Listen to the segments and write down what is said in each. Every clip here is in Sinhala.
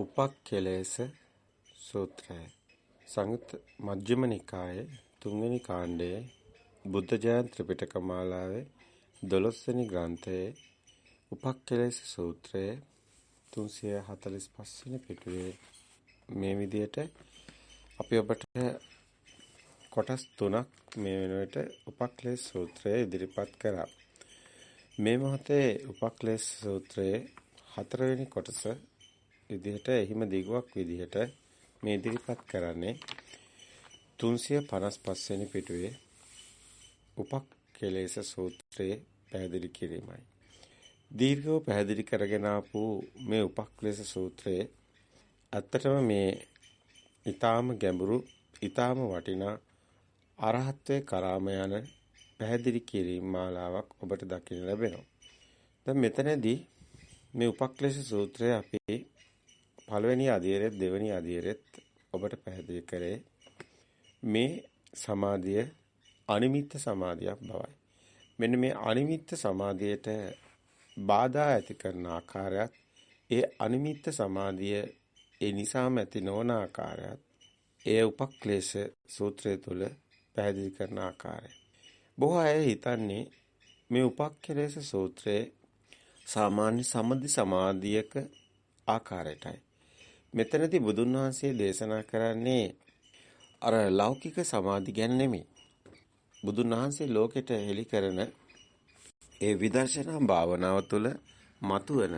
උපක්ඛලේශ සූත්‍රය සංයුත් මජ්ක්‍ධිම නිකායේ තුන්වෙනි කාණ්ඩයේ බුද්ධ ජයන්ති ත්‍රිපිටක මාලාවේ 12 වෙනි ග්‍රන්ථයේ උපක්ඛලේශ සූත්‍රයේ 345 වෙනි පිටුවේ මේ විදිහට අපි ඔබට කොටස් තුනක් මේ වෙනුවට උපක්ලේශ සූත්‍රය ඉදිරිපත් කරා. මේ මොහොතේ උපක්ලේශ සූත්‍රයේ හතරවෙනි කොටස විදිහට එහිම දිගුවක් විදිහට මේ ඉදිරිපත් කරන්නේ 355 වෙනි පිටුවේ උපක්ලේශ සූත්‍රයේ පැහැදිලි කිරීමයි. දීර්ඝව පැහැදිලි කරගෙන ආපු මේ උපක්ලේශ සූත්‍රයේ ඇත්තටම මේ ඊටාම ගැඹුරු ඊටාම වටිනා අරහත්ත්වේ කරාම යන පැහැදිලි කිරීම මාලාවක් ඔබට දකින්න ලැබෙනවා. දැන් මෙතනදී මේ උපක්ලේශ සූත්‍රය අපි පළවෙනි අධීරෙත් දෙවෙනි අධීරෙත් ඔබට පැහැදිලි කරේ මේ සමාධිය අනිමිත්ත සමාධියක් බවයි. මෙන්න මේ අනිමිත්ත සමාධියට බාධා ඇති කරන ආකාරයත් ඒ අනිමිත්ත සමාධිය ඒ නිසාම ඇති නොවන ආකාරයත් ඒ උපක්ලේශ සූත්‍රය තුළ පැහැදිලි කරන ආකාරය. බොහෝ අය හිතන්නේ මේ උපක්ලේශ සූත්‍රයේ සාමාන්‍ය සමදි සමාධියක ආකාරයටයි. මෙතනදී බුදුන් වහන්සේ දේශනා කරන්නේ අර ලෞකික සමාධි ගැන නෙමෙයි. බුදුන් වහන්සේ ලෝකෙට හෙළි කරන ඒ විදර්ශනා භාවනාව තුළ මතුවන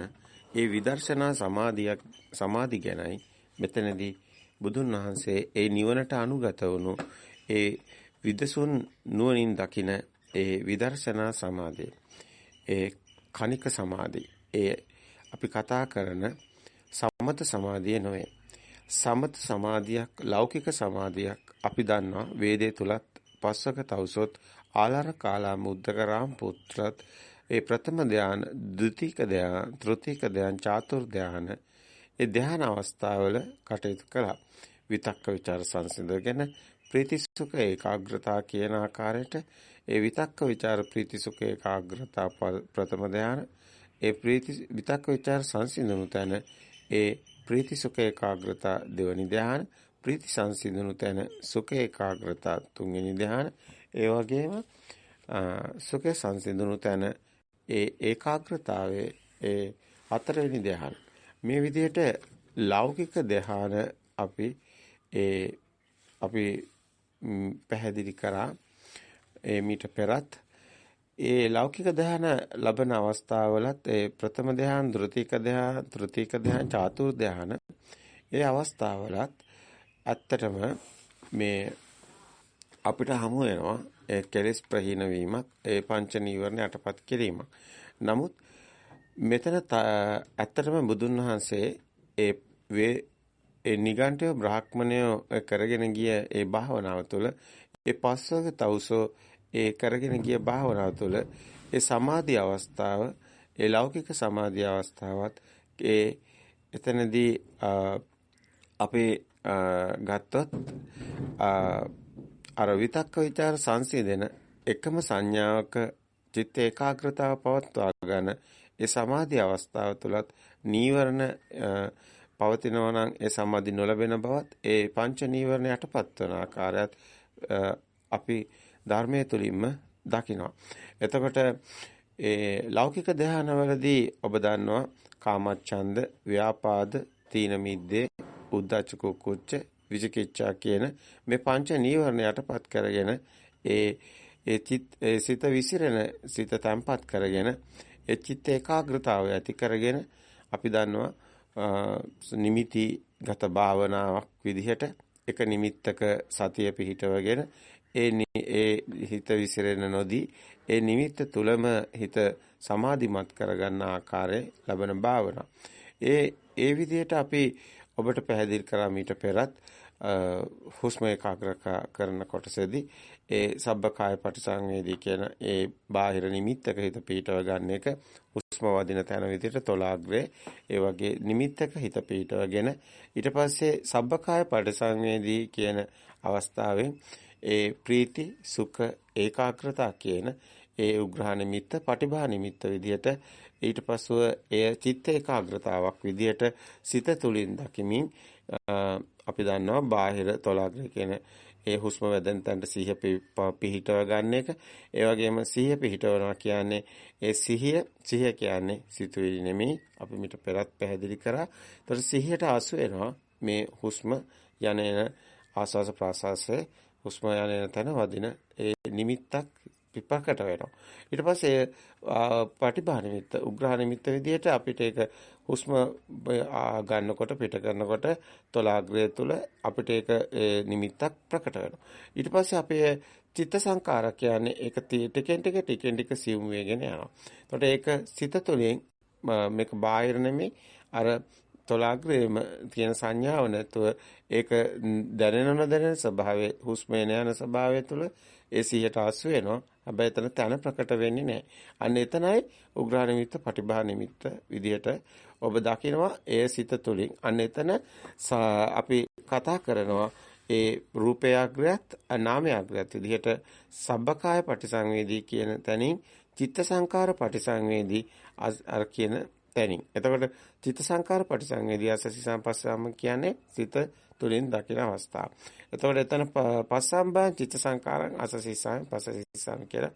ඒ විදර්ශනා සමාධියක් සමාධි ගැනයි මෙතනදී බුදුන් වහන්සේ ඒ නිවනට අනුගත වුණු ඒ විදසුන් නුවණින් දකින ඒ විදර්ශනා සමාධිය ඒ කණික සමාධිය ඒ අපි කතා කරන සමත සමාධිය නොවේ. සමත සමාධියක් ලෞකික සමාධියක් අපි දන්නවා වේදේ තුලත් පස්වක තවුසොත් ආලාර කාලා මුද්දකරාම් පුත්‍රත් ඒ ප්‍රථම ධාන, ද්විතීක ධාන, තෘතීක ධාන, චාතුර් ධාන ඒ ධාන අවස්ථාවල කටයුතු කළා. විතක්ක ਵਿਚාර සංසිඳගෙන ප්‍රීතිසුඛ ඒකාග්‍රතාව කියන ආකාරයට ඒ විතක්ක ਵਿਚාර ප්‍රීතිසුඛ ඒකාග්‍රතාව ප්‍රථම ධාන ඒ ප්‍රීති විතක්ක ਵਿਚාර සංසිඳුණු තැන ඒ ප්‍රීතිසුඛ ඒකාග්‍රතාව දෙවනි ධාන ප්‍රීති සංසිඳුණු තැන සුඛ ඒකාග්‍රතාව තුන්වෙනි ධාන ඒ වගේම සුඛ සංසිඳුණු තැන ඒ ඒකාග්‍රතාවයේ ඒ හතරවෙනි ධ්‍යාන. මේ විදිහට ලෞකික ධ්‍යාන අපි ඒ අපි පැහැදිලි කරා. ඒ මීට පෙරත් ඒ ලෞකික ධ්‍යාන ලබන අවස්ථාවලත් ඒ ප්‍රථම ධ්‍යාන, ဒ ුතික ධ්‍යාන, තෘතික ධ්‍යාන, චාතුර් ධ්‍යාන ඒ අවස්ථාවලත් ඇත්තටම මේ අපිට හමු වෙනවා ඒ කෙලෙස් ප්‍රහීන වීමක් ඒ පංච නීවරණ යටපත් කිරීමක්. නමුත් මෙතන ඇත්තටම බුදුන් වහන්සේ ඒ වේ ඒ නිගණ්ඨය බ්‍රාහ්මණය කරගෙන ගිය ඒ භාවනාව තුළ ඒ පස්වක තවුසෝ ඒ කරගෙන ගිය භාවනාව තුළ ඒ සමාධි අවස්ථාව ඒ ලෞකික සමාධි අවස්ථාවත් ඒ එතනදී අපේ ගත්තොත් අර විතක්ක ਵਿਚාර සංසිඳෙන එකම සංඥාවක චිත්ත ඒකාග්‍රතාව පවත්වා ගන්න ඒ සමාධි අවස්ථාව තුළත් නීවරණ පවතිනවා නම් ඒ සමාධි නොලැබෙන බවත් ඒ පංච නීවරණ යටපත් වන ආකාරයත් අපි ධර්මයේ තුලින්ම දකිනවා. එතකොට ඒ ලෞකික ධානවලදී ඔබ දන්නවා කාමච්ඡන්ද, ව්‍යාපාද, තීන මිද්දේ, උද්ධච්ච කුක්කුච්ච, විචිකිච්ඡා කියන මේ පංච නීවරණ යටපත් කරගෙන ඒ ඒ චිත් ඒ සිත විසිරෙන සිත තැම්පත් කරගෙන ඒ චිත්ත ඒකාග්‍රතාවය ඇති කරගෙන අපි දන්නවා නිමිති ගත භාවනාවක් විදිහට එක නිමිත්තක සතිය පිහිටවගෙන ඒ ඒ හිත විසිරෙන නොදී ඒ නිමිත්ත තුලම හිත සමාධිමත් කරගන්න ආකාරයේ ලබන භාවනාව. ඒ ඒ විදිහට අපි ඔබට පැහැදිලි කරා මීට පෙරත් හුස්ම ඒකාග්‍ර කරන කොටසේදී ඒ සබ්බකාය පටිසංවේදී කියන ඒ බාහිර නිමිත්තක හිත පීඨව ගන්න එක හුස්ම වදින තැන විදිහට තොලාග්‍රේ ඒ වගේ නිමිත්තක හිත පීඨවගෙන ඊට පස්සේ සබ්බකාය පටිසංවේදී කියන අවස්ථාවෙන් ඒ ප්‍රීති සුඛ ඒකාග්‍රතා කියන ඒ උග්‍රහ නිමිත්ත පටිභා නිමිත්ත විදිහට ඊට පසුව එය චිත්ත ඒකාග්‍රතාවක් විදියට සිත තුලින් දකිමින් අපි දන්නවා බාහිර තොලාග්‍රය කියන ඒ හුස්ම වැදෙන තැනට සිහිය පිහිටව ගන්න එක. ඒ වගේම සිහිය පිහිටවනවා කියන්නේ ඒ සිහිය සිහිය කියන්නේ සිතුවිලි නෙමෙයි. අපි මිට පෙරත් පැහැදිලි කරා. ඒතර සිහියට ආසු වෙනවා මේ හුස්ම යන එන ආස්වාස ප්‍රාසාසයේ හුස්ම යන එන තැන වදින ඒ නිමිත්තක් විපකට වෙනවා. ඊට පස්සේ පටිභා නිමිත්ත, උග්‍රහ නිමිත්ත විදිහට අපිට ඒක හුස්ම ගන්නකොට පිට කරනකොට තොලාග්‍රය තුල අපිට ඒක නිමිත්තක් ප්‍රකට වෙනවා. ඊට පස්සේ අපේ චිත්ත සංකාර කියන්නේ ඒක ටිකෙන් ටික ටිකෙන් ටික සිවුම් වෙගෙන යනවා. එතකොට ඒක සිත තුළින් මේක බාහිර නෙමෙයි අර තොලාග්‍රේම තියෙන සංඥාව නැතුව ඒක දැනෙන නොදැනෙන ස්වභාවයේ හුස්ම යන ස්වභාවය තුළ ඒ සිහියට ආසු වෙනවා. හැබැයි එතන තන ප්‍රකට වෙන්නේ නැහැ. අන්න එතනයි උග්‍රහ නිමිත්ත, පටිභා නිමිත්ත විදිහට ඔබ දකිනවා ඒ සිත තුලින්. අන්න එතන අපි කතා කරනවා ඒ රූපයාග්‍රයත් නාමයාග්‍රයත් විදිහට සබ්බකාය පටිසංවේදී කියන තැනින් චිත්ත සංකාර පටිසංවේදී අර කියන තැනින්. එතකොට චිත්ත සංකාර පටිසංවේදී අසසි සම්පස්සම කියන්නේ සිත තුලින් දකින අවස්ථාව. එතකොට එතන පස්සම්බන් චිත්ත සංකාරං අසසිසං පසසිසං කියලා.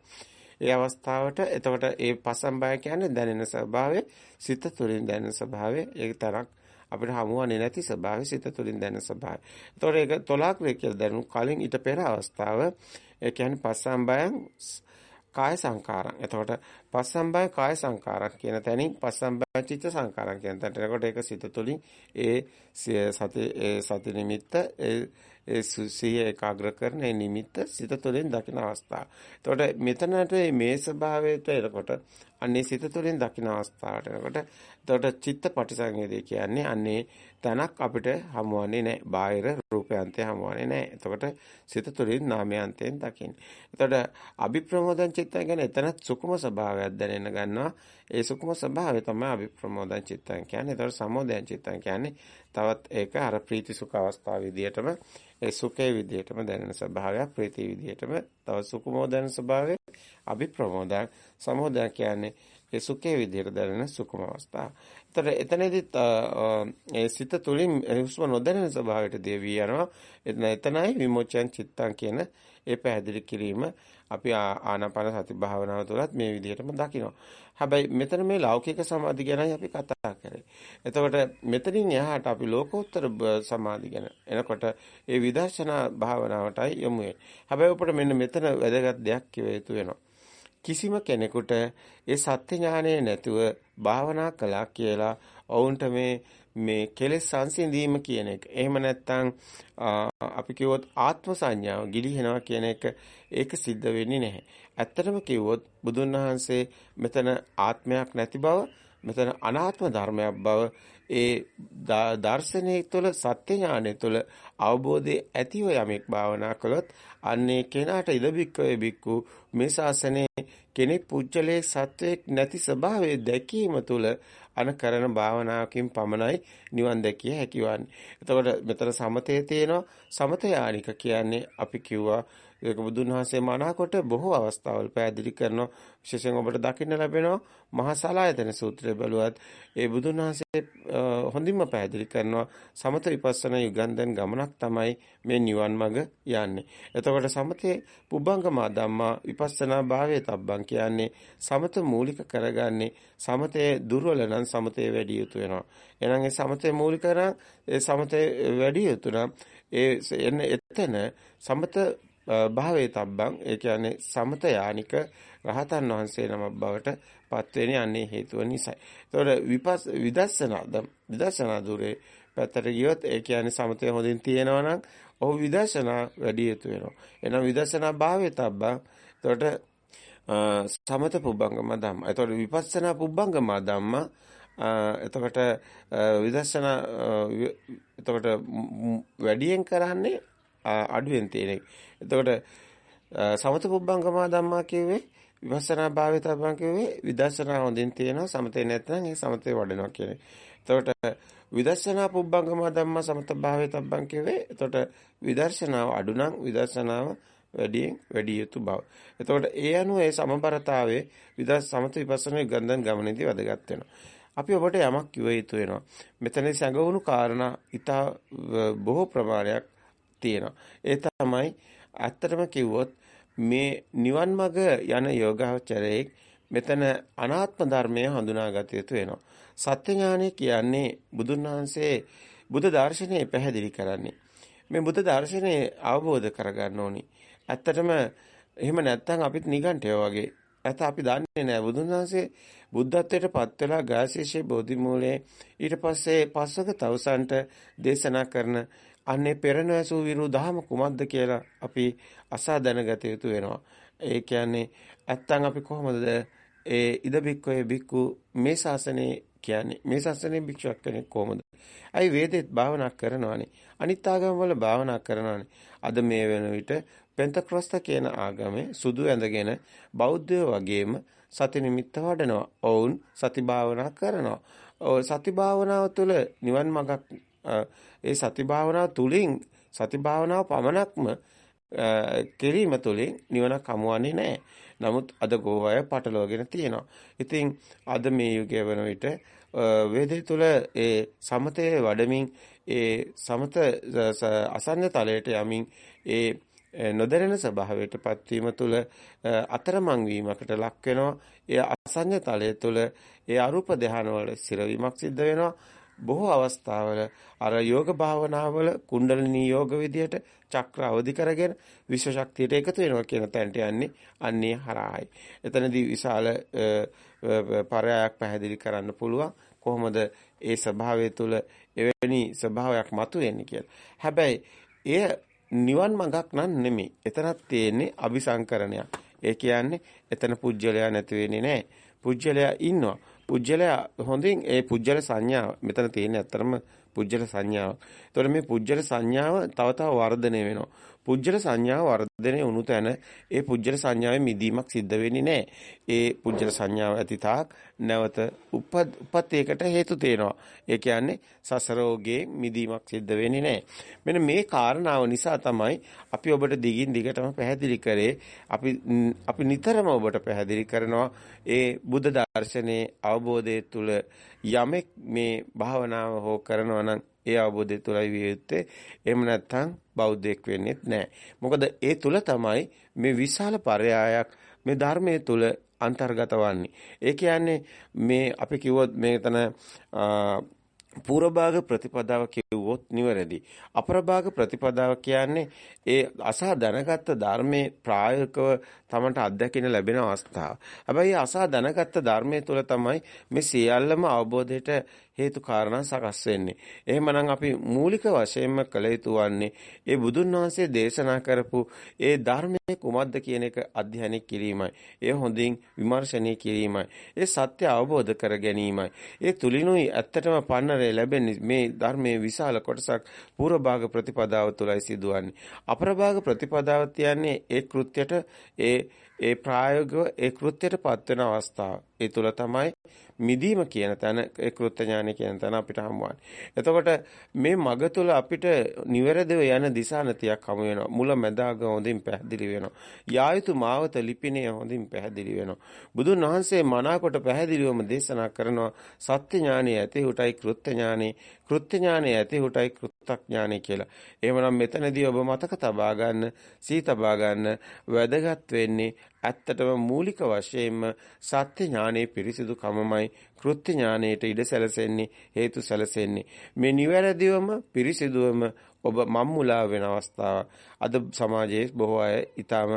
ඒ අවස්ථාවට එතකොට ඒ පස්සම්බය කියන්නේ දැනෙන ස්වභාවය සිත තුලින් දැනෙන ස්වභාවය ඒක තරක් අපිට හමුවන්නේ නැති ස්වභාවය සිත තුලින් දැනෙන ස්වභාවය. එතකොට ඒක තොලාක්‍රය කියලා දැනුණු කලින් ඊට පෙර අවස්ථාව ඒ කියන්නේ පස්සම්බයං කාය සංකාරං. එතකොට පස්සම්බය කාය සංකාරක් කියන තැනින් පස්සම්බය චිත්ත සංකාරම් කියන තැනට. එතකොට ඒක සිත තුළින් ඒ සති ඒ සති නිමිත්ත ඒ ඒ සිහිය ඒකාග්‍ර කරන ඒ නිමිත්ත සිත තුළින් දකින අවස්ථාව. එතකොට මෙතනට මේ ස්වභාවයට එනකොට අන්නේ සිත තුළින් දකින අවස්ථාවට එනකොට එතකොට චිත්ත පටිසංවේදී කියන්නේ අන්නේ තනක් අපිට හමුවන්නේ නැහැ. බාහිර රූපයන්තය හමුවන්නේ නැහැ. එතකොට සිත තුළින් නාමයන්තයෙන් දකින්නේ. එතකොට අභිප්‍රමෝදන් චිත්තය කියන්නේ එතනත් සුකුම ස්වභාවයක් දැනෙන්න ගන්නවා. ඒ සුකුම ස්වභාවය තමයි අභිප්‍රමෝදන් චිත්තය කියන්නේ. එතකොට සමෝදයන් චිත්තය කියන්නේ තවත් ඒක අර ප්‍රීති සුඛ අවස්ථාව විදිහටම ඒ සුඛේ විදිහටම දැනෙන ස්වභාවයක් ප්‍රීති විදිහටම තව සුකුමෝදන ස්වභාවය අභිප්‍රමෝදන් සමෝදය කියන්නේ ඒ සුඛේ විදිහට දැනෙන සුකුම අවස්ථාව. ඒතර එතනදී ඒ සිත තුළින් හුස්ම නොදැනෙන ස්වභාවයට දේවී යනවා. එතන එතනයි විමෝචන චිත්තං කියන ඒ පැහැදිලි කිරීම අපි ආනාපාන සති භාවනාව තුළත් මේ විදිහටම දකිනවා. හැබැයි මෙතන මේ ලෞකික සමාධි ගැනයි අපි කතා කරේ. එතකොට මෙතනින් එහාට අපි ලෝකෝත්තර සමාධි ගැන එනකොට ඒ විදර්ශනා භාවනාවටයි යමු වෙන්නේ. හැබැයි අපිට මෙන්න මෙතන වැදගත් දෙයක් කිව යුතු වෙනවා. කිසිම කෙනෙකුට ඒ සත්‍ය ඥානය නැතුව භාවනා කළා කියලා ඔවුන්ට මේ මේ කෙලෙස් සංසිඳීම කියන එක. එහෙම නැත්නම් අපි කිව්වොත් ආත්ම සංඥාව ගිලිහෙනවා කියන එක ඒක සිද්ධ වෙන්නේ නැහැ. ඇත්තටම කිව්වොත් බුදුන් වහන්සේ මෙතන ආත්මයක් නැති බව, මෙතන අනාත්ම ධර්මයක් බව ඒ දර්ශනයේ තුළ සත්‍ය ඥානය තුළ අවබෝධය ඇතිව යමෙක් භාවනා කළොත් අන්නේ කෙනාට ඉදබික්කවේ බික්කු මේ ශාසනයේ කෙනෙක් පුජ්‍යලයේ සත්වයක් නැති ස්වභාවය දැකීම තුළ අන කරන භාවනාවකින් පමණයි නිවන් දැකිය හැකිවන්නේ. එතකොට මෙතන සමතේ තියෙනවා සමත යානික කියන්නේ අපි කිව්වා ඒක බුදුන් වහන්සේ මනාකොට බොහෝ අවස්ථාවල පැහැදිලි කරනවා විශේෂයෙන් ඔබට දකින්න ලැබෙනවා මහා සලායතන සූත්‍රය බැලුවත් ඒ බුදුන් වහන්සේ හොඳින්ම පැහැදිලි කරනවා සමත විපස්සනා යුගන්ධන් ගමනක් තමයි මේ නිවන් මඟ යන්නේ. එතකොට සමතේ පුබ්බංගම ධම්මා විපස්සනා භාවයේ තබ්බන් කියන්නේ සමත මූලික කරගන්නේ සමතේ දුර්වල නම් සමතේ වැඩි යුතු වෙනවා. එහෙනම් ඒ සමතේ මූලික කරා ඒ සමතේ වැඩි යුතු නම් ඒ එන්න එතන සමත භාවයේ තබ්බන් ඒ කියන්නේ සමත යානික රහතන් වහන්සේ නමක් බවට පත් වෙන්නේ අන්නේ හේතුව නිසායි. ඒතකොට විපස් විදර්ශනා විදර්ශනා දුරේ පැත්තට ගියොත් ඒ කියන්නේ සමතය හොඳින් තියෙනවා නම් ඔහු විදර්ශනා වැඩි යුතු වෙනවා. එහෙනම් විදර්ශනා භාවයේ තබ්බන් එතකොට සමත පුබ්බංගම ධම්ම. එතකොට විපස්සනා පුබ්බංගම ධම්ම එතකොට විදර්ශනා එතකොට වැඩියෙන් කරන්නේ අඩුවෙන් තියෙන එක. එතකොට සමත පුබ්බංගම ධම්මා කියවේ විපස්සනා භාවය තබන් කියවේ විදර්ශනා හොඳින් තියෙනවා සමතේ නැත්නම් ඒ සමතේ වඩනවා කියන්නේ. එතකොට විදර්ශනා පුබ්බංගම ධම්මා සමත භාවය තබන් කියවේ එතකොට විදර්ශනාව අඩු නම් විදර්ශනාව වැඩියෙන් වැඩි යුතු බව. එතකොට ඒ අනුව ඒ සමබරතාවයේ විදස් සමත විපස්සනා ගන්ධන් ගමනේදී වැදගත් වෙනවා. අපි ඔබට යමක් කිව යුතු වෙනවා. මෙතනදී සැඟවුණු කාරණා ඊට බොහෝ ප්‍රමාණයක් තියෙනවා. ඒ තමයි ඇත්තටම කිව්වොත් මේ නිවන් මඟ යන යෝගාචරයේ මෙතන අනාත්ම ධර්මය හඳුනාගත යුතු වෙනවා. සත්‍ය ඥානය කියන්නේ බුදුන් වහන්සේ බුද්ධ දර්ශනය පැහැදිලි කරන්නේ. මේ බුද්ධ දර්ශනය අවබෝධ කරගන්න ඕනි. ඇත්තටම එහෙම නැත්නම් අපිත් නිගණ්ඨයෝ වගේ. ඇත්ත අපි දන්නේ නැහැ බුදුන් වහන්සේ බුද්ධත්වයට පත් වෙලා ගාශීෂේ බෝධි මූලයේ ඊට පස්සේ පස්වක තවුසන්ට දේශනා කරන අන්නේ පෙරණැසූ විරු දහම කුමක්ද කියලා අපි අසා දැනගත යුතු වෙනවා. ඒ කියන්නේ ඇත්තන් අපි කොහොමද ඒ ඉද බික්කෝයේ බික්කු මේ ශාසනයේ කියන්නේ මේ ශාසනයේ භික්ෂුවක් කෙනෙක් කොහොමද? අයි වේදෙත් භාවනා කරනවානේ. අනිත් ආගම් වල භාවනා කරනවානේ. අද මේ වෙන විට පෙන්තක්‍රොස්ත කියන ආගමේ සුදු ඇඳගෙන බෞද්ධයෝ වගේම සති නිමිත්ත වඩනවා. ඔවුන් සති භාවනා කරනවා. සති භාවනාව තුළ නිවන් මඟක් ඒ සති භාවනාව තුළින් සති භාවනාව පමණක්ම කිරීම තුළින් නිවනක් හමුවන්නේ නැහැ. නමුත් අද ගෝවය පටලවගෙන තියෙනවා. ඉතින් අද මේ යුගය වන විට වේදේ තුල ඒ සමතේ වඩමින් ඒ සමත අසන්න තලයට යමින් ඒ නොදැනෙන ස්වභාවයටපත් වීම තුළ අතරමං වීමකට ලක් වෙනවා. ඒ අසඤ්ඤ තලය තුළ ඒ අරූප ධානය වල සිරවීමක් සිද්ධ වෙනවා. බොහෝ අවස්ථාවල අර යෝග භාවනාවල කුණ්ඩලිනී යෝග විදියට චක්‍ර අවදි කරගෙන විශ්ව ශක්තියට එකතු වෙනවා කියන තැනට යන්නේ අන්නේ හරහායි. එතනදී විශාල පරයායක් පැහැදිලි කරන්න පුළුවන් කොහොමද ඒ ස්වභාවය තුළ එවැනි ස්වභාවයක් මතුවෙන්නේ කියලා. හැබැයි එය නිවන් මඟක් නන් නෙමෙයි. එතනක් තියෙන්නේ අபிසංකරණයක්. ඒ කියන්නේ එතන පුජ්‍යලයා නැති වෙන්නේ නැහැ. පුජ්‍යලයා ඉන්නවා. පුජ්‍යලයා හොඳින් ඒ පුජ්‍යල සංඥාව මෙතන තියෙන්නේ ඇත්තරම පුජ්‍යල සංඥාව. ඒතකොට මේ පුජ්‍යල සංඥාව තව තව වර්ධනය වෙනවා. පුජ්‍යල සංඥාව වර්ධනය වුණු තැන ඒ පුජ්‍යල සංඥාවේ මිදීමක් සිද්ධ වෙන්නේ නැහැ. ඒ පුජ්‍යල සංඥාව ඇති තාක් නැවත උපත්යකට හේතු තියෙනවා. ඒ කියන්නේ සසරෝගේ මිදීමක් සිද්ධ වෙන්නේ නැහැ. මෙන්න මේ කාරණාව නිසා තමයි අපි ඔබට දිගින් දිගටම පැහැදිලි කරේ අපි අපි නිතරම ඔබට පැහැදිලි කරනවා ඒ බුද්ධ දර්ශනයේ අවබෝධය තුළ යමෙක් මේ භාවනාව හෝ කරනවා නම් ඒ අවබෝධය තුළයි විය යුත්තේ. එහෙම නැත්නම් බෞද්ධයෙක් වෙන්නේ නැහැ. මොකද ඒ තුල තමයි මේ විශාල පරයායක් මේ ධර්මයේ තුල අන්තර්ගත වන්නේ. ඒ කියන්නේ මේ අපි කිව්වොත් මේතන පූර්වභාග ප්‍රතිපදාව කිව්වොත් නිවැරදි. අපරභාග ප්‍රතිපදාව කියන්නේ ඒ අසා දැනගත්ත ධර්මයේ ප්‍රායෝගිකව තමන්ට අත්දැකින්න ලැබෙන අවස්ථාව. හැබැයි අසා දැනගත්ත ධර්මයේ තුල තමයි මේ සියල්ලම අවබෝධයට හේතු කාරණා සකස් වෙන්නේ. එහෙමනම් අපි මූලික වශයෙන්ම කළ යුතු වන්නේ ඒ බුදුන් වහන්සේ දේශනා කරපු ඒ ධර්මයේ කුමක්ද කියන එක අධ්‍යයනය කිරීමයි. ඒ හොඳින් විමර්ශනය කිරීමයි. ඒ සත්‍ය අවබෝධ කර ගැනීමයි. ඒ තුලිනුයි ඇත්තටම පන්නරේ ලැබෙන්නේ මේ ධර්මයේ විශාල කොටසක් පූර්ව භාග ප්‍රතිපදාව තුලයි සිදුවන්නේ. අපර භාග ප්‍රතිපදාව කියන්නේ ඒ කෘත්‍යයට ඒ ඒ ප්‍රායෝගිකව ඒ කෘත්‍යයට පත්වෙන අවස්ථාව. ඒ තුල තමයි මිදීම කියන තැන ඒ කෘත්‍ය ඥානය කියන තැන අපිට හමුවන්නේ. එතකොට මේ මග තුල අපිට නිවැරදිව යන දිශානතියක් හමු වෙනවා. මුල මැදාග හොඳින් පැහැදිලි වෙනවා. යායුතු මාවත ලිපිණය හොඳින් පැහැදිලි වෙනවා. බුදුන් වහන්සේ මනාකොට පැහැදිලිවම දේශනා කරනවා සත්‍ය ඥානය ඇති උටයි කෘත්‍ය ඥානෙ කෘත්‍ය ඥානය ඇති උටයි කෘතඥානෙ කියලා. එහෙමනම් මෙතනදී ඔබ මතක තබා ගන්න, සී තබා ගන්න වැදගත් වෙන්නේ ඇත්තටම මූලික වශයෙන්ම සත්‍ය ඥානයේ පිරිසිදු කමමයි කෘත්‍ය ඥානයට ඉඩ සැලසෙන්නේ හේතු සැලසෙන්නේ. මේ නිවැරදිවම පිරිසිදුවම ඔබ මම්මුලා වෙන අවස්ථාව. අද සමාජයේ බොහෝ අය ඊටම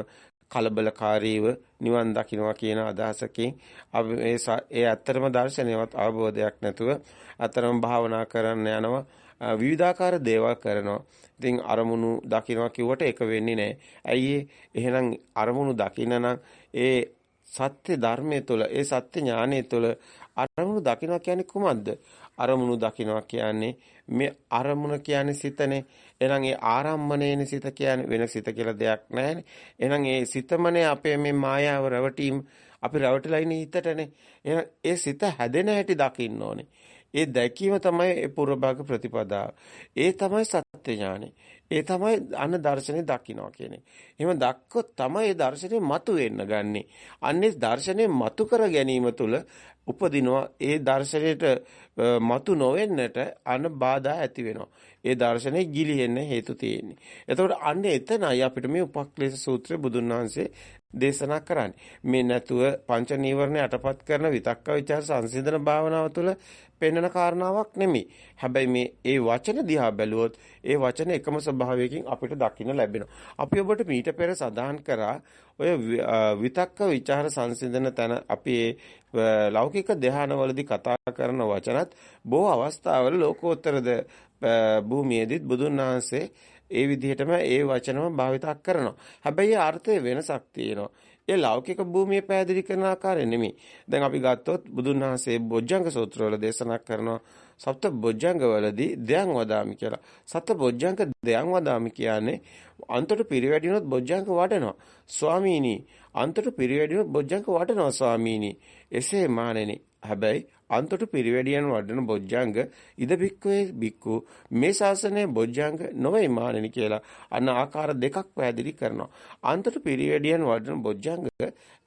කලබලකාරීව නිවන් දකින්නවා කියන අදහසකින් අපි ඒ ඒ ඇත්තටම දර්ශනයවත් අවබෝධයක් නැතුව අතරම භාවනා කරන්න යනවා. විවිධාකාර දේවල් කරනවා. ඉතින් අරමුණු දකින්නවා කිව්වට ඒක වෙන්නේ නැහැ. ඇයි එහෙනම් අරමුණු දකින්න නම් ඒ සත්‍ය ධර්මයේ තුළ ඒ සත්‍ය ඥානයේ තුළ අරමුණු දකින්නවා කියන්නේ කුමක්ද? අරමුණු දකින්නවා කියන්නේ මේ අරමුණ කියන්නේ සිතනේ. එහෙනම් ඒ ආරම්මණයනේ සිත කියන්නේ වෙන සිත කියලා දෙයක් නැහැනේ. එහෙනම් ඒ සිතමනේ අපේ මේ මායාව රැවටීම අපි රැවටලා ඉන්නේ හිතටනේ. එහෙනම් ඒ සිත හැදෙන හැටි දකින්න ඕනේ. ඒ දැකීම තමයි ඒ පූර්වභාග ප්‍රතිපදාව. ඒ තමයි සත්‍ය ඥානෙ. ඒ තමයි අන්න දර්ශනේ දකින්නවා කියන්නේ. එහෙම දැක්කොත් තමයි ඒ දර්ශනේ මතු වෙන්න ගන්නෙ. අන්නේ දර්ශනේ මතු කර ගැනීම තුළ උපදිනවා ඒ දර්ශනයට මතු නොවෙන්නට අන බාධා ඇති වෙනවා. ඒ දර්ශනේ ගිලිහෙන්න හේතු තියෙන්නේ. එතකොට අන්න එතනයි අපිට මේ උපක්ලේශ සූත්‍රය බුදුන් වහන්සේ දේශනා කරන්නේ. මේ නැතුව පංච නීවරණ යටපත් කරන විතක්ක ਵਿਚාර සංසිඳන භාවනාව තුළ පෙන්වන කාරණාවක් නෙමෙයි. හැබැයි මේ ඒ වචන දිහා බැලුවොත් ඒ වචන එකම ස්වභාවයකින් අපිට දකින්න ලැබෙනවා. අපි ඔබට මීට පෙර සඳහන් කරා ඔය විතක්ක ਵਿਚාර සංසිඳන තැන අපි ලෞකික ධානවලදී කතා කරන වචනත් බොහෝ අවස්ථාවල ලෝකෝත්තරද භූමියේදීත් බුදුන් වහන්සේ ඒ විදිහටම ඒ වචනම භාවිතා කරනවා. හැබැයි අර්ථයේ වෙනසක් තියෙනවා. ඒ ලෞකික භූමිය පැහැදිලි කරන ආකාරය නෙමෙයි. දැන් අපි ගත්තොත් බුදුන් වහන්සේ බොජ්ජංග සූත්‍රවල දේශනා කරනවා සප්ත බොජ්ජංග වලදී දයන් වදාමි කියලා. සත බොජ්ජංග දයන් වදාමි කියන්නේ අන්තට පිරිවැඩිනොත් බොජ්ජංග වඩනවා. ස්වාමීනි අන්තට පිරිවැඩිනොත් බොජ්ජංග වඩනවා ස්වාමීනි. එසේ මානෙනි. හැබැයි අන්තට පිරිවැඩියන් වඩන බොජ්ජංග ඉද බික්කවේ බික්කු මේ ශාසනයේ බොජ්ජංග නොවේ මානෙනි කියලා අන්න ආකාර දෙකක් පැහැදිලි කරනවා. අන්තට පිරිවැඩියන් වඩන බොජ්ජංග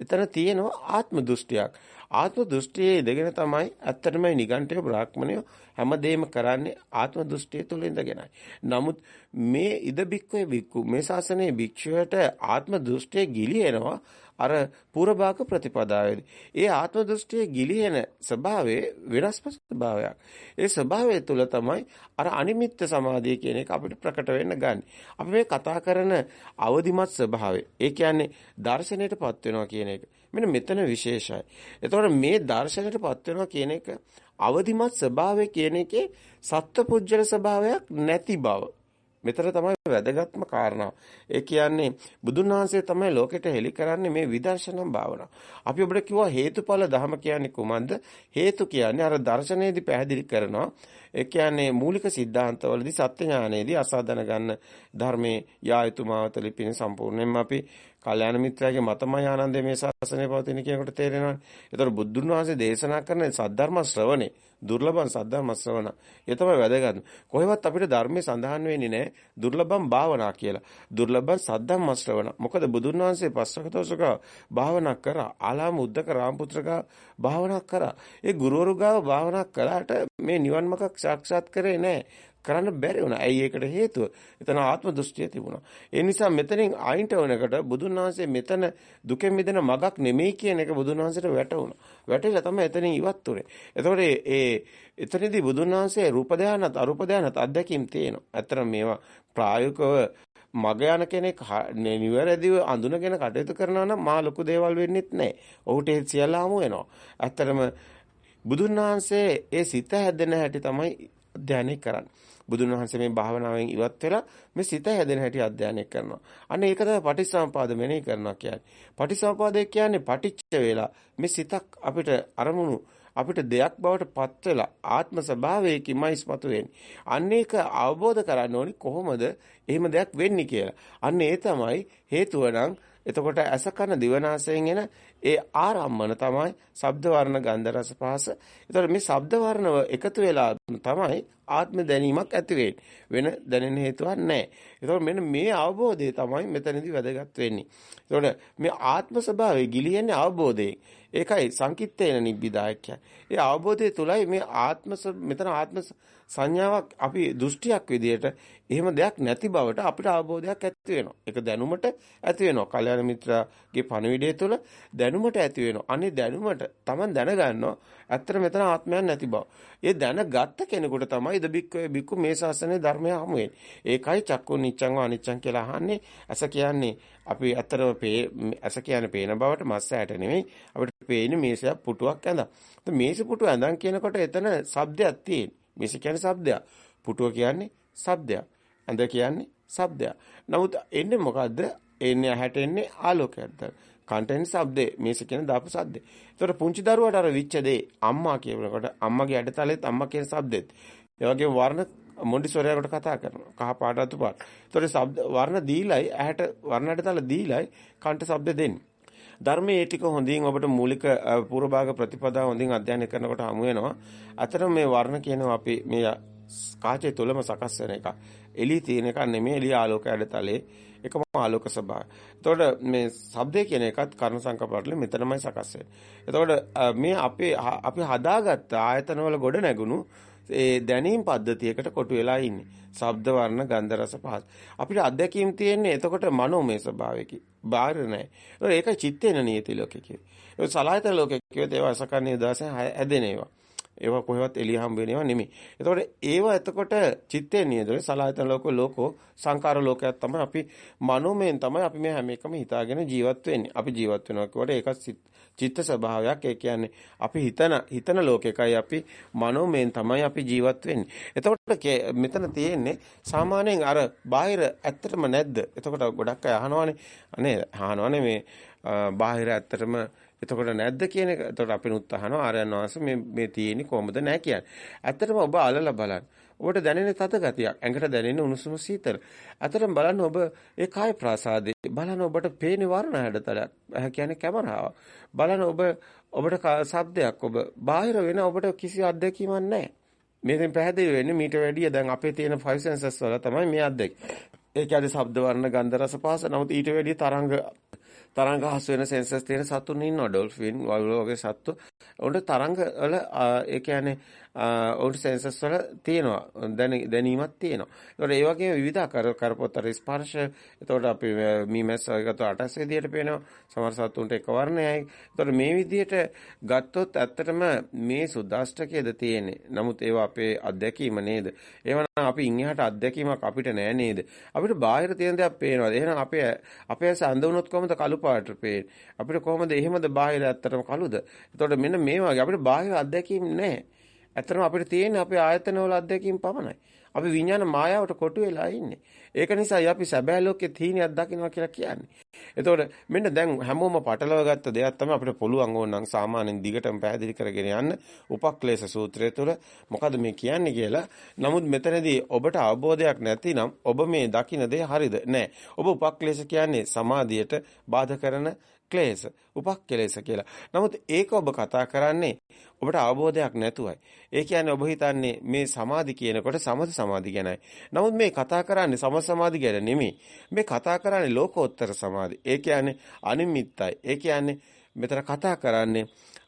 එතන තියෙනවා ආත්ම දෘෂ්ටියක්. ආත්ම දෘෂ්ටියේ ඉඳගෙන තමයි ඇත්තටම නිගණ්ඨය බ්‍රාහ්මණය හැමදේම කරන්නේ ආත්ම දෘෂ්ටිය තුළ ඉඳගෙනයි. නමුත් මේ ඉද බික්කවේ බික්කු මේ ශාසනයේ භික්ෂුවට ආත්ම දෘෂ්ටිය ගිලිහෙනවා අර පූර්වභාග ප්‍රතිපදාවේදී. ඒ ආත්ම දෘෂ්ටියේ ගිලිහෙන ස්වභාවයේ වෙනස්ම ස්වභාවයක්. ඒ ස්වභාවය තුළ තමයි අර අනිමිත්ත සමාධිය කියන එක අපිට ප්‍රකට වෙන්න ගන්න. අපි මේ කතා කරන අවදිමත් ස්වභාවය. ඒ කියන්නේ දර්ශනයටපත් වෙනවා කියන එක. මෙන්න මෙතන විශේෂයි. එතකොට මේ දර්ශනයටපත් වෙනවා කියන එක අවදිමත් ස්වභාවය කියන එකේ සත්පුජ්‍යල ස්වභාවයක් නැති බව. මෙතන තමයි වැදගත්ම කාරණාව. ඒ කියන්නේ බුදුන් වහන්සේ තමයි ලෝකෙට හෙළි කරන්නේ මේ විදර්ශනා භාවනාව. අපි ඔබට කිව්වා හේතුඵල ධම කියන්නේ කුමක්ද? හේතු කියන්නේ අර දර්ශනයේදී පැහැදිලි කරනවා. ඒ කියන්නේ මූලික સિદ્ધාන්තවලදී සත්‍ය ඥානයේදී අසාධන ගන්න ධර්මයේ යා යුතු මාවතලි පින සම්පූර්ණයෙන්ම අපි කල්‍යාණ මිත්‍රයාගේ මතමය ආනන්දේ මේ ශාසනය පවතින කියනකොට තේරෙනවානේ. ඒතකොට බුදුන් වහන්සේ දේශනා කරන සද්ධර්ම ශ්‍රවණේ දුර්ලභම් සද්ධර්ම ශ්‍රවණ. ඒ තමයි වැදගත්. කොහෙවත් අපිට ධර්මයේ සඳහන් වෙන්නේ නැහැ දුර්ලභම් භාවනා කියලා. දුර්ලභම් සද්ධර්ම ශ්‍රවණ. මොකද බුදුන් වහන්සේ පස්සකතෝසක භාවනා කරා. ආලාම උද්දක රාමපුත්‍රක භාවනා කරා. ඒ ගුරුවරු ගාව භාවනා කළාට මේ නිවන් මාර්ගක් සාක්ෂාත් කරේ නැහැ. කරන්න බැරි වුණා. ඇයි ඒකට හේතුව? එතන ආත්ම දෘෂ්ටිය තිබුණා. ඒ නිසා මෙතනින් ආයින්ට වෙනකොට බුදුන් වහන්සේ මෙතන දුකෙන් මිදෙන මගක් නෙමෙයි කියන එක බුදුන් වහන්සේට වැටහුණා. වැටෙලා තමයි එතනින් ඉවත් උනේ. එතකොට ඒ එතනදී බුදුන් වහන්සේ රූප ධානත් අරූප ධානත් අත්දැකීම් තියෙනවා. ඇත්තට මේවා ප්‍රායෝගිකව මග යන කෙනෙක් නිවැරදිව අඳුනගෙන කටයුතු කරනවා නම් මා ලොකු දේවල් වෙන්නෙත් නැහැ. ඔහුට ඒ සියල්ල හමු වෙනවා. ඇත්තටම බුදුන් වහන්සේ ඒ සිත හැදෙන හැටි තමයි ධානය කරන්නේ. බුදුන් වහන්සේ මේ භාවනාවෙන් ඉවත් වෙලා මේ සිත හැදෙන හැටි අධ්‍යයනය කරනවා. අන්න ඒක තමයි පටිච්චසමුපාද මෙනෙහි කරනවා කියන්නේ. පටිච්චසමුපාදය කියන්නේ පටිච්ච වේලා මේ සිතක් අපිට අරමුණු අපිට දෙයක් බවට පත් වෙලා ආත්ම ස්වභාවයකින්මයි ඉස්මතු වෙන්නේ. අන්න ඒක අවබෝධ කරගන්න ඕනි කොහොමද එහෙම දෙයක් වෙන්නේ කියලා. අන්න ඒ තමයි හේතුව නම් එතකොට ඇස කන දිවනාසයෙන් එන ඒ ආරම්මන තමයි ශබ්ද වර්ණ ගන්ධ රස පහස. එතකොට මේ ශබ්ද වර්ණව එකතු වෙලා තමයි ආත්ම දැනීමක් ඇති වෙන දැනෙන හේතුවක් නැහැ. එතකොට මෙන්න මේ අවබෝධය තමයි මෙතනදී වැදගත් වෙන්නේ. එතකොට මේ ආත්ම ස්වභාවය ගිලියන්නේ අවබෝධයෙන්. ඒකයි සංකිට්ඨේන නිබ්බිදායක. ඒ අවබෝධය තුලයි මේ ආත්ම මෙතන ආත්ම සංඥාවක් අපි දෘෂ්ටියක් විදියට එහෙම දෙයක් නැති බවට අපිට අවබෝධයක් ඇති වෙනවා. ඒක දැනුමට ඇති වෙනවා. කල්‍යාණ මිත්‍රාගේ පණවිඩය තුළ දැනුමට ඇති වෙනවා. අනේ දැනුමට Taman දැනගන්නවා ඇත්තට මෙතන ආත්මයක් නැති බව. ඒ දැනගත්ත කෙනෙකුට තමයි ද බික්කේ බික්කු මේ ශාසනයේ ධර්මය හමු වෙන්නේ. ඒකයි චක්කු නිච්ඡං අනිච්ඡං කියලා අහන්නේ. ඇස කියන්නේ අපි ඇත්තටම ඇස කියන්නේ පේන බවට මස් ඇට නෙමෙයි. අපිට පේන්නේ මේසයක් පුටුවක් ඇඳන්. මේස පුටුව ඇඳන් කියනකොට එතන ශබ්දයක් තියෙන්නේ. මේස කියන්නේ ශබ්දයක්. පුටුව කියන්නේ ශබ්දයක්. ඇඳ කියන්නේ ශබ්දයක්. නමුත් එන්නේ මොකද්ද? එන්නේ ඇහැට එන්නේ ආලෝකයක්ද? කන්ට එන්නේ ශබ්දේ. මේස කියන දාපු ශබ්දේ. ඒතකොට පුංචි දරුවාට අර විච්ච දේ අම්මා කියනකොට අම්මගේ ඇඩතලෙත් අම්මා කියන ශබ්දෙත්. ඒ වගේම වර්ණ මොන්ඩිසෝරියාකට කතා කරනවා. කහ පාට අතු පාට. ඒතකොට ශබ්ද වර්ණ දීලයි ඇහැට වර්ණ ඇඩතල දීලයි කන්ට ශබ්ද දෙන්නේ. ධර්මයේ ටික හොඳින් ඔබට මූලික පූර්වභාග ප්‍රතිපදා හොඳින් අධ්‍යයනය කරනකොට හමු වෙනවා. අතර මේ වර්ණ කියනවා අපි මේ කාචය තුලම සකස් වෙන එක. එළි තියෙන එක නෙමෙයි එළි ආලෝක ඇඩතලේ එකම ආලෝක ස්වභාවය. එතකොට මේ ශබ්දය කියන එකත් කර්ණ සංකප්පවල මෙතනමයි සකස් එතකොට මේ අපේ අපි හදාගත්ත ආයතනවල ගොඩ නැගුණු ඒ දැනීම් පද්ධතියකට කොටු වෙලා ඉන්නේ. ශබ්ද වර්ණ ගන්ධ රස පහස. අපිට අත්දැකීම් තියෙන්නේ එතකොට මනෝමය ස්වභාවයකි. බාහිර නැහැ. ඒක චිත්තේන නියති ලෝකේ කියේ. ඒ සලායතන ලෝකේ කිව්වොත් ඒවා අසකන්නේ දවසේ හැදෙන ඒවා. ඒවා කොහෙවත් එළිය හම්බ වෙනේවා නෙමෙයි. එතකොට ඒවා එතකොට චිත්තේ නියදොල සලායතන ලෝක ලෝකෝ සංකාර ලෝකයක් තමයි අපි මනෝමයෙන් තමයි අපි මේ හැම එකම හිතාගෙන ජීවත් වෙන්නේ. අපි ජීවත් වෙනවා කියවට ඒක චිත්ත ස්වභාවයක්. ඒ කියන්නේ අපි හිතන හිතන ලෝකයකයි අපි මනෝමයෙන් තමයි අපි ජීවත් වෙන්නේ. එතකොට මෙතන තියෙන්නේ සාමාන්‍යයෙන් අර බාහිර ඇත්තටම නැද්ද? එතකොට ගොඩක් අය අහනවානේ. අනේ අහනවානේ මේ බාහිර ඇත්තටම එතකොට නැද්ද කියන එක. එතකොට අපි නුත් අහනවා ආර්යයන් වහන්සේ මේ මේ තියෙන්නේ කොහොමද නැහැ කියන්නේ. ඇත්තටම ඔබ අලලා බලන්න. ඔබට දැනෙන තද ගතියක්. ඇඟට දැනෙන උණුසුම සීතල. ඇත්තටම බලන්න ඔබ ඒ කාය ප්‍රාසාදේ බලන්න ඔබට පේන වර්ණ හැඩතල. කියන්නේ කැමරාව. බලන්න ඔබ ඔබට ශබ්දයක් ඔබ බාහිර වෙන ඔබට කිසි අත්දැකීමක් නැහැ. මේකෙන් පැහැදිලි වෙන්නේ මීට වැඩිය දැන් අපේ තියෙන 5 senses වල තමයි මේ අත්දැකීම. ඒ කියන්නේ ශබ්ද වර්ණ ගන්ධ රස පහස. නමුත් ඊට වැඩිය තරංග තරංග හස් වෙන සෙන්සර්ස් තියෙන සතුන් ඉන්නවා ඩොල්ෆින් වගේ සත්තු. උන්ට තරංග වල ඒ කියන්නේ උන්ට සෙන්සර්ස් වල තියෙනවා දැනීමක් තියෙනවා. ඒතකොට ඒ වගේම විවිධ ආකාර කරපොත්තර ස්පර්ශ. ඒතකොට අපි මීමැස් වගේකට අටස් විදියට පේනවා. සමහර සතුන්ට එක වර්ණයයි. ඒතකොට මේ විදියට ගත්තොත් ඇත්තටම මේ සුද්දාෂ්ටකයේද තියෙන්නේ. නමුත් ඒවා අපේ අත්දැකීම නේද? ඒවනම් අපි ඉන්හිහට අත්දැකීමක් අපිට නෑ නේද? අපිට බාහිර තියෙන දේක් පේනවා. එහෙනම් අපේ අපේ ඇස අඳ වුණොත් කොහොමද කළු පාට පේන්නේ? අපිට කොහොමද එහෙමද බාහිර ඇත්තටම කළුද? එතකොට මෙන්න මේ වගේ අපිට බාහිර අත්දැකීම් නැහැ. ඇත්තටම අපිට තියෙන්නේ අපේ ආයතනවල අත්දැකීම් පමණයි. අපි විඥාන මායාවට කොටු වෙලා ඉන්නේ. ඒක නිසායි අපි සැබෑ ලෝකේ තීනියක් දකින්නවා කියලා කියන්නේ. එතකොට මෙන්න දැන් හැමෝම පටලව ගත්ත දෙයක් තමයි අපිට පුළුවන් ඕනනම් සාමාන්‍යයෙන් දිගටම පැහැදිලි කරගෙන යන්න උපක්ලේශ සූත්‍රය තුළ මොකද මේ කියන්නේ කියලා. නමුත් මෙතනදී ඔබට අවබෝධයක් නැතිනම් ඔබ මේ දකින්න දේ හරිද? නෑ. ඔබ උපක්ලේශ කියන්නේ සමාධියට බාධා කරන ක්ලේශ උපක්ලේශ කියලා. නමුත් ඒක ඔබ කතා කරන්නේ ඔබට අවබෝධයක් නැතුවයි. ඒ කියන්නේ ඔබ හිතන්නේ මේ සමාධි කියනකොට සමත සමාධි ගැනයි. නමුත් මේ කතා කරන්නේ සම සමාධි ගැන නෙමෙයි. මේ කතා කරන්නේ ලෝකෝත්තර සමාධි. ඒ කියන්නේ අනිමිත්තයි. ඒ කියන්නේ මෙතන කතා කරන්නේ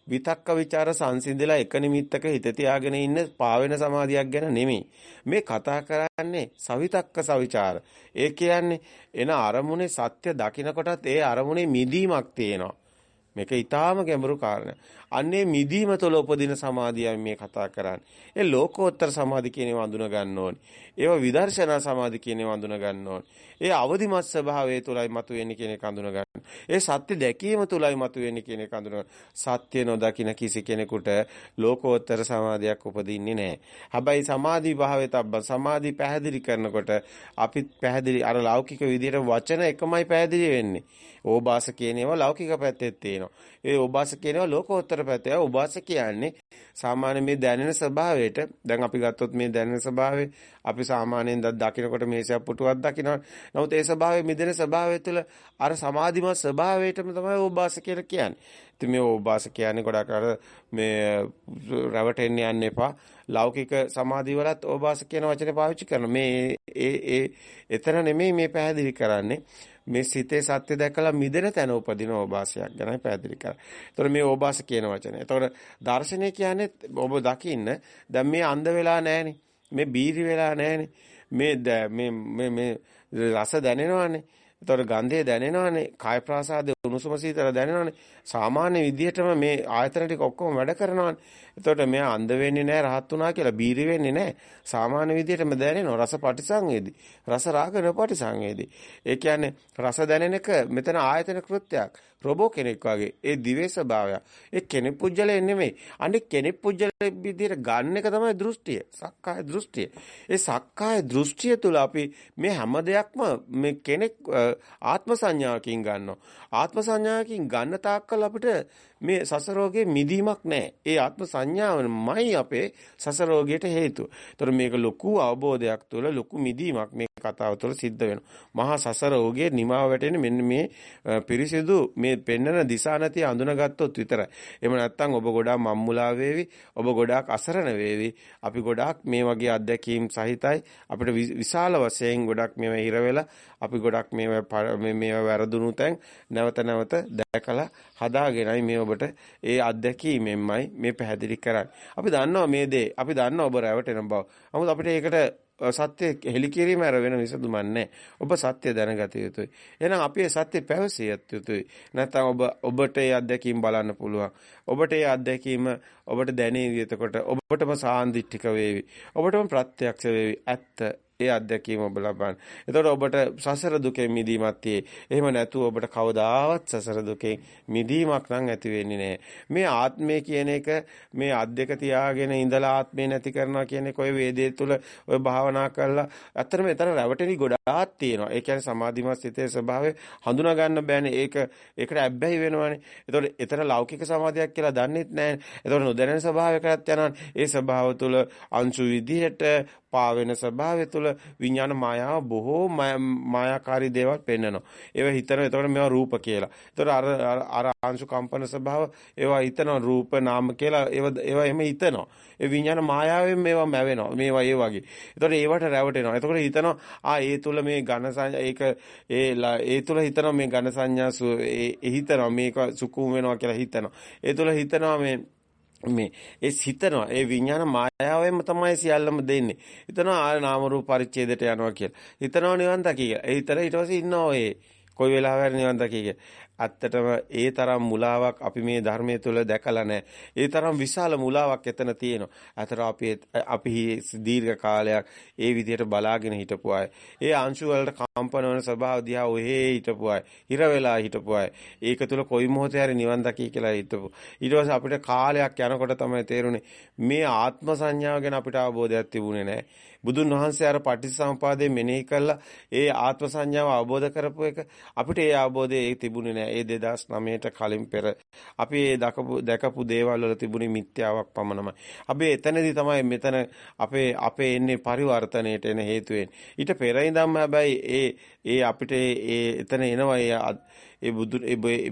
විතක්ක ਵਿਚාර සංසිඳලා එක නිමිත්තක හිත තියාගෙන ඉන්න පාවෙන සමාධියක් ගැන නෙමෙයි. මේ කතා කරන්නේ සවිතක්ක සවිචාර. ඒ කියන්නේ එන අරමුණේ සත්‍ය දකිනකොටත් ඒ අරමුණේ මිදීමක් තියෙනවා. මේක ඊටාම ගැඹුරු කාරණා. අන්නේ මිදීම තුළ උපදින සමාධියයි මේ කතා කරන්නේ. ඒ ලෝකෝත්තර සමාධි කියන ඒවා අඳුන ගන්න ඕනේ. ඒවා විදර්ශනා සමාධි කියන ඒවා අඳුන ගන්න ඕනේ. ඒ අවදිමත් ස්වභාවය තුළයි මතුවෙන්නේ කියන එක අඳුන ගන්න. ඒ සත්‍ය දැකීම තුළයි මතුවෙන්නේ කියන එක අඳුන සත්‍ය නොදකින කිසි කෙනෙකුට ලෝකෝත්තර සමාධියක් උපදින්නේ නැහැ. හැබැයි සමාධි භාවයේ තබ්බ සමාධි පැහැදිලි කරනකොට අපි පැහැදිලි අර ලෞකික විදියට වචන එකමයි පැහැදිලි වෙන්නේ. ඕබාස කියන ඒවා ලෞකික පැත්තෙත් තියෙනවා. ඒ ඕබාස කියන ඒවා ලෝකෝත්තර පැත්තේ. ඕබාස කියන්නේ සාමාන්‍ය මේ දැනෙන ස්වභාවයට දැන් අපි ගත්තොත් මේ දැනෙන ස්වභාවය අපි සාමාන්‍යයෙන් දකිනකොට මේසයක් පුටුවක් දකිනවා. නමුත් ඒ ස්වභාවයේ මිදෙන ස්වභාවය තුළ අර සමාධිමත් ස්වභාවයටම තමයි ඕබාස කියලා කියන්නේ. ඉතින් මේ ඕබාස කියන්නේ ගොඩක් අර මේ රැවටෙන්න යන්න එපා. ලෞකික සමාධි වලත් ඕබාස කියන වචනේ පාවිච්චි කරනවා. මේ ඒ ඒ එතන නෙමෙයි මේ පැහැදිලි කරන්නේ. මේ සිතේ සත්‍ය දැකලා මිදෙන තැන උපදින ඕබාසයක් ගැනයි පැහැදිලි කරන්නේ. ඒතකොට මේ ඕබාස කියන වචනේ. ඒතකොට දර්ශනය කියන්නේ ඔබ දකින්න දැන් මේ අන්ධ වෙලා නැහනේ. මේ බීරි වෙලා නැහනේ. මේ මේ මේ රස දැනෙනවානේ. ඒතකොට ගන්ධය දැනෙනවානේ. කාය ප්‍රාසාදයේ උණුසුම සීතල දැනෙනවානේ. සාමාන්‍ය විදිහටම මේ ආයතන ටික ඔක්කොම වැඩ කරනවානේ. එතකොට මෙයා අන්ධ වෙන්නේ නැහැ රහත් වුණා කියලා බීරි වෙන්නේ නැහැ. සාමාන්‍ය විදිහටම දැනෙනවා රස පටිසංවේදී. රස රාග නොපටිසංවේදී. ඒ කියන්නේ රස දැනෙන එක මෙතන ආයතන කෘත්‍යයක්. රොබෝ කෙනෙක් වගේ. ඒ දිවේ ස්වභාවය. ඒ කෙනෙක් පුජ්‍යලේ නෙමෙයි. අනිත් කෙනෙක් පුජ්‍යලේ විදිහට ගන්න එක තමයි දෘෂ්ටිය. සක්කාය දෘෂ්ටිය. ඒ සක්කාය දෘෂ්ටිය තුළ අපි මේ හැම දෙයක්ම මේ කෙනෙක් ආත්ම සංඥාවකින් ගන්නවා. ආත්ම සංඥාවකින් ගන්න තාක්කල් අපිට මේ සසරෝගේ මිදීමක් නැහැ. ඒ ආත්ම සංඥාවමයි අපේ සසරෝගයට හේතුව. ඒතර මේක ලොකු අවබෝධයක් තුළ ලොකු මිදීමක් මේ කතාව තුළ සිද්ධ වෙනවා. මහා සසර ඕගේ නිමාව වැටෙන්නේ මෙන්න මේ පිරිසිදු මේ පෙන්නන දිසා නැති අඳුනගත්තොත් විතරයි. එහෙම නැත්නම් ඔබ ගොඩාක් මම්මුලා වේවි, ඔබ ගොඩාක් අසරණ වේවි. අපි ගොඩාක් මේ වගේ අත්දැකීම් සහිතයි. අපිට විශාල වශයෙන් ගොඩක් මේවා හිර වෙලා අපි ගොඩක් මේවා මේවා වැරදුණු තැන් නැවත නැවත දැකලා හදාගෙනයි මේ ඔබට ඒ අත්දැකීමෙන්මයි මේ පැහැදිලි කරන්නේ. අපි දන්නවා මේ දේ. අපි දන්නවා ඔබ රැවටෙන බව. නමුත් අපිට ඒකට සත්‍ය හෙලිකිරීම ඇර වෙන විසඳුමක් නැහැ. ඔබ සත්‍ය දැනගත යුතුයි. එහෙනම් අපි ඒ සත්‍ය පැවසිය යුතුයි. නැත්නම් ඔබ ඔබට ඒ අත්දැකීම් බලන්න පුළුවන්. ඔබට ඒ අත්දැකීම ඔබට දැනේවි එතකොට ඔබටම සාන්දිටික වේවි. ඔබටම ප්‍රත්‍යක්ෂ වේවි. ඇත්ත ඒ අත්දැකීම ඔබ ලබන්න. එතකොට ඔබට සසර දුකෙන් මිදීමක් tie. එහෙම නැතුව ඔබට කවදාවත් සසර දුකෙන් මිදීමක් නම් ඇති වෙන්නේ නැහැ. මේ ආත්මය කියන එක මේ අද්දක තියාගෙන ඉඳලා ආත්මය නැති කරනවා කියන එක ඔය වේදේ තුල ඔය භාවනා කරලා අතරම එතන රැවටෙනි ගොඩාක් තියෙනවා. ඒ කියන්නේ සමාධිමත් සිතේ ස්වභාවය හඳුනා ගන්න බෑනේ. ඒක ඒකට ඇබ්බැහි වෙනවනේ. එතකොට එතන ලෞකික සමාධියක් කියලා දන්නෙත් නැහැ. එතකොට නොදැනෙන ස්වභාවයකට යනවා. ඒ ස්වභාව තුල අංශු විදිහට පාවෙන ස්වභාවය තුළ විඥාන මායාව බොහෝ මායාකාරී දේවල් පෙන්වනවා. ඒව හිතන එතකොට මේවා රූප කියලා. එතකොට අර අර ආංශු කම්පන ස්වභාව ඒවා හිතන රූප නාම කියලා ඒව ඒවා එමෙ හිතනවා. ඒ විඥාන මායාවෙන් මේවා මැවෙනවා. මේවා ඒ වගේ. එතකොට ඒවට රැවටෙනවා. එතකොට හිතනවා ආ ඒ තුළ මේ ඝන සංඥා ඒක ඒ ඒ තුළ හිතනවා මේ ඝන සංඥා ඒ හිතනවා මේක සුකුම වෙනවා කියලා හිතනවා. ඒ තුළ හිතනවා මේ මේ ඒ හිතනවා ඒ විඥාන මායාවෙන්ම තමයි සියල්ලම දෙන්නේ. හිතනවා ආ නාම රූප පරිච්ඡේදයට යනවා කියලා. හිතනවා නිවන් දකි කියලා. ඒ හිතලා ඊට පස්සේ ඉන්නවා ඒ කොයි වෙලාවෙ හරි නිවන් දකි කියලා. ඇත්තටම ඒ තරම් මුලාවක් අපි මේ ධර්මයේ තුල දැකලා නැහැ. ඒ තරම් විශාල මුලාවක් එතන තියෙනවා. අතර අපි අපි දීර්ඝ කාලයක් ඒ විදිහට බලාගෙන හිටපු අය. ඒ අංශු වලට කම්පන වන ස්වභාව දිහා ඔහේ හිටපු අය. හිර වෙලා හිටපු අය. ඒක තුල කොයි මොහොතේ හරි නිවන් දකි කියලා හිටපු. ඊට පස්සේ අපිට කාලයක් යනකොට තමයි තේරුනේ මේ ආත්ම සංඥාව ගැන අපිට අවබෝධයක් තිබුණේ නැහැ. බුදුන් වහන්සේ අර පටිච්චසමුපාදයේ මෙනෙහි කළා ඒ ආත්ම සංඥාව අවබෝධ කරපු එක අපිට ඒ අවබෝධය ඒ තිබුණේ නැහැ. ඒ 2009ට කලින් පෙර අපි ඒ දකපු දැකපු දේවල් වල තිබුණේ මිත්‍යාවක් පමණමයි. අපි එතනදී තමයි මෙතන අපේ අපේ එන්නේ පරිවර්තනයට එන හේතු ඊට පෙර ඉඳන්ම හැබැයි ඒ ඒ අපිට ඒ එතන එනවා ඒ බුදු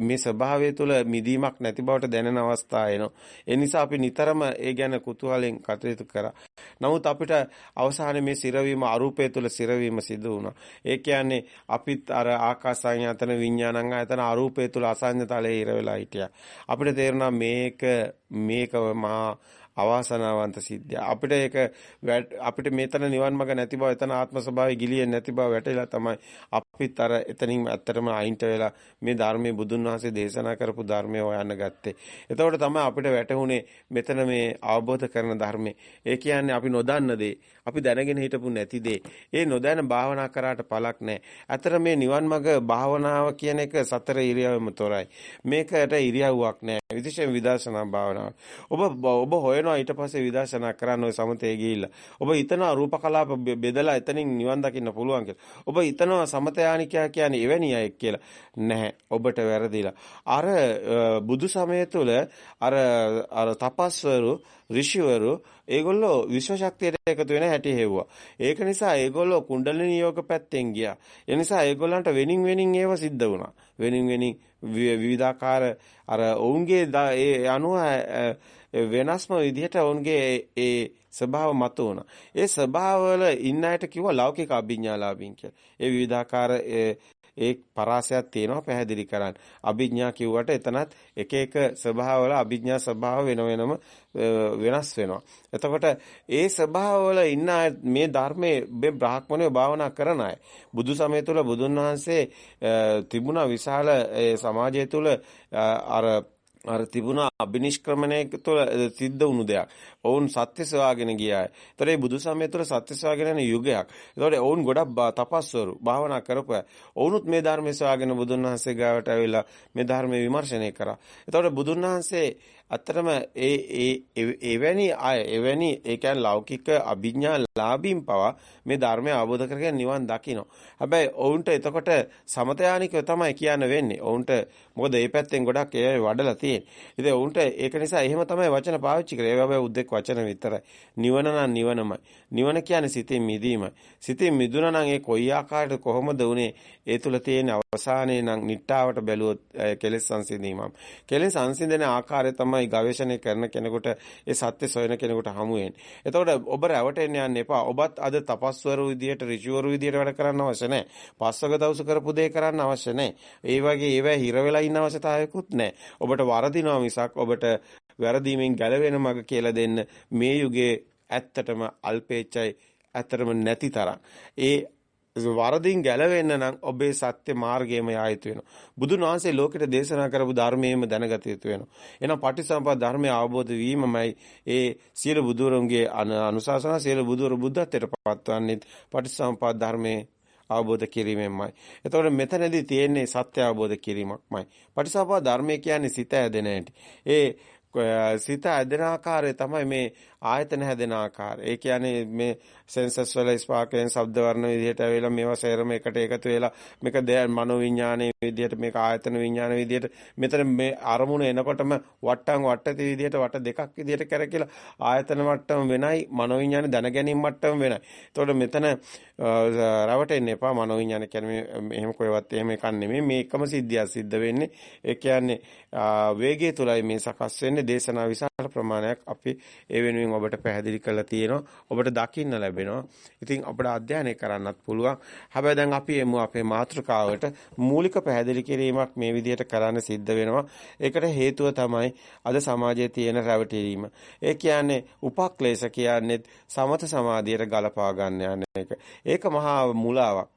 මේ ස්වභාවය තුළ මිදීමක් නැති බවට දැනෙන අවස්ථා එනවා. ඒ නිසා අපි නිතරම ඒ ගැන කුතුහලෙන් කටයුතු කරා. නමුත් අපිට අවසානයේ මේ සිරවීම අරූපය තුළ සිරවීම සිදු වුණා. ඒ කියන්නේ අපිත් අර ආකාසායතන විඥානං ආයතන අරූපය තුළ අසඤ්ඤ තලයේ ඉර වෙලා හිටියා. අපිට තේරුණා මේක මේක මා අවාසනාවන්ත සිද්ධිය. අපිට ඒක අපිට මෙතන නිවන් මඟ නැති බව එතන ආත්ම ස්වභාවය ගිලියෙන්නේ නැති බව වැටහිලා තමයි අපිත් අර එතනින් ඇත්තටම අයින්ට වෙලා මේ ධර්මයේ බුදුන් වහන්සේ දේශනා කරපු ධර්මය හොයන්න ගත්තේ. එතකොට තමයි අපිට වැටහුනේ මෙතන මේ අවබෝධ කරන ධර්මයේ. ඒ කියන්නේ අපි නොදන්න දේ, අපි දැනගෙන හිටපු නැති දේ. ඒ නොදැන භාවනා කරාට පළක් නැහැ. අතර මේ නිවන් මඟ භාවනාව කියන එක සතර ඉරියව්වෙම තොරයි. මේකට ඉරියව්වක් නැහැ. විශේෂයෙන් විදර්ශනා භාවනාව. ඔබ ඔබ හොය වෙනවා ඊට පස්සේ විදර්ශනා කරන්න ওই සමතේ ගිහිල්ලා. ඔබ හිතනවා රූප කලාප බෙදලා එතනින් නිවන් දකින්න පුළුවන් කියලා. ඔබ හිතනවා සමතයානිකයා කියන්නේ එවැනි අයෙක් කියලා. නැහැ. ඔබට වැරදිලා. අර බුදු සමය තුළ අර අර තපස්වරු ඍෂිවරු ඒගොල්ලෝ විශ්ව ශක්තියට එකතු වෙන හැටි හෙව්වා. ඒක නිසා ඒගොල්ලෝ කුණ්ඩලිනී යෝග පැත්තෙන් ගියා. ඒ නිසා ඒගොල්ලන්ට වෙනින් වෙනින් ඒව සිද්ධ වුණා. වෙනින් වෙනින් විවිධාකාර අර ඔවුන්ගේ ඒ අනුව වෙනස්ම විදිහට ඔවුන්ගේ ඒ ස්වභාව මත වුණා. ඒ ස්වභාවවල ඉන්න අයට කිව්වා ලෞකික අභිඥාලාභීන් කියලා. ඒ විවිධාකාර ඒ පරාසයක් තියෙනවා පැහැදිලි කරන්න. අභිඥා කිව්වට එතනත් එක එක ස්වභාවවල අභිඥා ස්වභාව වෙන වෙනම වෙනස් වෙනවා. එතකොට ඒ ස්වභාවවල ඉන්න මේ ධර්මයේ මේ බ්‍රාහ්මණය භාවනා කරන අය බුදු සමය තුල බුදුන් වහන්සේ තිබුණ විශාල සමාජය තුල අර අර තිබුණ අබිනිෂ්ක්‍රමණය තුළ සිද්ධ වුණු දෙයක්. ඔවුන් සත්‍ය සොයාගෙන ගියාය. ඒතර මේ බුදු සමය තුළ සත්‍ය සොයාගෙන යන යුගයක්. ඒතකොට ඔවුන් ගොඩක් තපස්වරු භාවනා කරපුවා. ඔවුනුත් මේ ධර්මයේ සොයාගෙන බුදුන් වහන්සේ ගාවට ඇවිල්ලා මේ ධර්මයේ විමර්ශනය කරා. ඒතකොට බුදුන් වහන්සේ අතරම ඒ ඒ එවැනි අය එවැනි ඒ කියන්නේ ලෞකික අභිඥා ලාභීන් පවා මේ ධර්මය අවබෝධ කරගෙන නිවන් දකින්න. හැබැයි ඔවුන්ට එතකොට සමතයානිකව තමයි කියන්න වෙන්නේ. ඔවුන්ට මොකද මේ පැත්තෙන් ගොඩක් ඒ වඩලා තියෙන්නේ. ඉතින් ඔවුන්ට ඒක නිසා එහෙම තමයි වචන පාවිච්චි කරේ. ඒ හැබැයි උද්දෙක් වචන විතරයි. නිවන නම් නිවනමයි. නිවන කියන්නේ සිතින් මිදීමයි. සිතින් මිදුණා නම් ඒ කොයි ආකාරයකට කොහොමද උනේ? ඒ තුල තියෙන අවසානයේ නම් නිට්ටාවට බැලුවොත් කෙලෙස් සංසිඳීමම. කෙලෙස් සංසිඳන ආකාරය තමයි ගවේෂණය කරන කෙනෙකුට ඒ සත්‍ය සොයන කෙනෙකුට හමු වෙන්නේ. එතකොට ඔබ රැවටෙන්න යන්න එපා. ඔබත් අද තපස්වරු විදියට ඍජුවරු විදියට වැඩ කරන්න අවශ්‍ය නැහැ. පස්වග දවස කරපු දේ කරන්න අවශ්‍ය නැහැ. ඒ වගේ ඒවා හිර වෙලා ඉන්න අවශ්‍යතාවයකුත් නැහැ. ඔබට වරදිනවා මිසක් ඔබට වැරදීමෙන් ගැලවෙන මඟ කියලා දෙන්න මේ යුගයේ ඇත්තටම අල්පේච්චයි ඇත්තටම නැති තරම්. ඒ වරදින් ගැලවෙන්න නම් ඔබේ සත්‍ය මාර්ගයම යා යුතු වෙනවා. බුදුන් වහන්සේ ලෝකෙට දේශනා කරපු ධර්මයේම දැනගත යුතු වෙනවා. එහෙනම් පටිසම්පදා ධර්මය අවබෝධ වීමමයි ඒ සියලු බුදුරන්ගේ අනුශාසනා සියලු බුදුර බුද්ධත්වයට පත්වන්නේ පටිසම්පදා ධර්මයේ අවබෝධ කිරීමෙන්මයි. එතකොට මෙතනදී තියෙන්නේ සත්‍ය අවබෝධ කිරීමක්මයි. පටිසම්පදා ධර්මය කියන්නේ සිත ඇදෙන හැටි. ඒ සිත ඇදෙන ආකාරය තමයි මේ ආයතන හැදෙන ආකාරය. ඒ කියන්නේ මේ සෙන්සස් වල ස්පාර්කෙන් ශබ්ද වර්ණ විදිහට ඇවිල්ලා මේවා සේරම එකට එකතු වෙලා මේක මනෝ විඥානයේ විදිහට මේක ආයතන විඥාන විදිහට මෙතන මේ අරමුණ එනකොටම වට්ටම් වට්ටති විදිහට වට දෙකක් විදිහට කරකිලා ආයතන මට්ටම වෙනයි මනෝ විඥාන දැන ගැනීම මට්ටම වෙනයි. එතකොට මෙතන රවටෙන්න එපා මනෝ විඥාන කියන්නේ එහෙම කොහෙවත් එහෙම එකක් නෙමෙයි මේ එකම සිද්ධියක් සිද්ධ වෙන්නේ. ඒ කියන්නේ වේගය තුලයි මේ සකස් වෙන්නේ දේශනා විශාල ප්‍රමාණයක් අපි ඒ වෙනුවෙන් වශයෙන් ඔබට පැහැදිලි කරලා තියෙනවා. ඔබට දකින්න ලැබෙනවා. ඉතින් අපිට අධ්‍යයනය කරන්නත් පුළුවන්. හැබැයි දැන් අපි එමු අපේ මාතෘකාවට මූලික පැහැදිලි කිරීමක් මේ විදිහට කරන්න සිද්ධ වෙනවා. ඒකට හේතුව තමයි අද සමාජයේ තියෙන රැවටීම. ඒ කියන්නේ උපක්ලේශ කියන්නේ සමත සමාධියට ගලපා ගන්න යන එක. ඒක මහා මුලාවක්.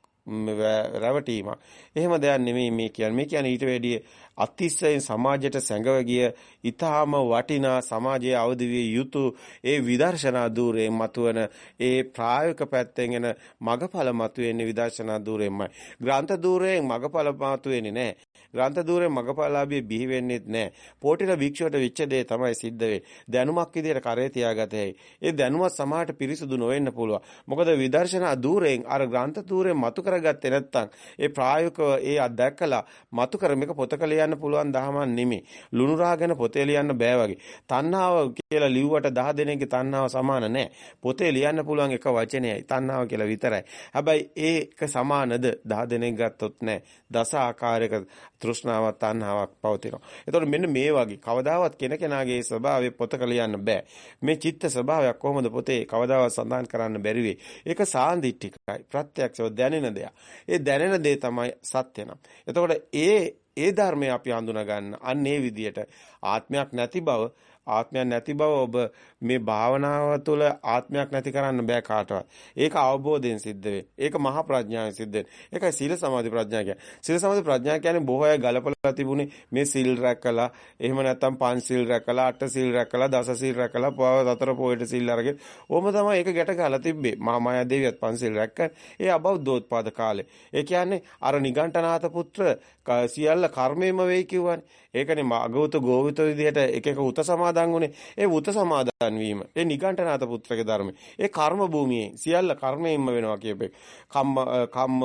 රැවටීමක්. එහෙම දෙයක් නෙමෙයි මේ කියන්නේ. මේ කියන්නේ ඊට වැඩිය අතිශයින් සමාජයට සැඟව ගිය ඊටාම වටිනා සමාජයේ අවදි විය යුතු ඒ විදර්ශනා ධූරයෙන් මතුවන ඒ ප්‍රායෝගික පැත්තෙන් එන මගඵල මතුවෙන්නේ විදර්ශනා ධූරයෙන්මයි. ග්‍රන්ථ ධූරයෙන් මගඵල මතුවෙන්නේ නැහැ. ග්‍රන්ථ ධූරයෙන් මගඵලාභිය බිහි වෙන්නේත් නැහැ. පොටිල භික්ෂුවට වෙච්ච දේ තමයි සිද්ධ වෙන්නේ. දැනුමක් විදියට කරේ තියාගත හැකි. ඒ දැනුමත් සමාහට පිරිසුදු නොවෙන්න පුළුවන්. මොකද විදර්ශනා ධූරයෙන් අර ග්‍රන්ථ ධූරයෙන් මතු කරගත්තේ නැත්නම් ඒ ප්‍රායෝගිකව ඒ අත්දැකලා මතු කරමික පොතක ලියන්න පුළුවන් දහමක් නෙමෙයි. ලුණු රාගෙන පොතේ ලියන්න බෑ වගේ. තණ්හාව කියලා ලිව්වට 10 දෙනෙක්ගේ තණ්හාව සමාන නැහැ. පොතේ ලියන්න පුළුවන් එක වචනයයි තණ්හාව කියලා විතරයි. හැබැයි ඒක සමානද 10 දෙනෙක් ගත්තොත් නැහැ. දස ආකාරයක තෘෂ්ණාවක් තණ්හාවක් පවතිනවා. එතකොට මෙන්න මේ වගේ කවදාවත් කෙනකෙනාගේ ස්වභාවය පොතක ලියන්න බෑ. මේ චිත්ත ස්වභාවයක් කොහොමද පොතේ කවදාවත් සඳහන් කරන්න බැරි වෙයි. ඒක සාන්දිටිකයි. ප්‍රත්‍යක්ෂව දැනෙන දෙයක්. ඒ දැනෙන දේ තමයි සත්‍ය නම්. එතකොට ඒ ඒ ධර්මය අපි හඳුනා ගන්න. අන්න ඒ විදියට ආත්මයක් නැති බව ආත්මයක් නැති බව ඔබ මේ භාවනාව තුළ ආත්මයක් නැති කරන්න බෑ කාටවත්. ඒක අවබෝධයෙන් සිද්ධ වෙයි. ඒක මහා ප්‍රඥාවෙන් සිද්ධ වෙයි. ඒකයි සීල සමාධි ප්‍රඥා කියන්නේ. සීල සමාධි ප්‍රඥා කියන්නේ බොහෝ අය ගලපලා තිබුණේ මේ සීල් රැකලා, එහෙම නැත්නම් පංච සීල් රැකලා, අට සීල් රැකලා, දස සීල් රැකලා, පව සතර පොයට සීල් අරගෙන ඕම තමයි ඒක ගැට ගහලා තිබ්බේ. මහා මායා දේවියත් පංච සීල් රැක්කා. ඒ අබෞද්ධෝත්පාද කාලේ. ඒ කියන්නේ අර නිගණ්ඨනාත පුත්‍ර සියල්ල කර්මයෙන්ම වෙයි කිව්වනේ. ඒකනේ අගෞත ගෝවිත විදිහට එක එක උත සමාදන් වුනේ. ඒ උත සමාදන් වීම. ඒ නිගණ්ඨනාත පුත්‍රගේ ධර්මය. ඒ කර්ම භූමියේ සියල්ල කර්මයෙන්ම වෙනවා කියපේ. කම්ම කම්ම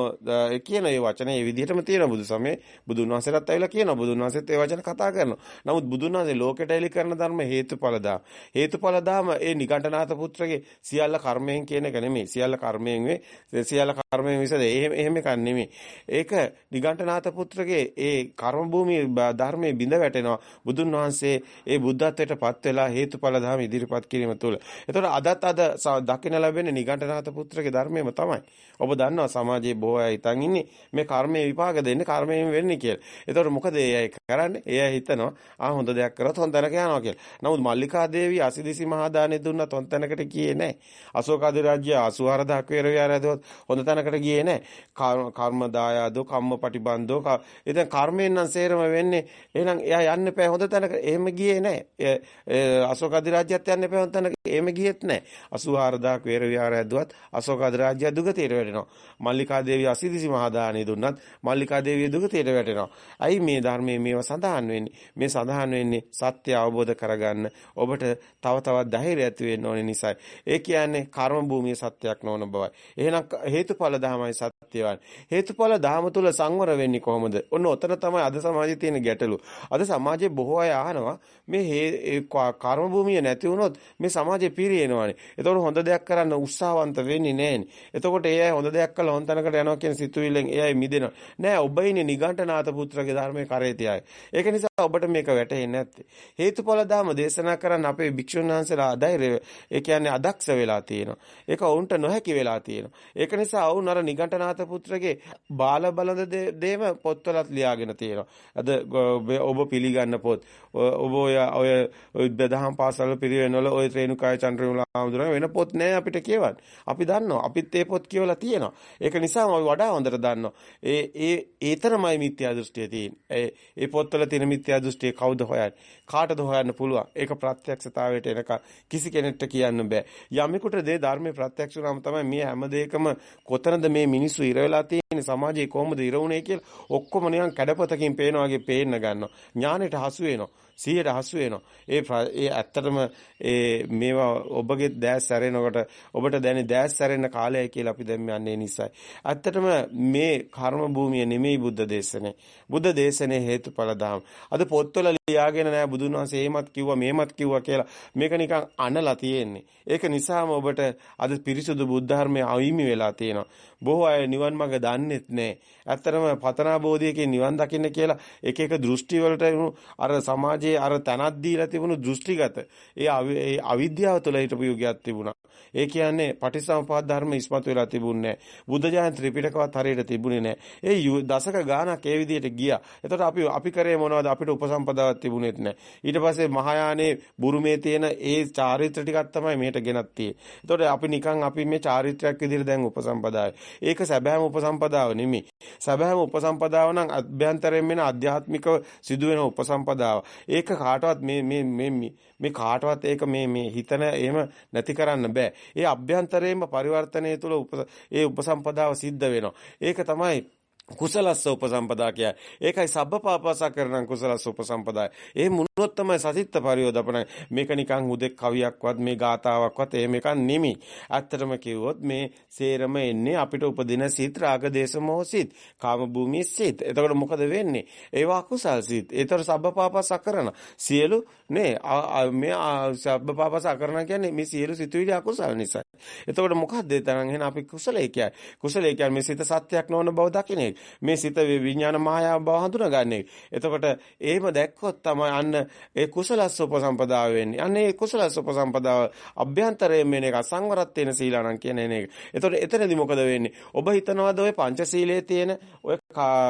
කියන ඒ වචනේ ඒ විදිහටම තියෙන බුදු සමයේ බුදුන් වහන්සේලාත් ඇවිල්ලා කියනවා. බුදුන් වහන්සේත් ඒ වචන කතා කරනවා. නමුත් බුදුන් වහන්සේ ලෝකෙට එලි කරන ධර්ම හේතුඵල දාම. හේතුඵල දාම ඒ නිගණ්ඨනාත පුත්‍රගේ සියල්ල කර්මයෙන් කියන එක නෙමෙයි. සියල්ල කර්මයෙන් වේ. සියල්ල කර්මයෙන් විසද එහෙම එහෙම එකක් නෙමෙයි. ඒක නිගණ්ඨනාත පුත්‍රගේ ඒ කර්ම භූමියේ ධර්මයේ බිඳ වැටෙනවා. බුදුන් වහන්සේ ඒ බුද්ධත්වයට පත් වෙලා හේතුඵල ධර්ම ඉදිරිපත් කිරීම තුළ. එතකොට අදත් අද දකින්න ලැබෙන්නේ නිගණ්ඨනාත පුත්‍රගේ ධර්මයම තමයි. ඔබ දන්නවා සමාජයේ බොහෝ අය හිතන් ඉන්නේ මේ කර්මයේ විපාක දෙන්නේ කර්මයෙන් වෙන්නේ කියලා. එතකොට මොකද ඒ අය කරන්නේ? ඒ අය හිතනවා ආ හොඳ දෙයක් කරොත් හොඳ තැනක යනවා කියලා. නමුත් මල්ලිකා දේවිය අසිදිසි මහා දානෙ දුන්නත් හොඳ තැනකට ගියේ නැහැ. අශෝක අධිරාජ්‍ය 84000ක් වේර විහාරය දුවත් හොඳ තැනක තැනකට ගියේ නැහැ. කර්ම දායාදෝ කම්ම පටිබන්ධෝ. එතන කර්මයෙන් නම් සේරම වෙන්නේ. එහෙනම් එයා යන්න එපා හොඳ තැනක. එහෙම ගියේ නැහැ. අශෝක අධිරාජ්‍යයත් යන්න එපා හොඳ තැනක. එහෙම ගියෙත් නැහැ. 84000ක් වේර විහාරයක් දුවත් අශෝක අධිරාජ්‍යය දුගතියට වැටෙනවා. මල්ලිකා දේවිය අසිදිසි මහදානිය දුන්නත් මල්ලිකා දේවිය දුගතියට වැටෙනවා. අයි මේ ධර්මයේ මේවා සඳහන් වෙන්නේ. මේ සඳහන් වෙන්නේ සත්‍ය අවබෝධ කරගන්න ඔබට තව තවත් ධෛර්යය ඇති වෙන්න ඕනේ නිසායි. ඒ කියන්නේ කර්ම භූමියේ සත්‍යයක් නොවන බවයි. එහෙනම් හේතුඵල ධමයි සත්‍ය වන්නේ. හේතුඵල ධම තුල සංවර වෙන්නේ කොහොමද? ඔන්න ඔතන තමයි අද සමාජයේ තියෙන ගැටලු. අද සමාජයේ බොහෝ අය අහනවා මේ කර්ම භූමිය නැති වුණොත් මේ සමාජය පිරිනවනේ. එතකොට හොඳ දෙයක් කරන්න උත්සාහවන්ත වෙන්නේ නැහෙනි. එතකොට ඒ අය හොඳ දෙයක් කළා හොඳ තැනකට යනවා කියන සිතුවිල්ලෙන් ඒ අය මිදෙනවා. නෑ ඔබ ඉන්නේ නිගණ්ඨනාත පුත්‍රගේ ධර්මයේ කරේ තියායි. ඒක නිසා ඔබට මේක වැටහෙන්නේ නැත්තේ. හේතුඵල ධම දේශනා කරන්න අපේ භික්ෂුන් වහන්සේලා අධෛර්ය ඒ කියන්නේ අදක්ෂ වෙලා තියෙනවා. ඒක වුන්ට නොහැකි වෙලා තියෙනවා. ඒක නිසා වුන් අර නිගණ්ඨනාත පුත්‍රගේ බාල බලද දේම පොත්වලත් ලියාගෙන තියෙනවා. අද ඔබ පිළිගන්න පොත් ඔබ ඔය ඔය දහම් පාසල් පිරිවෙනවල ඔය ත්‍රේණුකාය චන්ද්‍රමුලා ආමඳුරන වෙන පොත් නෑ අපිට කියවන්න. අපි දන්නවා. අපිත් ඒ පොත් කියවලා තියෙනවා. ඒක නිසා අපි වඩා හොඳට දන්නවා. ඒ ඒ ඒතරමයි මිත්‍යා දෘෂ්ටිය තියෙන්නේ. ඒ පොත්වල තියෙන මිත්‍යා දෘෂ්ටිය කවුද හොයන්නේ? කාටද හොයන්න පුළුවන්? ඒක ප්‍රත්‍යක්ෂතාවයට එනක කිසි කෙනෙක්ට කියන්න බෑ. යමෙකුට දේ ධර්මයේ ප්‍රත්‍යක්ෂ වුණාම තමයි මේ හැම දෙයකම කොතනද මේ මිනිස්සු ඉර වෙලා තියෙන්නේ සමාජයේ කොහොමද ඉර වුනේ කියලා ඔක්කොම නිකන් කැඩපතකින් පේනවා වගේ පේන්න ගන්නවා. ඥානෙට හසු වෙනවා. 100ට හසු වෙනවා. ඒ ඒ ඇත්තටම ඒ මේවා ඔබගේ දැස් සැරෙනකොට ඔබට දැනෙන දැස් සැරෙන කාලයයි කියලා අපි දැන් යන්නේ නිසායි. ඇත්තටම මේ කර්ම භූමිය නෙමෙයි බුද්ධ දේශනේ. බුද්ධ දේශනේ හේතුඵල දහම්. අද පොත්වල ලියාගෙන නෑ බුදුන් වහන්සේ එහෙමත් කිව්වා මෙහෙමත් කිව්වා කියලා. මේක නිකන් අනලා තියෙන්නේ. ඒක නිසාම ඔබට අද පිරිසුදු බුද්ධ ධර්මයේ අවිමි වෙලා තියෙනවා. බොහෝ අය නිවන් මඟ දන්නෙත් නෑ. ඇත්තටම පතනා බෝධියකින් නිවන් දකින්න කියලා එක එක දෘෂ්ටි වලට අර සමාජයේ අර තනක් දීලා තිබුණු දෘෂ්ටිගත ඒ අවිද්‍යාව තුළ හිටපු යුගයක් තිබුණා. ඒ කියන්නේ පටිසමුපාද ධර්ම ඉස්මතු වෙලා තිබුණේ නැහැ. බුද්ධ ජයන්ත ත්‍රිපිටකවත් හරියට තිබුණේ නැහැ. ඒ දසක ගානක් ඒ විදිහට ගියා. එතකොට අපි අපි කරේ මොනවද අපිට උපසම්පදාවක් තිබුණෙත් නැහැ. ඊට පස්සේ මහායානේ බුරුමේ තියෙන ඒ චාරිත්‍ර ටිකක් තමයි මෙහෙට ගෙනත් තියෙන්නේ. එතකොට අපි නිකන් අපි මේ චාරිත්‍රාක් විදිහට දැන් උපසම්පදාවයි. ඒක සැබෑම උපසම්පදාව නෙමෙයි. සැබෑම උපසම්පදාව නම් අභ්‍යන්තරයෙන් වෙන ආධ්‍යාත්මිකව සිදුවෙන උපසම්පදාව. ඒක කාටවත් මේ මේ මේ මේ කාටවත් ඒක මේ මේ හිතන එහෙම නැති කරන්න බෑ. ඒ අභ්‍යන්තරයෙන්ම පරිවර්තනය තුළ ඒ උපසම්පදාව සිද්ධ වෙනවා. ඒක තමයි කුසලස්ස උපසම්පදා කියයි. ඒකයි සබ්බපාපසකරණං කුසලස්ස උපසම්පදාය. ඒ මුනොත් තමයි සතිත්ත පරියෝදපණ. මේක නිකන් හුදෙක් කවියක්වත් මේ ගාතාවක්වත් එහෙම එකක් නෙමෙයි. ඇත්තටම කිව්වොත් මේ සේරම එන්නේ අපිට උපදින සිත් රාග දේශ මොහ සිත්. කාම භූමියේ සිත්. එතකොට මොකද වෙන්නේ? ඒවා කුසල් සිත්. ඒතර සබ්බපාපසකරණ. සියලු නේ මේ සබ්බපාපසකරණ කියන්නේ මේ සියලු සිතුවිලි අකුසල නිසා. එතකොට මොකද්ද ඒ තරම් එහෙනම් අපි කුසලයේ කියයි. කුසලයේ කියන්නේ මේ සිත සත්‍යයක් නොවන බව දකින්නේ. මේ සිත විඥාන මායාව බව හඳුනගන්නේ. එතකොට එහෙම දැක්කොත් තමයි අන්න ඒ කුසලස්ස උපසම්පදාව වෙන්නේ. අන්න ඒ කුසලස්ස උපසම්පදාව අභ්‍යන්තරයෙන් වෙන එක සංවරත් වෙන සීලානම් කියන එක. එතකොට එතනදී මොකද වෙන්නේ? ඔබ හිතනවාද ඔය පංචශීලයේ තියෙන ඔය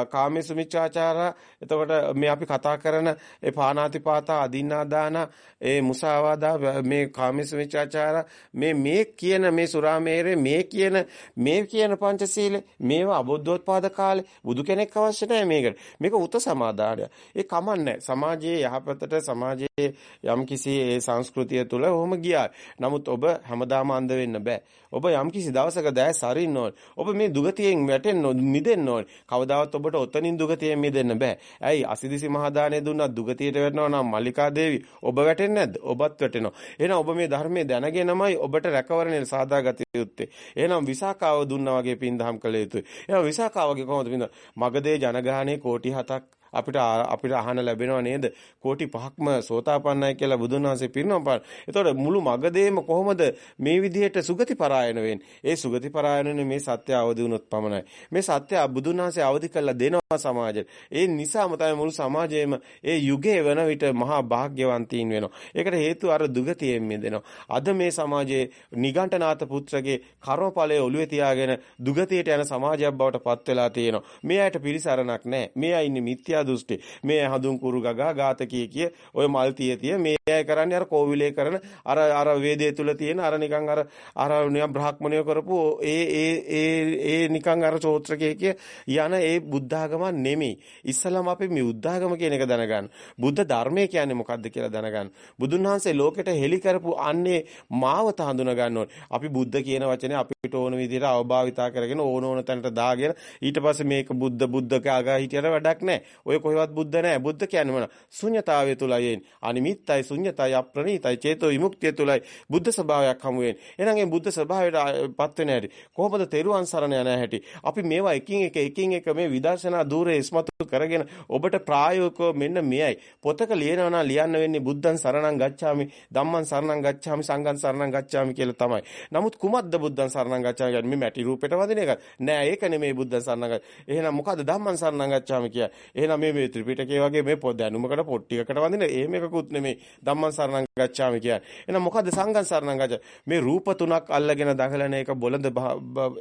කාමයේ මිච්ඡාචාර එතකොට මේ අපි කතා කරන ඒ පානාතිපාතා අදින්නාදාන ඒ මුසාවාදා මේ කාමයේ මිච්ඡාචාර මේ මේ කියන මේ සුරාමේරේ මේ කියන මේ කියන පංචශීල මේවා අබුද්ධෝත්පාද කාලේ බුදු කෙනෙක් අවශ්‍ය නැහැ මේකට. මේක උත සමාදානය. ඒ කමන්නේ සමාජයේ යහපතට සමාජයේ යම්කිසි ඒ සංස්කෘතිය තුළ ඔහොම ගියා. නමුත් ඔබ හැමදාම අන්ධ වෙන්න බෑ. ඔබ යම්කිසි දවසක දැස් අරින්න ඕන. ඔබ මේ දුගතියෙන් වැටෙන්න මිදෙන්න ඕන. කවදාවත් ඔබට ඔතනින් දුගතියෙන් මිදෙන්න බෑ. ඇයි අසිදිසි මහදානය දුන්නා දුගතියට වැටෙනවා නම් මල්ලිකා දේවි ඔබ වැටෙන්නේ නැද්ද? ඔබත් වැටෙනවා. එහෙනම් ඔබ මේ ධර්මයේ දැනගෙනමයි ඔබට රැකවරණය සාදාගත යුත්තේ. එහෙනම් විසාකාව දුන්නා වගේ පින්දහම් කළ යුතුයි. එහෙනම් විසාකාවගේ කොහොමද පින්ද? මගධේ ජනගහණය කෝටි 7ක් අපිට අපිට අහන්න ලැබෙනව නේද? කෝටි 5ක්ම සෝතාපන්නයි කියලා බුදුන් වහන්සේ පිරිනොම් පාන. එතකොට මුළු මගදේම කොහොමද මේ විදිහට සුගති පරායන වෙන්නේ? ඒ සුගති පරායනනේ මේ සත්‍ය අවදි වුණොත් පමණයි. මේ සත්‍ය බුදුන් වහන්සේ අවදි කළා දෙනවා සමාජයට. ඒ නිසාම තමයි මුළු සමාජයේම ඒ යුගයේ වෙන විට මහා භාග්‍යවන්තයින් වෙනවා. ඒකට හේතුව අර දුගතියෙන් මිදෙනවා. අද මේ සමාජයේ නිගණ්ඨනාත පුත්‍රගේ කර්මඵලයේ ඔළුවේ තියාගෙන දුගතියට යන සමාජයක් බවට පත් වෙලා තියෙනවා. මේ අයට පිළිසරණක් නැහැ. මේ අය ඉන්නේ මිත්‍යා මිත්‍යා දෘෂ්ටි. මේ හඳුන් කුරු ගගා ඝාතකී කිය ඔය මල් තිය තිය මේ අය කරන්නේ අර කෝවිලේ කරන අර අර වේදයේ තුල තියෙන අර නිකන් අර අර නිකන් බ්‍රාහ්මණයෝ කරපු ඒ ඒ ඒ ඒ නිකන් අර චෝත්‍රකයේ කිය යන ඒ බුද්ධාගම නෙමෙයි. ඉස්සලම අපි මේ බුද්ධාගම කියන එක දැනගන්න. බුද්ධ ධර්මය කියන්නේ මොකක්ද කියලා දැනගන්න. බුදුන් වහන්සේ ලෝකෙට හෙළි කරපු අන්නේ මාවත හඳුනා ගන්න ඕනේ. අපි බුද්ධ කියන වචනේ අපිට ඕන විදිහට අවභාවිතා කරගෙන ඕන ඕන තැනට දාගෙන ඊට පස්සේ මේක බුද්ධ බුද්ධ කාගා හිටියට වැඩක් නැහැ. ඔය කොහෙවත් බුද්ධ නැහැ. බුද්ධ කියන්නේ මොන? ශුන්්‍යතාවය තුලයි එන්නේ. අනිමිත්තයි ශුන්්‍යතයි අප්‍රණීතයි චේතෝ විමුක්තිය තුලයි බුද්ධ ස්වභාවයක් හමු වෙන්නේ. එහෙනම් මේ බුද්ධ ස්වභාවයටපත් වෙන හැටි කොහොමද තෙරුවන් සරණ යන හැටි අපි මේවා එකින් එක එකින් එක මේ විදර්ශනා ධූරේ ඉස්මතු කරගෙන ඔබට ප්‍රායෝගිකව මෙන්න මෙයයි පොතක ලියනවා නම් ලියන්න වෙන්නේ බුද්ධං සරණං ගච්ඡාමි ධම්මං සරණං ගච්ඡාමි සංඝං සරණං ගච්ඡාමි කියලා තමයි. නමුත් කුමද්ද බුද්ධං සරණං ගච්ඡාමි කියන්නේ මේ මැටි රූපෙට වදින එක. නෑ ඒක නෙමෙයි බුද්ධං සරණං එහෙනම් මොකද්ද ධම්මං සරණං ගච්ඡාමි කියන්නේ? එහෙනම් මේ මේ ත්‍රිපිටකයේ වගේ මේ පොත් දැනුමකට පොත් ටිකකට වදින එහෙම එකකුත් නෙමෙයි ධම්මං සරණං ගච්ඡාමි කියන්නේ. එහෙනම් මොකද්ද සංඝං සරණං ගච්ඡාමි? මේ රූප තුනක් අල්ලගෙන දඟලන එක බොළඳ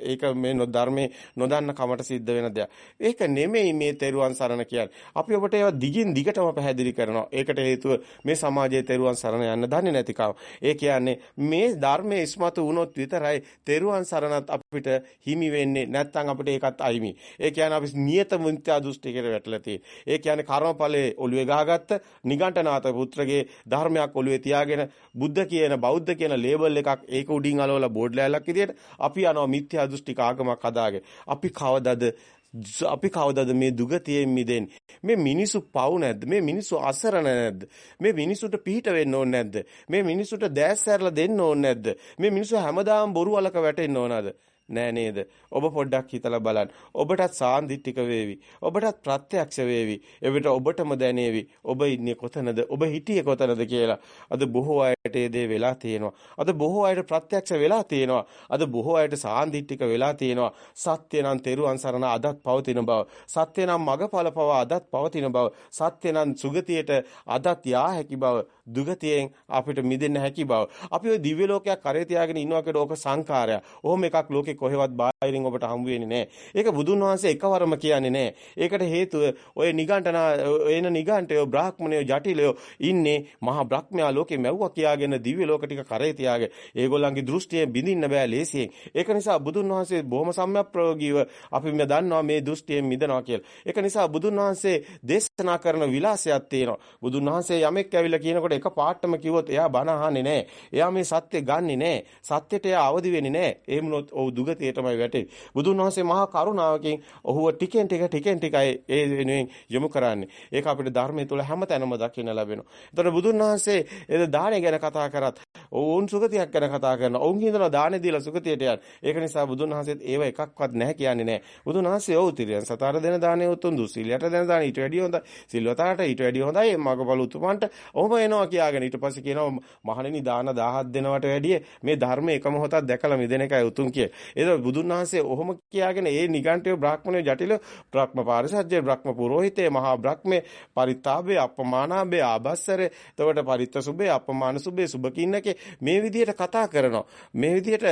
ඒක මේ ධර්මයේ නොදන්න කමට සිද්ධ වෙන දෙයක්. ඒක නෙමෙයි මේ තෙරුවන් සරණ කියන්නේ. අපි ඔබට ඒවා දිගින් දිගටම පැහැදිලි කරනවා. ඒකට හේතුව මේ සමාජයේ තෙරුවන් සරණ යන්න දන්නේ නැතිකම. ඒ කියන්නේ මේ ධර්මයේ ඉස්මතු වුණොත් විතරයි තෙරුවන් සරණත් අපිට හිමි වෙන්නේ. නැත්නම් අපිට ඒකත් අයිමි. ඒ කියන්නේ අපි නියත මිත්‍යා දෘෂ්ටියකට වැටලා තියෙන්නේ. ඒ කියන්නේ කර්මඵලයේ ඔළුවේ ගහගත්ත නිගණ්ඨනාත පුත්‍රගේ ධර්මයක් ඔළුවේ තියාගෙන බුද්ධ කියන බෞද්ධ කියන ලේබල් එකක් ඒක උඩින් අලවලා බෝඩ් ලෑල්ලක් විදියට අපි යනවා මිත්‍යා දෘෂ්ටික ආගමක් හදාගෙන. අපි කවදද අපි කවදද මේ දුගතියෙන් මිදෙන්නේ? මේ මිනිසු පව් නැද්ද? මේ මිනිසු අසරණ නැද්ද? මේ මිනිසුන්ට පිහිට වෙන්න ඕනේ නැද්ද? මේ මිනිසුන්ට දැස් ඇරලා දෙන්න ඕනේ නැද්ද? මේ මිනිසු හැමදාම බොරු වලක වැටෙන්න ඕනද? නෑ නේද? ඔබ පොඩ්ඩක් හිතලා බලන්න. ඔබටත් සාන්දිටික වේවි. ඔබටත් ප්‍රත්‍යක්ෂ වේවි. එවිට ඔබටම දැනේවි. ඔබ ඉන්නේ කොතනද? ඔබ හිටියේ කොතනද කියලා. අද බොහෝ අයට ඒ දේ වෙලා තියෙනවා. අද බොහෝ අයට ප්‍රත්‍යක්ෂ වෙලා තියෙනවා. අද බොහෝ අයට සාන්දිටික වෙලා තියෙනවා. සත්‍ය නම් තෙරුවන් සරණ අදත් පවතින බව. සත්‍ය නම් මගඵල පව අදත් පවතින බව. සත්‍ය නම් සුගතියට අදත් යා හැකි බව. දුගතියෙන් අපිට මිදෙන්න හැකි බව. අපි ওই දිව්‍ය ලෝකයක් කරේ තියාගෙන ඉන්නවා කියලා ඕක සංකාරය. ඔහොම එකක් ලෝකේ කොහෙවත් බාහිරින් ඔබට හම්බ වෙන්නේ නැහැ. ඒක බුදුන් වහන්සේ එකවරම කියන්නේ නැහැ. ඒකට හේතුව ඔය නිගණ්ඨනා එන නිගණ්ඨයෝ බ්‍රාහ්මණයෝ ජටිලයෝ ඉන්නේ මහා බ්‍රහ්මයා ලෝකේ මැව්වා කියාගෙන දිව්‍ය ලෝක ටික කරේ තියාගෙන ඒගොල්ලන්ගේ දෘෂ්ටියෙන් බිඳින්න බෑ ලේසියෙන්. ඒක නිසා බුදුන් වහන්සේ බොහොම සම්‍යක්ප්‍රයෝගීව අපි මේ දන්නවා මේ දෘෂ්ටියෙන් මිදනවා කියලා. ඒක නිසා බුදුන් වහන්සේ දේශනා කරන විලාසයක් තියෙනවා. බුදුන් වහන්සේ යමෙක් ඇවිල්ලා කියනකොට එක පාටම කිව්වොත් එයා බණ අහන්නේ නැහැ. එයා මේ සත්‍ය ගන්නෙ නැහැ. සත්‍යට එයා අවදි වෙන්නේ නැහැ. ඒ මොනොත් ඔව් දුග දුගතියටමයි වැටෙන්නේ. බුදුන් වහන්සේ මහා කරුණාවකින් ඔහුව ටිකෙන් ටික ටිකෙන් ටිකයි ඒ වෙනුවෙන් යොමු කරන්නේ. ඒක අපිට ධර්මයේ තුල හැමතැනම දකින්න ලැබෙනවා. එතකොට බුදුන් වහන්සේ ඒ දාණය ගැන කතා කරත් ඔවුන් සුගතියක් ගැන කතා කරනවා. ඔවුන් හිතනවා දාණය දීලා සුගතියට යන්න. ඒක නිසා බුදුන් වහන්සේත් ඒව එකක්වත් නැහැ කියන්නේ නැහැ. බුදුන් වහන්සේ ඔව් තිරියන් සතර දෙන දාණය උතුම් දුසිලියට දෙන දාණය ඊට වැඩිය හොඳයි. සිල්වතාවට ඊට වැඩිය හොඳයි. මගපල උතුමන්ට ඔහොම එනවා කියාගෙන ඊට පස්සේ කියනවා මහණෙනි දාන 1000ක් දෙනවට වැඩිය මේ ධර්මයේ එක මොහොතක් දැකලා මිදෙන එකයි උතුම් කිය. ඒක බුදුන් වහන්සේ ඔහොම කියාගෙන ඒ නිගණ්ඨය බ්‍රාහ්මණය ජටිල බ්‍රහ්ම පාරිසජ්‍ය බ්‍රහ්ම පුරোহিතේ මහා බ්‍රහ්මේ පරිත්තාබේ අපමානාබේ ආබස්සරේ එතකොට පරිත්ත සුබේ අපමාන සුබේ සුබකින්නකේ මේ විදිහට කතා කරනවා. මේ විදිහට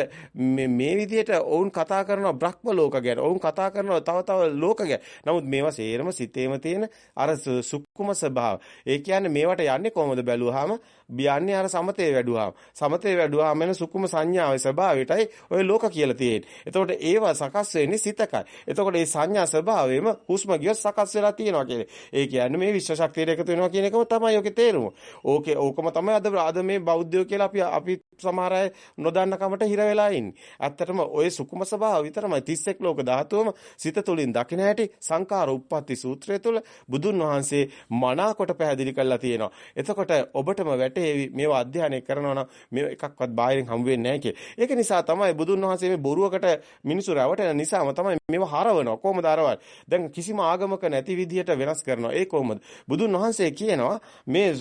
මේ විදිහට ඔවුන් කතා කරනවා බ්‍රහ්ම ලෝක ගැන. ඔවුන් කතා කරනවා තව තව ලෝක ගැන. නමුත් මේවා සේරම සිතේම තියෙන අර සුක්කුම ස්වභාව. ඒ කියන්නේ මේවට යන්නේ කොහොමද බැලුවාම යන්නේ අර සමතේ වැඩුවාම සමතේ වැඩුවාම එන සුක්කුම සංඥාවේ ස්වභාවයටයි ඔය ලෝක කියලා තියෙන්නේ එතකොට ඒවා සකස් වෙන්නේ සිතකයි. එතකොට මේ සංඥා ස්වභාවයම හුස්ම ගියොත් සකස් වෙලා තියෙනවා කියන්නේ. ඒ කියන්නේ මේ විශ්ව ශක්තියට එකතු වෙනවා කියන එකම තමයි ඔකේ තේරුම. ඕකේ ඕකම තමයි අද අද මේ බෞද්ධයෝ කියලා අපි අපි සමහර අය නොදන්න කමට හිර වෙලා ඉන්නේ. ඇත්තටම ওই සුකුම ස්වභාව විතරමයි 31 ලෝක ධාතුවම සිත තුළින් දකින හැටි සංඛාර උප්පත්ති සූත්‍රය තුළ බුදුන් වහන්සේ මනාකොට පැහැදිලි කරලා තියෙනවා. එතකොට ඔබටම වැටේවි මේවා අධ්‍යයනය කරනවා නම් මේ එකක්වත් බාහිරින් හම්බ වෙන්නේ නැහැ ඒක නිසා තමයි බුදුන් වහන්සේ මේ බොරුවකට මිනිස්සු රැවටෙන නිසාම තමයි මේව හරවනවා. කොහොමද හරවන්නේ? දැන් කිසිම ආගමක නැති විදිහට වෙනස් කරනවා. ඒ කොහොමද? බුදුන් වහන්සේ කියනවා මේ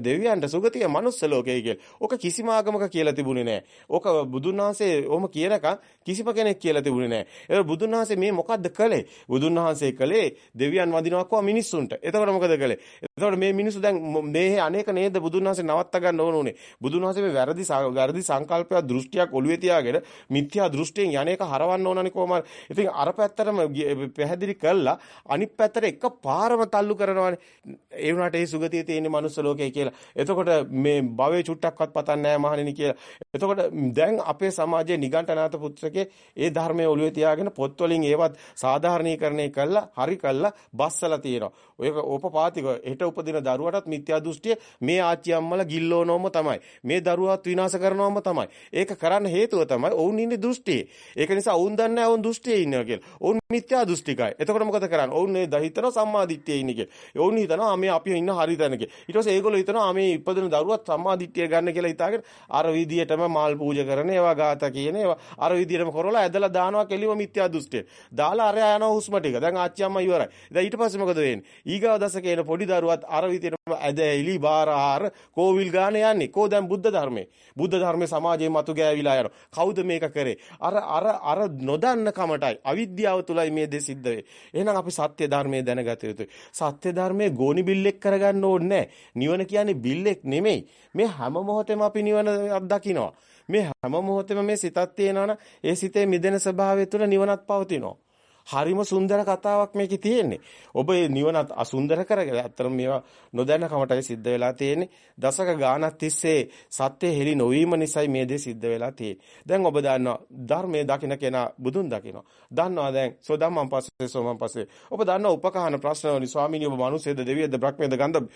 දෙවියන්ට සුගතිය manuss ලෝකේ කියලා. ඔක කිසිම ආගමක කියලා තිබුණේ නැහැ. ඕක බුදුන් වහන්සේ ඔහොම කියනකම් කිසිම කෙනෙක් කියලා තිබුණේ නැහැ. ඒක බුදුන් වහන්සේ මේ මොකද්ද කළේ? බුදුන් වහන්සේ කළේ දෙවියන් වඳිනවා කෝ මිනිස්සුන්ට. එතකොට මොකද කළේ? එතකොට මේ මිනිස්සු දැන් මේ අනේක නේද බුදුන් වහන්සේ වහන්සේ නවත්ත ගන්න ඕන උනේ. බුදුන් වහන්සේ මේ වැරදි වැරදි සංකල්පයක් දෘෂ්ටියක් ඔළුවේ තියාගෙන මිත්‍යා දෘෂ්ටියෙන් යන්නේක හරවන්න ඕනනේ කොහොමද? ඉතින් අර පැත්තටම පැහැදිලි කළා අනිත් පැත්තට එක පාරම තල්ලු කරනවානේ. ඒ වුණාට ඒ සුගතිය තියෙන මනුස්ස ලෝකේ කියලා. එතකොට මේ භවයේ චුට්ටක්වත් පතන්නේ නැහැ මහණෙනි කියලා. එතකොට දැන් අපේ සමාජයේ නිගණ්ඨනාත පුත්‍රකේ ඒ ධර්මයේ ඔළුවේ තියාගෙන පොත් වලින් ඒවත් සාධාරණීකරණය කළා, හරි කළා, බස්සලා තියෙනවා. ඔය ඕපපාතික හෙට උපදින දරුවටත් මිත්‍යා දෘෂ්ටිය මේ ආච්චි අම්මලා ගිල්ලෝනෝම තමයි. මේ දරුවාත් විනාශ කරනවම තමයි. ඒක කරන්න හේතුව තමයි ඔවුන් ඉන්නේ දෘෂ්ටියේ. ඒක නිසා ඔවුන් දන්නේ නැහැ ඔවුන් දෘෂ්ටියේ ඉන්නවා කියලා. ඔවුන් මිත්‍යා දෘෂ්ටිකයි. එතකොට මොකද කරන්නේ? ඔවුන් මේ දහිතන සම්මාදිට්ඨියේ ඉන්නේ කියලා. ඔවුන් හිතනවා මේ අපි ඉන්න හරි තැනක. ඊට පස්සේ ඒගොල්ලෝ හිතනවා මේ ඉපදෙන දරුවත් සම්මාදිට්ඨිය ගන්න කියලා හිතාගෙන අර විදියටම මාල් පූජා කරන ඒවා ගාත කියන ඒවා අර විදියටම කරලා ඇදලා දානවා කෙලිම මිත්‍යා දෘෂ්ටිය. දාලා අරයා යනවා හුස්ම ටික. දැන් ආච්චි අම්මා ඉවරයි. දැන් ඊට පස්සේ මොකද වෙන්නේ? ඊගාව දශකේන පොඩි දරුවත් අර විදියටම ඇදැලි බාරහාර කෝවිල් ගාන යන්නේ. කෝ දැන් බුද්ධ ධර්මයේ. බුද්ධ ධර්මයේ සමාජයේ මතු ගෑවිලා යනවා. කවුද මේක කරේ? අර අර අර නොදන්න කමටයි අවිද්‍යාව තුලයි මේ දේ සිද්ධ වෙන්නේ. එහෙනම් අපි සත්‍ය ධර්මයේ දැනගත යුතුයි. සත්‍ය ධර්මයේ ගෝනි බිල්ලෙක් කරගන්න ඕනේ නිවන කියන්නේ බිල්ලෙක් නෙමෙයි. මේ හැම මොහොතෙම අපි නිවන අත්දකින්නවා. මේ හැම මොහොතෙම මේ සිතක් තියෙනවනම් ඒ සිතේ මිදෙන ස්වභාවය තුළ නිවනත් පවතිනවා. හරිම සුන්දර කතාවක් මේකේ තියෙන්නේ. ඔබ මේ නිවනත් අසුන්දර කරගෙන අත්‍තරම මේවා නොදැන කමටයි සිද්ධ වෙලා තියෙන්නේ. දසක ගානක් තිස්සේ සත්‍ය හෙලි නොවීම නිසායි මේ දේ සිද්ධ වෙලා තියෙන්නේ. දැන් ඔබ දන්නවා ධර්මයේ දකින්න කෙනා බුදුන් දකිනවා. දන්නවා දැන් සෝදම්මන් පස්සේ සෝමන් පස්සේ. ඔබ දන්නවා උපකහන ප්‍රශ්නවලි ස්වාමීනි ඔබ මිනිස්සෙද දෙවියද බ්‍රහ්මයේද ගන්ධ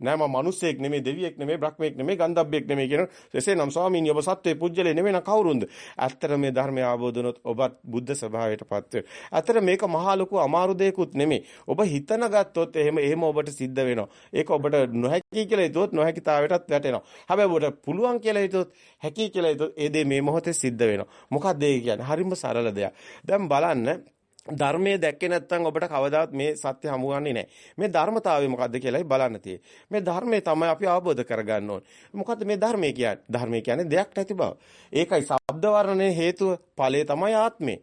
නෑ මම මිනිස්සෙක් නෙමෙයි දෙවියෙක් නෙමෙයි බ්‍රහ්මෙක් නෙමෙයි ගන්ධබ්බෙක් නෙමෙයි කියන එසේනම් ස්වාමීනි ඔබ සත්වයේ පුජ්‍යලේ නෙමෙයි නම් කවුරුන්ද? ඇත්තට මේ ධර්මය අවබෝධ වුණොත් ඔබත් බුද්ධ ස්වභාවයටපත් වෙනවා. ඇත්තට මේක මහා ලොකු අමාරු දෙයක්ුත් නෙමෙයි. ඔබ හිතන ගත්තොත් එහෙම එහෙම ඔබට සිද්ධ වෙනවා. ඒක ඔබට නොහැකි කියලා හිතුවොත් නොහැකිතාවයටත් වැටෙනවා. හැබැයි ඔබට පුළුවන් කියලා හිතුවොත් හැකි කියලා හිතුවොත් ඒ දේ මේ මොහොතේ සිද්ධ වෙනවා. මොකක්ද ඒ කියන්නේ? හරිම සරල දෙයක්. දැන් බලන්න ධර්මයේ දැක්කේ නැත්නම් ඔබට කවදාවත් මේ සත්‍ය හමුවන්නේ නැහැ. මේ ධර්මතාවය මොකද්ද කියලායි බලන්න තියෙන්නේ. මේ ධර්මයේ තමයි අපි අවබෝධ කරගන්න ඕනේ. මොකද්ද මේ ධර්මයේ කියන්නේ? ධර්මයේ කියන්නේ දෙයක් නැති බව. ඒකයි ශබ්ද වර්ණනේ හේතුව ඵලය තමයි ආත්මේ.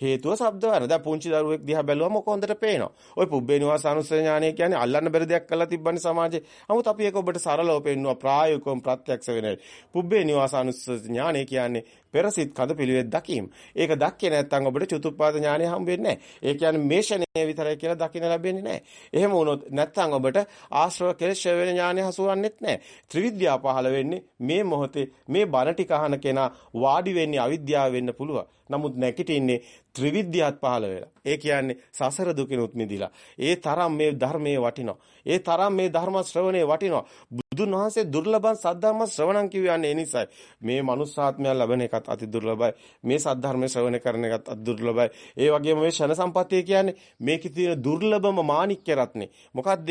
හේතුව ශබ්ද වර්ණ. දැන් පුංචි දරුවෙක් දිහා බැලුවම ඔක හොඳට පේනවා. ওই පුබ්බේ නිවාසානුස්සය ඥානය කියන්නේ අල්ලන්න බැරි දෙයක් කරලා තිබ්බනේ සමාජේ. නමුත් අපි ඒක ඔබට සරලව පෙන්නවා ප්‍රායෝගිකව ප්‍රත්‍යක්ෂ වෙන්නේ. පුබ්බේ නිවාසානුස්සය ඥානය කියන්නේ පෙරසිට කඳ පිළිවෙත් දකීම. ඒක දැක්කේ නැත්නම් ඔබට චතුප්පාද ඥානය හම්බ වෙන්නේ නැහැ. ඒ කියන්නේ මේ ෂණය විතරයි කියලා දකින්න ලැබෙන්නේ නැහැ. එහෙම වුණොත් නැත්නම් ඔබට ආශ්‍රව කෙලෙස් වෙන ඥානය හසුවන්නේත් නැහැ. ත්‍රිවිද්‍යාව පහළ වෙන්නේ මේ මොහොතේ මේ බණ ටික අහන කෙනා වාඩි වෙන්නේ අවිද්‍යාව වෙන්න පුළුවන්. නමුත් නැගිටින්නේ ත්‍රිවිද්‍යාවත් පහළ වෙලා. ඒ කියන්නේ සසර දුකිනුත් මිදිලා. ඒ තරම් මේ ධර්මයේ වටිනවා. ඒ තරම් මේ ධර්ම ශ්‍රවණේ වටිනවා. බුදුන් වහන්සේ දුර්ලභ සද්ධර්ම ශ්‍රවණම් කියවන්නේ ඒ නිසායි. මේ මනුස්සාත්මය ලැබෙන එකත් අති දුර්ලභයි. මේ සද්ධර්මයේ ශ්‍රවණය කරන එකත් අති දුර්ලභයි. ඒ වගේම මේ ෂණ සම්පත්තිය කියන්නේ මේකේ තියෙන දුර්ලභම මාණික්‍ය රත්නේ. මොකද්ද?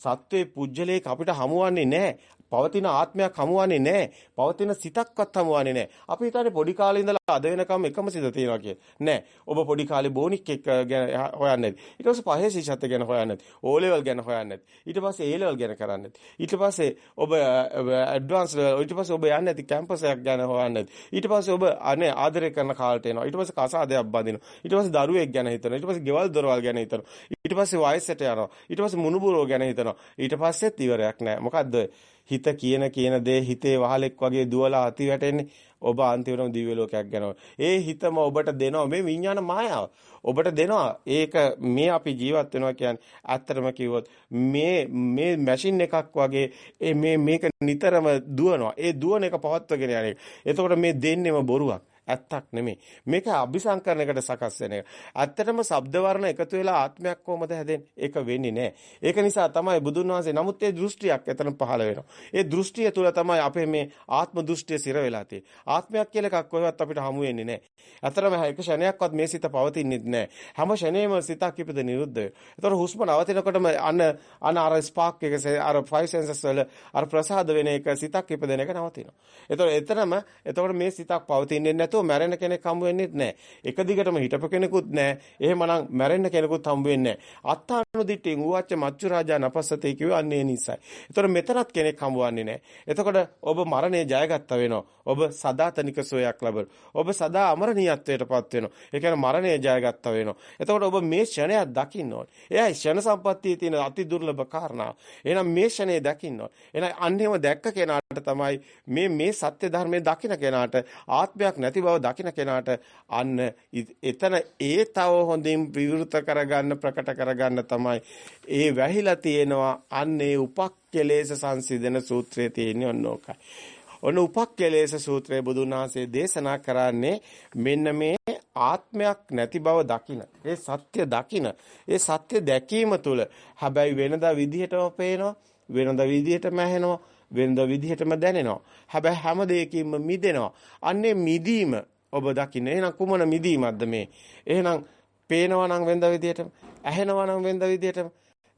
සත්වයේ පුජ්‍යලේක අපිට හමුවන්නේ නැහැ. පවතින ආත්මයක් හමුවන්නේ නැහැ. පවතින සිතක්වත් හමුවන්නේ නැහැ. අපි හිතන්නේ පොඩි කාලේ ඉඳලා අද වෙනකම් එකම සිත තියෙනවා කියලා. නැහැ. ඔබ පොඩි කාලේ බෝනික් එක්ක ගැන හොයන්නේ නැති. ඊට පස්සේ පහේ ශිෂ්‍යත්ව ගැන හොයන්නේ නැති. ඕ ලෙවල් ගැන හොයන්නේ නැති. ඊට පස්සේ ඒ ලෙවල් ගැන කරන්නේ නැති. ඊට පස්සේ ඔබ ඇඩ්වාන්ස් ඊට පස්සේ ඔබ යන්නේ නැති කැම්පස් එකක් ගැන හොයන්නේ නැති. ඊට පස්සේ ඔබ අනේ ආදරය කරන කාලට එනවා. ඊට පස්සේ කසාදයක් බඳිනවා. ඊට පස්සේ දරුවෙක් ගැන හිතනවා. ඊට පස්සේ ගෙවල් දොරවල් ගැන හිතනවා. ඊට පස්සේ වයසට යනවා. ඊට පස්සේ මුණුබුරෝ ගැන හිතනවා. ඊට පස්සෙත් ඉවරයක් නැහැ. මොකද්ද? හිත කියන කියන දේ හිතේ වහලෙක් වගේ දුවලා අති වැටෙන්නේ ඔබ අන්තිමටම දිව්‍ය ලෝකයක් යනවා. ඒ හිතම ඔබට දෙනවා මේ විඥාන මායාව. ඔබට දෙනවා. ඒක මේ අපි ජීවත් වෙනවා කියන්නේ ඇත්තටම කිව්වොත් මේ මේ මැෂින් එකක් වගේ මේ මේක නිතරම දුවනවා. ඒ දුවන එක පවත්වගෙන යන්නේ. එතකොට මේ දෙන්නෙම බොරුවක්. ඇත්තක් නෙමෙයි. මේක අபிසංකරණයකට සකස් වෙන එක. ඇත්තටම ශබ්ද වර්ණ එකතු වෙලා ආත්මයක් කොහමද හැදෙන්නේ? ඒක වෙන්නේ නැහැ. ඒක නිසා තමයි බුදුන් වහන්සේ නමුත් ඒ දෘෂ්ටියක් එතන පහළ වෙනවා. ඒ දෘෂ්ටිය තුළ තමයි අපේ මේ ආත්ම දෘෂ්ටිය සිර වෙලා තියෙන්නේ. ආත්මයක් කියලා එකක් කොහෙවත් අපිට හමු වෙන්නේ නැහැ. ඇත්තටම එක ක්ෂණයක්වත් මේ සිත පවතින්නේ නැහැ. හැම ක්ෂණයෙම සිතක් ඉපද නිරුද්ධ වෙනවා. ඒතකොට හුස්ම නවතිනකොටම අන අන අර ස්පාක් එක අර ෆයිව් සෙන්සස් වල අර ප්‍රසාද වෙන එක සිතක් ඉපදෙන එක නවතිනවා. ඒතකොට එතරම් එතකොට මේ සිතක් පවතින්නේ නැතුව නැතුව මැරෙන කෙනෙක් හම්බ වෙන්නේ නැහැ. එක දිගටම හිටපු කෙනෙකුත් නැහැ. එහෙමනම් මැරෙන්න කෙනෙකුත් හම්බ වෙන්නේ නැහැ. අත්තානුදිට්ඨින් උවච්ච මච්චු රාජා නපස්සතේ කිව්වේ අන්නේ නිසයි. ඒතර මෙතනත් කෙනෙක් හම්බවන්නේ නැහැ. එතකොට ඔබ මරණය ජයගත්ත වෙනවා. ඔබ සදාතනික සෝයක් ලැබෙනවා. ඔබ සදා අමරණීයත්වයටපත් වෙනවා. ඒ කියන්නේ මරණය ජයගත්ත වෙනවා. එතකොට ඔබ මේ ක්ෂණයක් දකින්න ඕනේ. එයයි ක්ෂණ සම්පත්තියේ තියෙන අති දුර්ලභ කාරණා. එහෙනම් මේ ක්ෂණය දකින්න ඕනේ. එහෙනම් අන්නේම දැක්ක කෙනාට තමයි මේ මේ සත්‍ය ධර්මයේ දකින්න කෙනාට ආත්මයක් නැති බව දකින්න කෙනාට අන්න එතන ඒ තව හොඳින් විවෘත කරගන්න ප්‍රකට කරගන්න තමයි ඒ වැහිලා තියෙනවා අන්න ඒ උපක්කලේශ සංසිඳන සූත්‍රයේ තියෙන්නේ ඔන්න ඕකයි. ඔන්න උපක්කලේශ සූත්‍රයේ බුදුන් වහන්සේ දේශනා කරන්නේ මෙන්න මේ ආත්මයක් නැති බව දකින. ඒ සත්‍ය දකින. ඒ සත්‍ය දැකීම තුළ හැබැයි වෙනදා විදිහටම පේනවා. වෙනදා විදිහටම ඇහෙනවා. වෙනදා විදිහටම දැනෙනවා. හැබැයි හැම දෙයකින්ම මිදෙනවා. අන්නේ මිදීම ඔබ දකින්න. එහෙනම් කුමන මිදීමක්ද මේ? එහෙනම් පේනවා නම් වෙනදා විදිහටම, ඇහෙනවා නම් වෙනදා විදිහටම,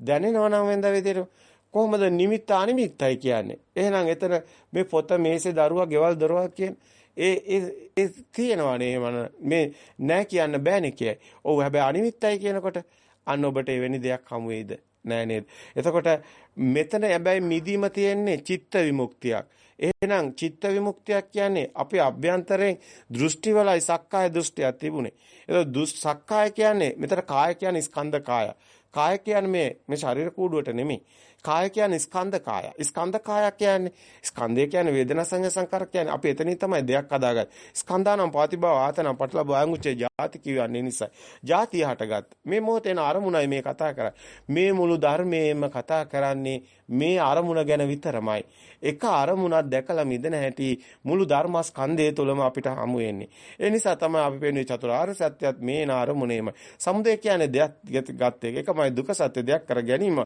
දැනෙනවා නම් වෙනදා විදිහටම කොහොමද නිමිත්ත අනිමිත්තයි කියන්නේ? එහෙනම් එතන මේ පොත මේසේ දරුවා ගෙවල් දරුවා කියන්නේ ඒ ඒ ඒ තියෙනවානේ එහෙම මේ නෑ කියන්න බෑනේ කියයි. ඔව් හැබැයි අනිමිත්තයි කියනකොට අන්න ඔබට එවැනි දෙයක් හමු වෙයිද? නෑ නේද? එතකොට මෙතන හැබැයි මිදීම තියෙන්නේ චිත්ත විමුක්තියක්. එහෙනම් චිත්ත විමුක්තියක් කියන්නේ අපේ අභ්‍යන්තරයෙන් දෘෂ්ටිවලයි සක්කාය දෘෂ්ටියක් තිබුණේ. ඒක සක්කාය කියන්නේ මෙතන කාය කියන්නේ ස්කන්ධ කාය. කාය කියන්නේ මේ මේ ශරීර කූඩුවට නෙමෙයි. කාය කියන්නේ ස්කන්ධ කාය. ස්කන්ධ කාය කියන්නේ ස්කන්ධය කියන්නේ වේදනා සංඥා සංකාර කියන්නේ අපි එතනින් තමයි දෙයක් හදාගන්නේ. ස්කන්ධානම් පාතිභව ආතනම් පටලබ අංගුච්චේ ಜಾති කියවන්නේ නිසා. ಜಾතිය හටගත්. මේ මොහොතේන අරමුණයි මේ කතා කරන්නේ. මේ මුළු ධර්මයේම කතා කරන්නේ මේ අරමුණ ගැන විතරමයි. එක අරමුණක් දැකලා මිදෙන හැටි මුළු ධර්මස්කන්ධය තුළම අපිට හමු වෙන්නේ. ඒ නිසා තමයි අපි පෙන්වන්නේ චතුරාර්ය සත්‍යයත් මේ නාරමුණේම. සමුදය කියන්නේ දෙයක් ගත් එක. එකමයි දුක සත්‍ය දෙයක් කර ගැනීම.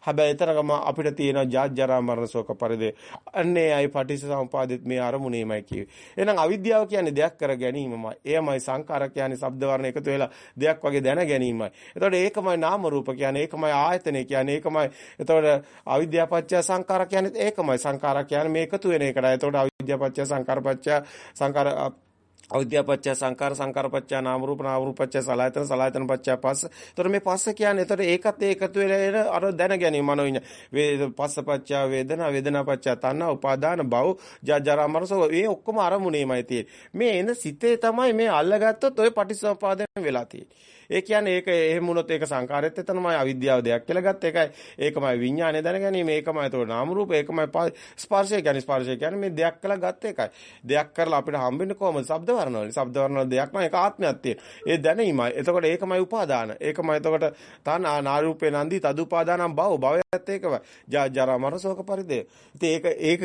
හැබැයි එතරම් අපිට තියෙන ජාජ්ජරා මරණ ශෝක පරිදේ. අන්නේ අයි පටිච්චසමුපාදෙත් මේ අරමුණේමයි කිව්වේ. එහෙනම් අවිද්‍යාව කියන්නේ දෙයක් කර ගැනීමමයි. එයමයි සංකාර කියන්නේ ශබ්ද වර්ණ එකතු වෙලා දෙයක් වගේ දැන ගැනීමයි. එතකොට ඒකමයි නාම රූප කියන්නේ ඒකමයි ආයතනය කියන්නේ ඒකමයි. එතකොට අවිද්‍යාපච්චය සංකාර කියන්නේ ඒකමයි. සංකාර කියන්නේ මේ එකතු වෙන එකටයි. එතකොට අවිද්‍යාපච්චය සංකාරපච්චය සංකාර අවිද්‍යාපච්චය සංකාර සංකාරපච්චය නාම රූප නාම රූපච්චය සලආයතන සලආයතන පච්චය පස්ස. ඒතර මේ පස්ස කියන්නේ ඒතර ඒකත් ඒකතු වෙලා අර දැන ගැනීම මනෝඤ්ඤ. වේද පස්සපච්චය වේදනා වේදනාපච්චය තණ්හා උපාදාන භව ජරා මරස මේ ඔක්කොම අරමුණේමයි තියෙන්නේ. මේ එන සිතේ තමයි මේ අල්ලගත්තොත් ඔය පටිච්චසමුපාදයෙන් වෙලා තියෙන්නේ. ඒ කියන්නේ ඒක එහෙම වුණොත් ඒක සංකාරයත් එතනමයි අවිද්‍යාව දෙයක් කියලා ගත්ත එකයි. ඒකමයි විඥානය දැනගැනීම ඒකමයි ඒතකොට නාම රූප ඒකමයි ස්පර්ශය කියන්නේ ස්පර්ශය කියන්නේ මේ දෙයක් කළා ගත්ත එකයි. දෙයක් කරලා අපිට හම්බෙන්නේ කොහමද? ශබ්ද වර්ණ වලින්. ශබ්ද වර්ණ වල දෙයක් නම් ඒක ආත්මයක් තියෙන. ඒ දැනීමයි. එතකොට ඒකමයි උපාදාන. ඒකමයි එතකොට තන නාරූපේ නන්දි තදුපාදානම් භව භවයත් ඒකමයි. ජරා මරණ ශෝක පරිදේ. ඉතින් ඒක ඒක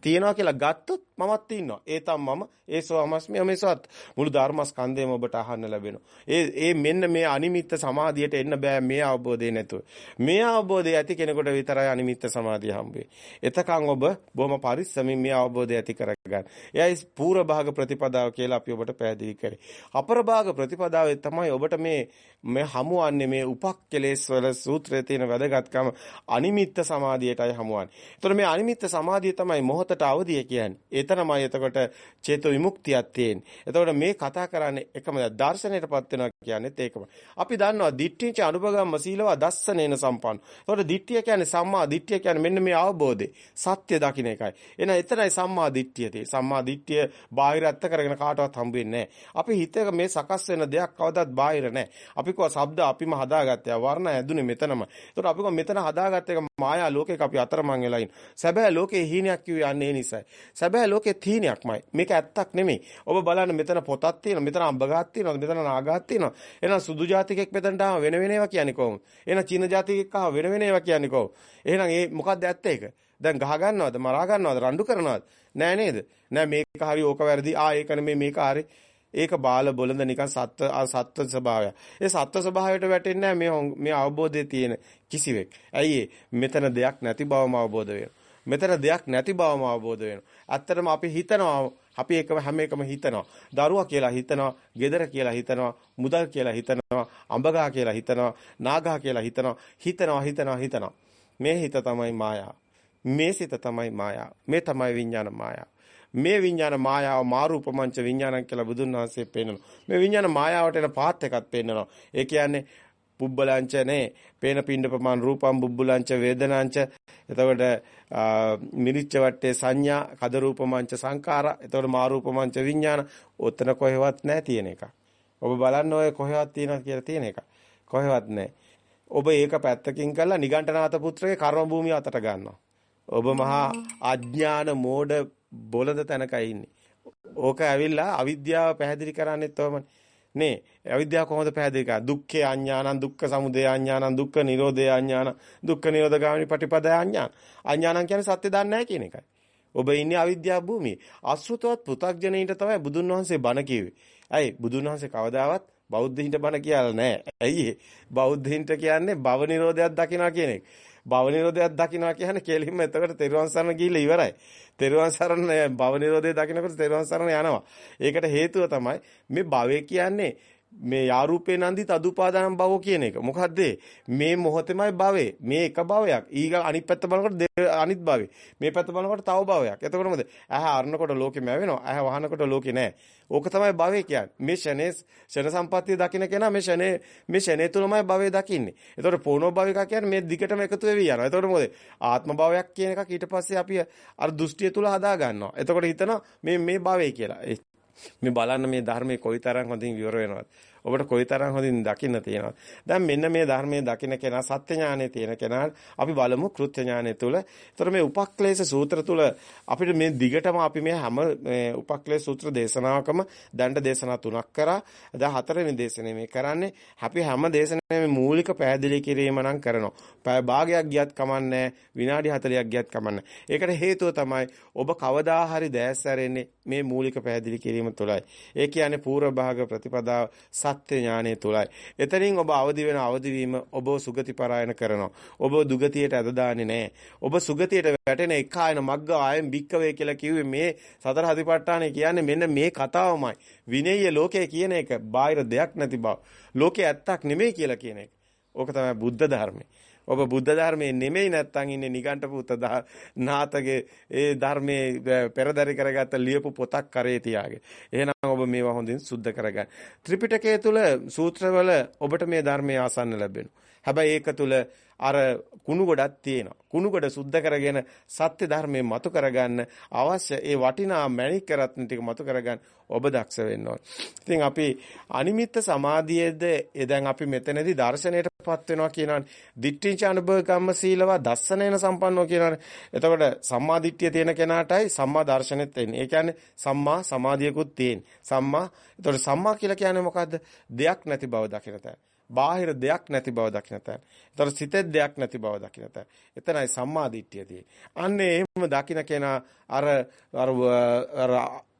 තියනවා කියලා ගත්තොත් මමත් ඉන්නවා. ඒ තම මම ඒසෝ අමස්මි අමේසවත් මුළු ධර්මස්කන්ධයම ඔබට අහන්න ලැබෙනවා. ඒ ඒ මෙන්න මේ අනිමිත්ත සමාධියට එන්න බෑ මේ අවබෝධය නැතුව. මේ අවබෝධය ඇති කෙනෙකුට විතරයි අනිමිත්ත සමාධිය හම්බෙන්නේ. එතකන් ඔබ බොහොම පරිස්සමින් මේ අවබෝධය ඇති කරගන්න. එයයි පූර්ව භාග ප්‍රතිපදාව කියලා අපි ඔබට පැහැදිලි කරේ. අපර භාග ප්‍රතිපදාවේ තමයි ඔබට මේ මේ හමුවන්නේ මේ උපක්කලේශ වල සූත්‍රයේ තියෙන වැදගත්කම අනිමිත්ත සමාධියටයි හමුවන්නේ. ඒතර මේ අනිමිත්ත සමාධිය තමයි මොහතට අවදිය කියන්නේ. එතනමයි එතකොට චේතෝ විමුක්තියක් තියෙන්නේ. එතකොට මේ කතා කරන්නේ එකම දර්ශනයටපත් වෙනවා කියන්නේත් ඒකමයි. අපි දන්නවා දිට්ඨිච අනුභගම්ම සීලවා දස්සනේන සම්පන්න. එතකොට දිට්ඨිය කියන්නේ සම්මා දිට්ඨිය කියන්නේ මෙන්න මේ අවබෝධය. සත්‍ය දකින්න එකයි. එහෙනම් එතරයි සම්මා දිට්ඨිය තියෙන්නේ. සම්මා දිට්ඨිය බාහිර ඇත්ත කරගෙන කාටවත් හම්බ වෙන්නේ නැහැ. අපි හිතේ මේ සකස් වෙන දෙයක් කවදාවත් බාහිර නැහැ. අපි කව શબ્ද අපිම හදාගත්තා. වර්ණ ඇදුනේ මෙතනම. එතකොට අපි කව මෙතන හදාගත්ත එක මායා ලෝකයක අපි අතරමං වෙලා ඉන්න. සැබෑ ලෝකේ හීනයක් කිව්වේ අන්නේ ඒ නිසයි. සැබෑ ලෝකේ තීනයක්මයි. මේක ඇත්තක් නෙමෙයි. ඔබ බලන්න මෙතන පොතක් තියෙනවා. මෙතන අඹගහක් තියෙනවා. මෙතන නාගහක් තියෙනවා. එහෙනම් සුදු ජාතිකෙක් මෙතනට ආව වෙන වෙන ඒවා කියන්නේ කොහොමද? එහෙනම් චීන ජාතිකෙක් ආව වෙන වෙන ඒවා කියන්නේ කොහොමද? එහෙනම් ඒ මොකක්ද ඇත්ත ඒක? දැන් ගහ ගන්නවද මරා ගන්නවද රණ්ඩු කරනවද නෑ නේද නෑ මේක හරි ඕක වැරදි ආ ඒක නෙමෙයි මේක හරි ඒක බාල බොළඳ නිකන් සත්ත්ව සත්ත්ව ස්වභාවය. ඒ සත්ත්ව ස්වභාවයට වැටෙන්නේ මේ මේ අවබෝධයේ තියෙන කිසිවෙක්. ඇයි මෙතන දෙයක් නැති බවම අවබෝධ වෙනවා. මෙතන දෙයක් නැති බවම අවබෝධ වෙනවා. ඇත්තටම අපි හිතනවා අපි එකම හැම එකම හිතනවා. දරුවා කියලා හිතනවා, ගෙදර කියලා හිතනවා, මුදල් කියලා හිතනවා, අඹගා කියලා හිතනවා, නාගා කියලා හිතනවා, හිතනවා හිතනවා හිතනවා. මේ හිත තමයි මායාව. මේ සිත තමයි මායාව. මේ තමයි විඥාන මායාව. මේ විඥාන මායාව මාරූපමංච විඥානං කියලා බුදුන් වහන්සේ පෙන්නනවා. මේ විඥාන මායාවට එන පාත් එකක් පෙන්නනවා. ඒ කියන්නේ පුබ්බලංචනේ පේන පින්ඩ ප්‍රමාණ රූපම් බුබ්බුලංච වේදනාංච එතකොට මිරිච්ච වට්ටේ සංඥා කද රූපමංච සංඛාර එතකොට මා රූපමංච විඥාන ඔතන කොහෙවත් නැහැ තියෙන එක. ඔබ බලන්න ඔය කොහෙවත් තියෙනවා කියලා තියෙන එක. කොහෙවත් නැහැ. ඔබ ඒක පැත්තකින් කළා නිගණ්ඨනාත පුත්‍රගේ කර්ම භූමිය අතට ගන්නවා. ඔබ මහා අඥාන මෝඩ බොළඳ තැනකයි ඉන්නේ. ඕක ඇවිල්ලා අවිද්‍යාව පැහැදිලි කරන්නේත් ඔහමනේ. නේ අවිද්‍යාව කොහොමද පැහැදිලි කරන්නේ? දුක්ඛේ අඥානං දුක්ඛ සමුදය අඥානං දුක්ඛ නිරෝධය අඥානං දුක්ඛ නිරෝධ ගාමිනී පටිපදය අඥාන. අඥානං කියන්නේ සත්‍ය දන්නේ නැහැ කියන එකයි. ඔබ ඉන්නේ අවිද්‍යාව භූමියේ. අසෘතවත් පෘථග්ජනයින්ට තමයි බුදුන් වහන්සේ බණ කිව්වේ. ඇයි? බුදුන් වහන්සේ කවදාවත් බෞද්ධයින්ට බණ කියලා නැහැ. ඇයි බෞද්ධයින්ට කියන්නේ භව නිරෝධයක් දකිනවා කියන එක. භව නිරෝධයක් දකින්නවා කියන්නේ කෙලින්ම එතකොට තෙරුවන් සරණ ගිහිල්ලා ඉවරයි. තෙරුවන් සරණ භව නිරෝධය දකින්නකොට තෙරුවන් සරණ යනවා. ඒකට හේතුව තමයි මේ භවය කියන්නේ මේ යාරූපේ නන්දි තදුපාදානම් භවෝ කියන එක. මොකද්ද මේ මොහොතේමයි භවේ. මේ එක භවයක්. ඊග අනිත් පැත්ත බලනකොට අනිත් භවේ. මේ පැත්ත බලනකොට තව භවයක්. එතකොට මොකද? ඇහැ අරනකොට ලෝකෙම ඇවෙනවා. ඇහැ වහනකොට ලෝකේ නැහැ. ඕක තමයි භවය කියන්නේ. මේ ෂනේ ෂණ සම්පත්තිය දකින්න කෙනා මේ ෂනේ මේ ෂනේ තුලමයි භවය දකින්නේ. එතකොට පොණෝ භවික කියන්නේ මේ දිගටම එකතු වෙවි යනවා. එතකොට මොකද? ආත්ම භවයක් කියන එකක් ඊට පස්සේ අපි අර දෘෂ්ටිය තුල හදා ගන්නවා. එතකොට හිතනවා මේ මේ භවය කියලා. මේ බලන්න මේ ධර්මයේ කොයිතරම් හොඳින් විවර වෙනවද? ඔබට කොයිතරම් හොඳින් දකින්න තියෙනවද? දැන් මෙන්න මේ ධර්මයේ දකින්න කෙනා සත්‍ය ඥානයේ තියෙන කෙනාට අපි බලමු කෘත්‍ය ඥානය තුල. ඒතර මේ උපක්ලේශ සූත්‍ර තුල අපිට මේ දිගටම අපි මේ හැම උපක්ලේශ සූත්‍ර දේශනාවකම දණ්ඩ දේශනා තුනක් කරා. දැන් හතරවෙනි දේශනේ මේ කරන්නේ. අපි හැම දේශනාවෙම මූලික පැහැදිලි කිරීම නම් කරනවා. පැය භාගයක් ගියත් කමන්නේ විනාඩි 40ක් ගියත් කමන්නේ. ඒකට හේතුව තමයි ඔබ කවදා හරි දැස් ඇරෙන්නේ මේ මූලික පැහැදිලි කිරීම තුළයි. ඒ කියන්නේ පූර්ව භාග ප්‍රතිපදාව සත්‍ය ඥානය තුළයි. එතනින් ඔබ අවදි වෙන අවදි වීම ඔබ සුගති පරායන කරනවා. ඔබ දුගතියට අද දාන්නේ නැහැ. ඔබ සුගතියට වැටෙන එක ආයන මග්ග ආයම් බික්කවේ කියලා කිව්වේ මේ සතර හදිපට්ඨානේ කියන්නේ මෙන්න මේ කතාවමයි. විනය්‍ය ලෝකය කියන එක බාහිර දෙයක් නැති බව. ලෝකේ ඇත්තක් නෙමෙයි කියලා කියන එක. ඕක තමයි බුද්ධ ධර්මය. ඔබ බුද්ධ ධර්මයේ නෙමෙයි නැත්තම් ඉන්නේ නිගණ්ඨ පුත නාතගේ ඒ ධර්මයේ පෙරදරි කරගත්ත ලියපු පොතක් කරේ තියාගේ. එහෙනම් ඔබ මේවා හොඳින් සුද්ධ කරගන්න. ත්‍රිපිටකය තුල සූත්‍රවල ඔබට මේ ධර්මයේ ආසන්න ලැබෙනවා. හැබැයි ඒක තුල අර කුණු ගොඩක් තියෙනවා. කුණු ගොඩ සුද්ධ කරගෙන සත්‍ය ධර්මයේ මතු කරගන්න අවශ්‍ය ඒ වටිනා මණික් රත්න ටික මතු කරගන්න ඔබ දක්ෂ වෙන්න ඕන. ඉතින් අපි අනිමිත්ත සමාධියේද දැන් අපි මෙතනදී දර්ශනයටපත් වෙනවා කියනවානේ. දිට්ඨිච අනුභව කම්ම සීලවා දස්සනේන සම්පන්නෝ කියනවානේ. එතකොට සම්මා දිට්ඨිය තියෙන කෙනාටයි සම්මා දර්ශනෙත් එන්නේ. ඒ කියන්නේ සම්මා සමාධියකුත් තියෙන. සම්මා එතකොට සම්මා කියලා කියන්නේ මොකද්ද? දෙයක් නැති බව දකින තැන. බාහිර දෙයක් නැති බව දකින්න තැන. ඒතර සිතේ දෙයක් නැති බව දකින්න තැන. එතනයි සම්මා දිට්ඨිය තියෙන්නේ. අන්නේ එහෙම දකින්න කෙනා අර අර අර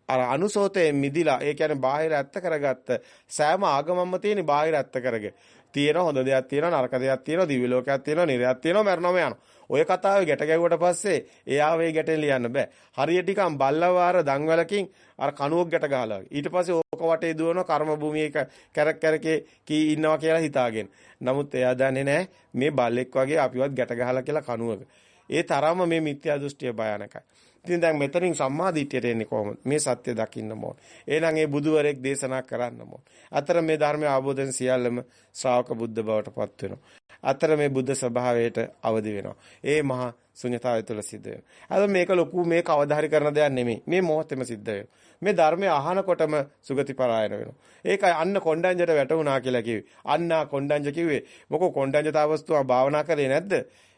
අර අනුසෝතේ මිදිලා ඒ කියන්නේ බාහිර ඇත්ත කරගත්ත සෑම ආගමක්ම තියෙන බාහිර ඇත්ත කරගෙන තියෙන හොඳ දෙයක් තියෙනවා නරක දෙයක් තියෙනවා දිව්‍ය ලෝකයක් තියෙනවා නිර්යයක් තියෙනවා මරණම යනවා. ඔය කතාවේ ගැට ගැහුවට පස්සේ එයාව ඒ ගැටෙන් ලියන්න බෑ. හරියට නිකන් බල්ලවාර දන්වලකින් අර කණුවක් ගැට ගහලා. ඊට පස්සේ ඕක වටේ දුවන කර්ම භූමියක කැරක් කැරකේ කී ඉන්නවා කියලා හිතාගෙන. නමුත් එයා දන්නේ නැහැ මේ බල්ලෙක් වගේ අපිවත් ගැට ගහලා කියලා කණුවක. ඒ තරම්ම මේ මිත්‍යා දෘෂ්ටිය භයානකයි. ඉතින් දැන් මෙතනින් සම්මාදිට්ඨියට එන්නේ කොහොමද? මේ සත්‍ය දකින්න ඕන. එහෙනම් ඒ බුදුවරයෙක් දේශනා කරන්න ඕන. අතර මේ ධර්මය අවබෝධයෙන් සියල්ලම ශ්‍රාවක බුද්ධ බවට පත් වෙනවා. අතර මේ බුද්ධ ස්වභාවයට අවදි වෙනවා. ඒ මහා ශුන්‍යතාවය තුළ සිද්ධ වෙනවා. අද මේක ලොකු මේ කවදාහරි කරන දෙයක් නෙමෙයි. මේ මොහොතේම සිද්ධ වෙනවා. මේ ධර්මය අහනකොටම සුගති පරායන වෙනවා. ඒකයි අන්න කොණ්ඩඤ්ඤට වැටුණා කියලා කිව්වේ. අන්නා කොණ්ඩඤ්ඤ කිව්වේ. මොකෝ කොණ්ඩඤ්ඤතාවස්තුව භාවනා කරේ නැද්ද?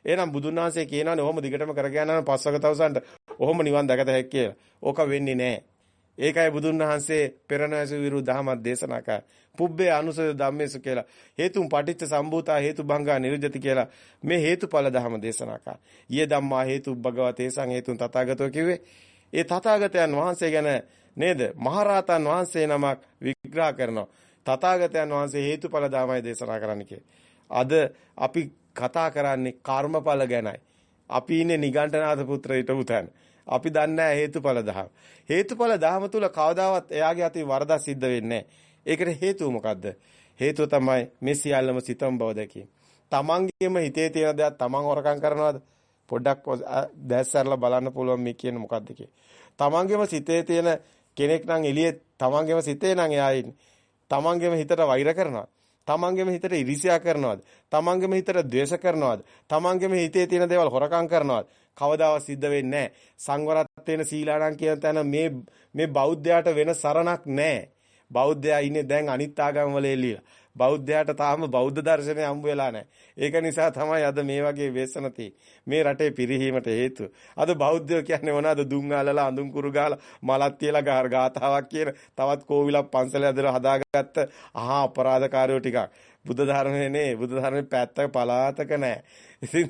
එහෙනම් බුදුන් වහන්සේ කියනවානේ ඔහොම දිගටම කරගෙන යනවා පස්වක තවසන්ට ඔහොම නිවන් දැකත හැකියි කියලා. ඕක වෙන්නේ නැහැ. ඒකයි බුදුන් වහන්සේ පෙරණැසු විරු දහමක් දේශනා කළා. පුබ්බේ අනුසය ධම්මේසු කියලා. හේතුන් පටිච්ච සම්භූතා හේතුභංගා නිරුජති කියලා මේ හේතුඵල ධම දේශනා කළා. ඊය ධම්මා හේතු භගවතේ සං හේතුන් තථාගතෝ කිව්වේ. ඒ තථාගතයන් වහන්සේ ගැන නේද? මහරහතන් වහන්සේ නමක් විග්‍රහ කරනවා. තථාගතයන් වහන්සේ හේතුඵල ධමයි දේශනා කරන්න අද අපි කතා කරන්නේ කර්මඵල ගැනයි. අපි ඉන්නේ නිගණ්ඨනාථ පුත්‍ර හිටපු තැන. අපි දන්නේ හේතුඵල දහම. හේතුඵල දහම තුල කවදාවත් එයාගේ අතින් වරදක් සිද්ධ වෙන්නේ ඒකට හේතුව මොකද්ද? හේතුව තමයි මේ සියල්ලම සිතම් බව දැකීම. තමන්ගේම හිතේ තියෙන දේක් තමන් හොරකම් කරනවද? පොඩ්ඩක් දැස්සarලා බලන්න පුළුවන් මේ කියන්නේ මොකද්ද තමන්ගේම සිතේ තියෙන කෙනෙක් නම් එළියේ තමන්ගේම සිතේ නම් එයා ඉන්නේ. තමන්ගේම හිතට වෛර කරනවා. තමන්ගේම හිතට ඉරිසියා කරනවද? තමන්ගේම හිතට ද්වේෂ කරනවද? තමන්ගේම හිතේ තියෙන දේවල් හොරකම් කරනවද? කවදාවත් සිද්ධ වෙන්නේ නැහැ. සංවරත්වයෙන් සීලාණන් කියන තැන මේ මේ බෞද්ධයාට වෙන සරණක් නැහැ. බෞද්ධයා ඉන්නේ දැන් අනිත් ආගම් වල එළියලා. බෞද්ධයාට තාම බෞද්ධ දර්ශනය හම්බ වෙලා නැහැ. ඒක නිසා තමයි අද මේ වගේ ව්‍යසන මේ රටේ පිරිහීමට හේතුව. අද බෞද්ධයෝ කියන්නේ මොනවද? දුම් ආලලා අඳුන් කුරු ගාලා මලක් තියලා ගාතාවක් කියන තවත් කෝවිලක් පන්සල ඇදලා හදාගත්ත අහා අපරාධකාරයෝ ටිකක්. බුද්ධ ධර්මයේ නේ බුද්ධ ධර්මයේ පැත්තක පලාතක නැහැ. ඉතින්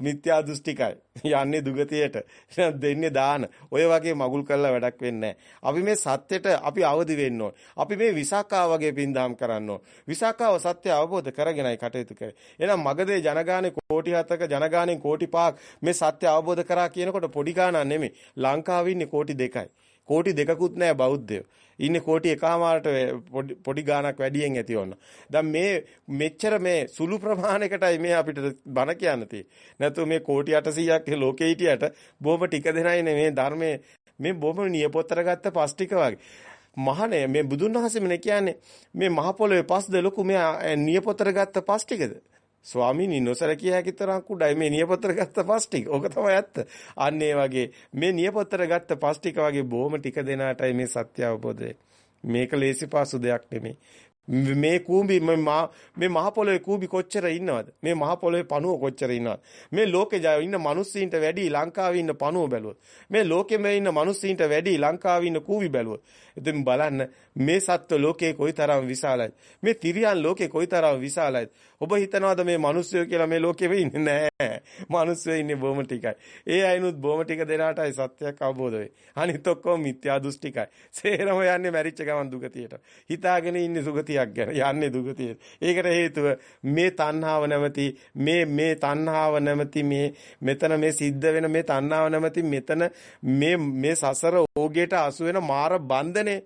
මිත්‍යා දෘෂ්ටිකයි. යන්නේ දුගතියට. දෙන්නේ දාන. ඔය වගේ මගුල් කරලා වැඩක් වෙන්නේ අපි මේ සත්‍යෙට අපි අවදි වෙන්න අපි මේ විසාකා වගේ පින්දාම් කරන්න ඕන. විසාකාව සත්‍ය අවබෝධ කරගෙනයි කටයුතු කරේ. එහෙනම් මගදී ජනගානේ කෝටි 7ක ජනගානෙන් කෝටි 5ක් මේ සත්‍ය අවබෝධ කරා කියනකොට පොඩි ගාණක් නෙමෙයි. ලංකාවේ ඉන්නේ කෝටි 2යි. කෝටි දෙකකුත් නැහැ බෞද්ධයෝ. ඉන්නේ කෝටි එකමාරට පොඩි ගාණක් වැඩියෙන් ඇති වුණා. දැන් මේ මෙච්චර මේ සුළු ප්‍රමාණයකටයි මේ අපිට බණ කියන්න තියෙන්නේ. නැතු මේ කෝටි 800ක් ලෝකේ හිටියට බොහොම ටික දෙනයිනේ මේ ධර්මයේ මේ බොහොම නියපොත්තර ගත්ත පස් ටික වගේ. මහනේ මේ බුදුන් වහන්සේම කියන්නේ මේ මහ පොළොවේ පස්ද ලොකු මේ නියපොත්තර ගත්ත පස් ටිකද? ස්වාමීනි නොසලකිය හැකි තරම් කුඩයි මේ නියපොත්තර ගත්ත පස් ටික. ඕක තමයි ඇත්ත. අන්න ඒ වගේ මේ නියපොත්තර ගත්ත පස් ටික වගේ බොහොම ටික දෙනාටයි මේ සත්‍ය අවබෝධය. මේක ලේසි පාසු දෙයක් නෙමෙයි. මේ කූඹි මේ මහ පොළොවේ කූඹි කොච්චර ඉන්නවද? මේ මහ පොළොවේ පණුව කොච්චර ඉන්නවද? මේ ලෝකේ ඉන්න මිනිස්සුන්ට වැඩි ලංකාවේ ඉන්න පණුව බැලුවොත්. මේ ලෝකෙම ඉන්න මිනිස්සුන්ට වැඩි ලංකාවේ ඉන්න කූඹි බැලුවොත්. ඉතින් බලන්න මේ සත්ව ලෝකේ කොයිතරම් විශාලයිද? මේ තිරියන් ලෝකේ කොයිතරම් විශාලයිද? ඔබ හිතනවාද මේ මිනිස්සුયો කියලා මේ ලෝකෙම ඉන්නේ නැහැ. මිනිස්සුયો ඉන්නේ බොහොම ටිකයි. ඒ අයනුත් බොහොම ටික දෙනාටයි සත්‍යයක් අවබෝධ වෙයි. අනිත් ඔක්කොම මිත්‍යා දෘෂ්ටිකයි. සේරම යන්නේ මැරිච්ච ගමන් දුගතියට. හිතාගෙන ඉන්නේ සුගතියක් ගැන. යන්නේ දුගතියට. ඒකට හේතුව මේ තණ්හාව නැමැති මේ මේ තණ්හාව නැමැති මේ මෙතන මේ සිද්ධ වෙන මේ තණ්හාව නැමැති මෙතන මේ මේ සසර ඕගේට අසු වෙන මාර බන්ධනේ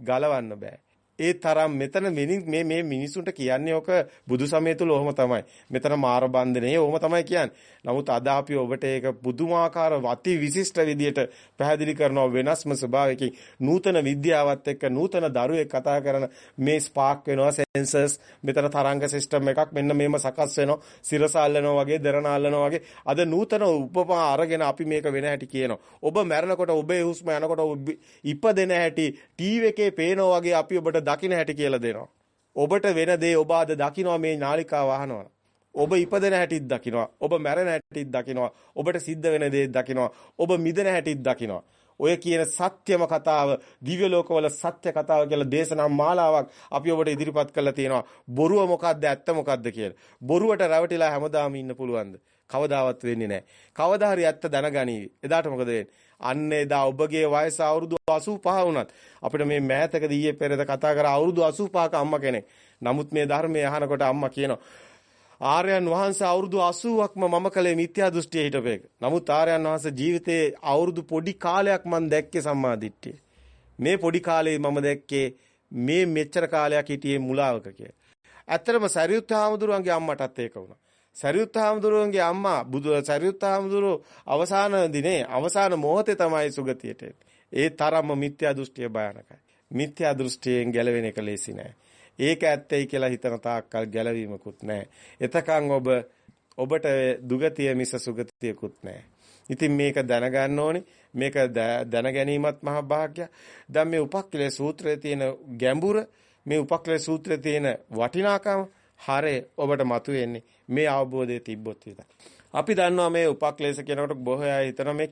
ගලවන්න බෑ. ඒ තරම් මෙතන මේ මේ මිනිසුන්ට කියන්නේ ඔක බුදු සමය තුල ඔහොම තමයි. මෙතන මාර බන්ධනේ ඔහොම තමයි කියන්නේ. නමුත් අද අපි ඔබට ඒක පුදුමාකාර අති විශිෂ්ට විදියට පැහැදිලි කරනවා වෙනස්ම ස්වභාවයකින් නූතන විද්‍යාවත් එක්ක නූතන දරුවෙක් කතා කරන මේ ස්පාක් වෙනවා සෙන්සර්ස් මෙතන තරංග සිස්ටම් එකක් මෙන්න මේම සකස් වෙනවා සිරසාල්ලනවා වගේ දරනාල්ලනවා වගේ අද නූතන උපමා අරගෙන අපි මේක වෙන හැටි කියනවා. ඔබ මැරෙනකොට ඔබේ හුස්ම යනකොට ඉපදෙන හැටි ටීවී එකේ පේනවා වගේ අපි ඔබට දකින්න හැටි කියලා දෙනවා. ඔබට වෙන දේ ඔබ අද දකිනවා මේ නාලිකාව අහනවා. ඔබ ඉපදෙන හැටිත් දකිනවා. ඔබ මැරෙන හැටිත් දකිනවා. ඔබට සිද්ධ වෙන දේ දකිනවා. ඔබ මිදෙන හැටිත් දකිනවා. ඔය කියන සත්‍යම කතාව දිව්‍ය ලෝකවල සත්‍ය කතාව කියලා දේශනා මාලාවක් අපි ඔබට ඉදිරිපත් කරලා තියෙනවා. බොරුව මොකද්ද ඇත්ත මොකද්ද කියලා. බොරුවට රැවටිලා හැමදාම ඉන්න පුළුවන්ද? කවදාවත් වෙන්නේ නැහැ. කවදා හරි ඇත්ත දැනගනීවි. එදාට මොකද වෙන්නේ? අන්න එදා ඔබගේ වයස අවුරුදු 85 වුණත් අපිට මේ මෑතකදී ඊයේ පෙරේද කතා කර අවුරුදු 85ක අම්මා කෙනෙක්. නමුත් මේ ධර්මයේ අහනකොට අම්මා කියනවා ආර්යයන් වහන්සේ අවුරුදු 80ක්ම මම කලේ මිත්‍යා දෘෂ්ටිය හිටපේක. නමුත් ආර්යයන් වහන්සේ ජීවිතේ අවුරුදු පොඩි කාලයක් මම දැක්කේ සම්මාදිට්ඨිය. මේ පොඩි කාලේ මම දැක්කේ මේ මෙච්චර කාලයක් හිටියේ මුලාවක කියලා. ඇත්තටම සරියුත් හාමුදුරුවන්ගේ අම්මටත් ඒක වුණා. සරියුත් හාමුදුරුවන්ගේ අම්මා බුදු සරියුත් හාමුදුරුව අවසාන දිනේ අවසාන මොහොතේ තමයි සුගතියට ඒ තරම්ම මිත්‍යා දෘෂ්ටිය භයානකයි. මිත්‍යා දෘෂ්ටියෙන් ගැලවෙන එක ලේසි නෑ. ඒක ඇත්තයි කියලා හිතන තාක්කල් ගැලවීමකුත් නෑ. එතකන් ඔබ ඔබට දුගතිය මිස සුගතියකුත් නෑ. ඉතින් මේක දැනගන්න ඕනේ. මේක දැන ගැනීමත් මහ භාග්යක්. දැන් මේ උපක්ඛලේ සූත්‍රයේ තියෙන ගැඹුර, මේ උපක්ඛලේ සූත්‍රයේ තියෙන වටිනාකම හරය ඔබට මතුවෙන්නේ මේ අවබෝධය තිබ්බොත් විතරයි. අපි දන්නවා මේ උපක්ලේශ කියනකොට බොහෝ අය හිතන මේ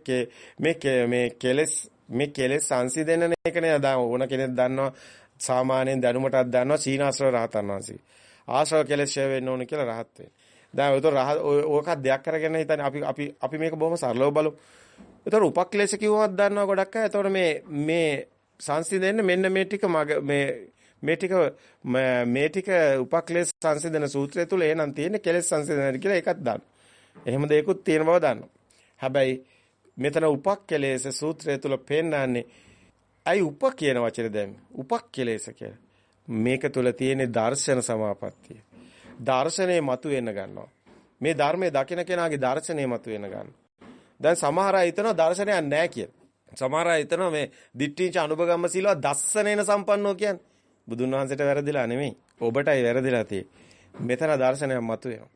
මේ මේ කෙලස් මේ කෙලස් සංසිඳෙන එකනේ දැන් ඕන කෙනෙක් දන්නවා සාමාන්‍යයෙන් දැනුමටත් දන්නවා සීනාශ්‍රව රහතන් වහන්සේ. ආශ්‍රව කෙලස් ෂය වෙන්න ඕන කියලා රහත් වෙන්න. දැන් උතර රහ ඕකක් දෙයක් කරගෙන හිතන්නේ අපි අපි අපි මේක බොහොම සරලව බලමු. උතර උපක්ලේශ කිව්වොත් දන්නවා ගොඩක් අය. එතකොට මේ මේ සංසිඳෙන්න මෙන්න මේ ටික මේ මේ ටික මේ ටික උපක්ලේශ සංසිඳන සූත්‍රය තුල එහෙනම් තියෙන්නේ කෙලෙස් සංසිඳන කියලා ඒකත් දාන්න. එහෙම දෙයක්ත් තියෙන බව දන්නවා. හැබැයි මෙතන උපක්කලේශ සූත්‍රය තුල පෙන්නන්නේ අයි උප කියන වචනේ දැම්මේ. උපක්කලේශ කියලා. මේක තුල තියෙන දර්ශන සමාපත්තිය. දර්ශනේ මතු වෙන්න ගන්නවා. මේ ධර්මයේ දකින කෙනාගේ දර්ශනේ මතු වෙන්න ගන්නවා. දැන් සමහර අය හිතනවා දර්ශනයක් නැහැ කියලා. සමහර අය හිතනවා මේ දිට්ඨිංච අනුභගම්ම සීලව දස්සනේන සම්පන්නෝ කියන්නේ. බුදුන් වහන්සේට වැරදිලා නෙමෙයි. ඔබටයි වැරදිලා තියෙන්නේ. මෙතන දර්ශනයක් මතුවෙනවා.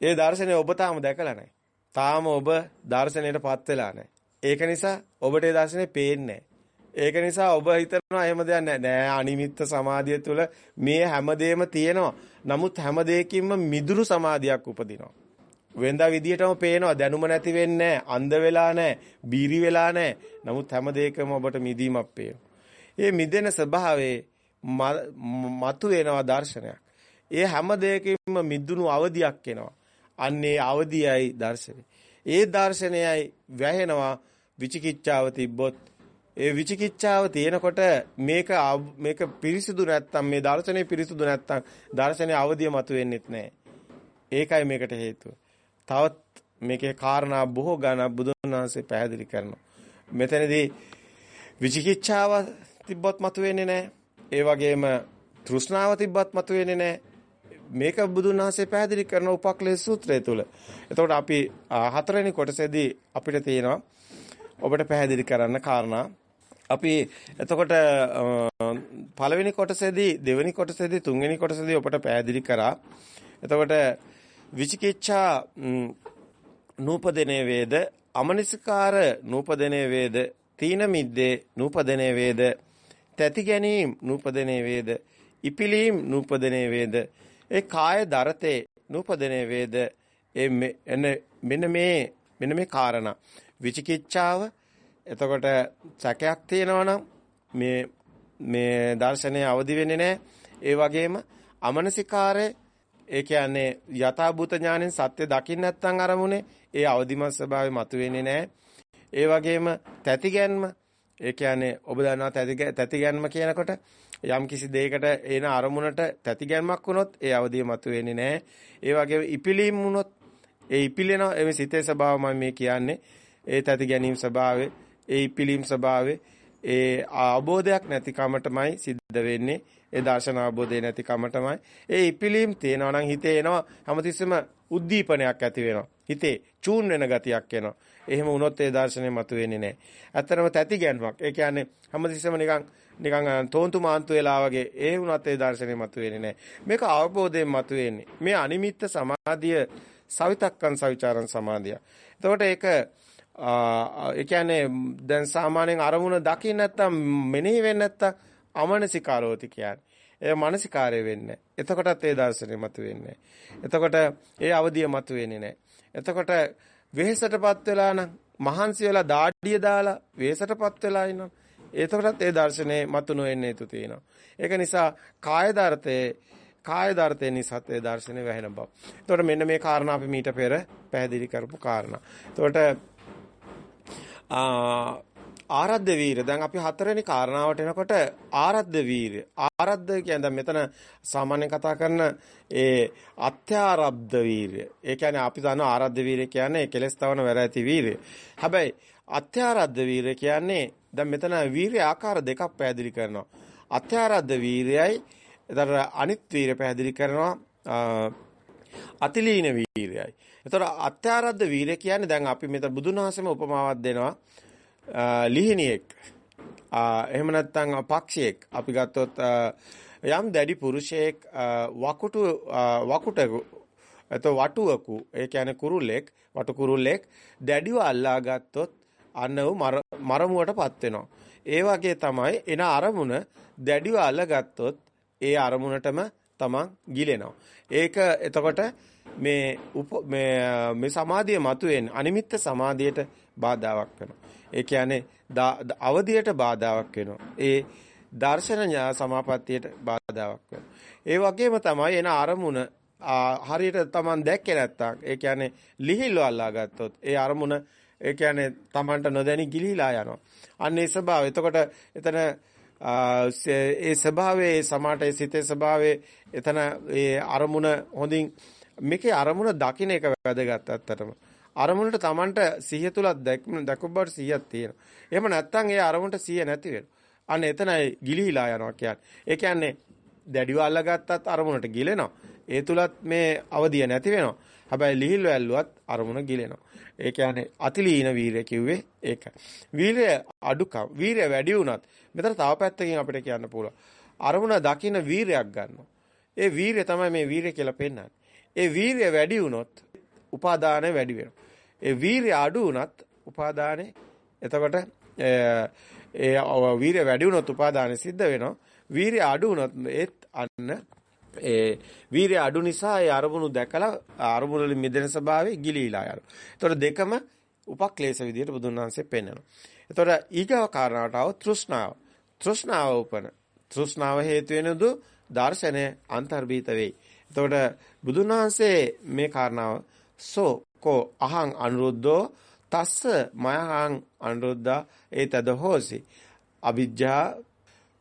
ඒ දර්ශනය ඔබ තාම දැකලා නැහැ. තාම ඔබ දර්ශනයටපත් වෙලා නැහැ. ඒක නිසා ඔබට ඒ දර්ශනේ පේන්නේ ඒක නිසා ඔබ හිතනවා එහෙම දෙයක් නැහැ. නෑ අනිමිත්ත සමාධිය තුළ මේ හැමදේම තියෙනවා. නමුත් හැම දෙයකින්ම මිදුරු සමාධියක් උපදිනවා. වෙනදා විදියටම පේනවා දැනුම නැති වෙන්නේ අන්ධ වෙලා නැහැ බීරි වෙලා නැහැ නමුත් හැම දෙයකම ඔබට මිදීමක් පේනවා ඒ මිදෙන ස්වභාවයේ මතු වෙනවා දර්ශනයක්. ඒ හැම දෙයකින්ම මිදුණු අවදියක් එනවා. අන්නේ අවදියයි දර්ශනේ. ඒ දර්ශනයයි වැහෙනවා විචිකිච්ඡාව තිබ්බොත්. ඒ විචිකිච්ඡාව තියෙනකොට මේක මේක පිරිසිදු නැත්තම් මේ දර්ශනේ පිරිසිදු නැත්තම් දර්ශනේ අවදිය මතු වෙන්නෙත් නැහැ ඒකයි මේකට හේතුව. තවත් මේකේ කාරණා බොහෝ ගණන් බුදුන් වහන්සේ පැහැදිලි කරනවා. මෙතනදී විචිකිච්ඡාව තිබ්බත් මතුවෙන්නේ නැහැ. ඒ වගේම තෘෂ්ණාව තිබ්බත් මතුවෙන්නේ නැහැ. මේක බුදුන් වහන්සේ පැහැදිලි කරන උපක්ලේශ සූත්‍රය තුල. එතකොට අපි හතරවෙනි කොටසේදී අපිට තියෙනවා ඔබට පැහැදිලි කරන්න කාරණා අපි එතකොට පළවෙනි කොටසේදී දෙවෙනි කොටසේදී තුන්වෙනි කොටසේදී ඔබට පැහැදිලි කරා. එතකොට විචිකිච්ඡා නූපදනේ වේද අමනසිකාර දනේ වේද තීන මිද්දේ නූපදනේ වේද තැති ගැනීම නූපදනේ වේද? ඉපිලීම් නූපදනේ වේද? ඒ කාය දරතේ නූපදනේ වේද? ඒ මෙන්න මේ මෙන්න මේ කාරණා. විචිකිච්ඡාව එතකොට සැකයක් තියෙනවා නම් මේ මේ දර්ශනය අවදි වෙන්නේ නැහැ. ඒ වගේම අමනසිකාරයේ ඒ කියන්නේ යථාභූත ඥාණයෙන් සත්‍ය දකින්න නැත්නම් අරමුණේ ඒ අවදිමත් ස්වභාවය මතුවෙන්නේ නැහැ. ඒ වගේම තැතිගැන්ම ඒ කියන්නේ ඔබ දන්නවා තැතිගැන්ම කියනකොට යම් කිසි දෙයකට එන අරමුණට තැතිගැන්මක් වුණොත් ඒ අවදිය මතුවෙන්නේ නැහැ. ඒ වගේම ඉපිලීම් වුණොත් ඒ ඉපිලෙන එමේ සිතේ ස්වභාව මම මේ කියන්නේ. ඒ තැති ගැනීම ස්වභාවය, ඒ ඉපිලීම් ස්වභාවය, ඒ අවබෝධයක් නැති කමටමයි සිද්ධ වෙන්නේ. ඒ දර්ශන අවබෝධය නැති කම තමයි. ඒ ඉපිලීම් තේනවා නම් හිතේ එනවා හැමතිස්සෙම උද්දීපනයක් ඇති වෙනවා. හිතේ චූන් වෙන ගතියක් එනවා. එහෙම වුණොත් ඒ දර්ශනය මතුවෙන්නේ නැහැ. ඇත්තටම තැති ගැන්මක්. ඒ කියන්නේ හැමතිස්සෙම නිකන් නිකන් තෝන්තු මාන්තු වෙලා වගේ ඒ වුණත් ඒ දර්ශනය මතුවෙන්නේ නැහැ. මේක අවබෝධයෙන් මතුවෙන්නේ. මේ අනිමිත්ත සමාධිය සවිතක්කන් සවිචාරන් සමාධිය. එතකොට ඒක ඒ කියන්නේ දැන් සාමාන්‍යයෙන් අරමුණ දකින්න නැත්තම් මෙනෙහි වෙන්නේ නැත්තම් අමනසිකාරෝති කියන්නේ. ඒ මානසිකාරය වෙන්නේ. එතකොටත් ඒ දර්ශනය මතු වෙන්නේ. එතකොට ඒ අවදිය මතු වෙන්නේ නැහැ. එතකොට වෙහෙසටපත් වෙලා නම් මහන්සි වෙලා දාඩිය දාලා වෙහෙසටපත් වෙලා ඉන්නවා. එතකොටත් ඒ දර්ශනේ මතු නොවෙන්නේ තු තියෙනවා. ඒක නිසා කාය දර්ථයේ කාය දර්ථයේ නිසත් ඒ දර්ශනේ වැහෙන බව. එතකොට මෙන්න මේ කාරණා අපි මීට පෙර පැහැදිලි කරපු කාරණා. එතකොට ආ ආරද්ධ වීර. දැන් අපි හතරවෙනි කාරණාවට එනකොට ආරද්ධ වීර. ආරද්ධ කියන්නේ දැන් මෙතන සාමාන්‍යයෙන් කතා කරන ඒ අත්‍යාරබ්ධ වීරය ඒ කියන්නේ අපි දන්න ආරද්ධ වීරය කියන්නේ කෙලස් තවන වැර. ඇති වීරය හැබැයි අත්‍යාරද්ධ වීරය කියන්නේ දැන් මෙතන වීරය ආකාර දෙකක් පැහැදිලි කරනවා. අත්‍යාරද්ධ වීරයයි එතන අනිත් වීරය පැහැදිලි කරනවා අතිලීන වීරයයි. එතකොට අත්‍යාරද්ධ වීරය කියන්නේ දැන් අපි මෙතන බුදුන් වහන්සේම උපමාවක් දෙනවා. ලිහිණියෙක් එහෙම නැත්නම් පක්ෂියෙක් අපි ගත්තොත් යම් දැඩි පුරුෂයෙක් වකුටු වකුටු එතකොට වටුවකු ඒ කියන්නේ කුරුල්ලෙක් වටු කුරුල්ලෙක් දැඩිව අල්ලා ගත්තොත් අන්නව මරමුවටපත් වෙනවා. ඒ වගේ තමයි එන අරමුණ දැඩිව අල්ලගත්තොත් ඒ අරමුණටම තමන් ගිලෙනවා. ඒක එතකොට මේ මේ මේ සමාධිය මතුවෙන අනිමිත්ත සමාධියට බාධාවක් වෙනවා. ඒ කියන්නේ අවදියට බාධාවක් වෙනවා. ඒ දර්ශන ඥා සමාපත්තියට බාධාවක් වෙනවා. ඒ වගේම තමයි එන අරමුණ හරියට Taman දැක්කේ නැත්තම් ඒ කියන්නේ ලිහිල්ව අල්ලා ගත්තොත් ඒ අරමුණ ඒ කියන්නේ Tamanට නොදැනි ගිලිහිලා යනවා. අන්න ඒ ස්වභාවය. එතකොට එතන ඒ ස්වභාවයේ සමාටේ සිතේ ස්වභාවයේ එතන ඒ අරමුණ හොඳින් මේකේ අරමුණ දකින්න එක වැදගත් අත්තටම. අරමුණට Tamanට සිහිය තුලක් දැකුම් බවට සිහියක් තියෙනවා. එහෙම නැත්නම් ඒ අරමුණට සිහිය නැති වෙනවා. අන්න එතනයි ගිලිහිලා යනවා කියන්නේ. ඒ කියන්නේ දැඩිව අල්ලගත්තත් අරමුණට ගිලෙනවා. ඒ තුලත් මේ අවදිය නැති වෙනවා. හැබැයි ලිහිල් වැල්ලුවත් අරමුණ ගිලෙනවා. ඒ කියන්නේ අතිලීන වීරය කිව්වේ ඒක. වීරය අඩුකම්, වීරය වැඩි වුණත් මෙතන තව පැත්තකින් අපිට කියන්න පුළුවන්. අරමුණ දකින්න වීරයක් ගන්නවා. ඒ වීරය තමයි මේ වීරය කියලා පෙන්වන්නේ. ඒ වීරය වැඩි වුණොත් උපාදානය වැඩි වෙනවා. ඒ වීරය අඩු වුණත් උපාදානය එතකොට ඒ වීරය වැඩි වුණොත් උපාදානය සිද්ධ වෙනවා. වීරය අඩු වුණොත් ඒත් අන්න ඒ වීරය අඩු නිසා ඒ අරමුණු දැකලා අරමුණු වලින් මිදෙන ස්වභාවය ගිලීලා යනවා. ඒතකොට දෙකම උපක්ලේශ විදියට බුදුන් වහන්සේ පෙන්වනවා. ඒතකොට ඊගව කාරණාවට ආව තෘෂ්ණාව. තෘෂ්ණාව උපන. තෘෂ්ණාව හේතු වෙනදු දර්ශනය අන්තර්භීත වෙයි. එතකොට බුදුන් වහන්සේ මේ කාරණාව සෝ කෝ අහං අනුරුද්ධෝ තස්ස මයහං අනුරුද්ධා ඒතද හෝසි. අවිජ්ජා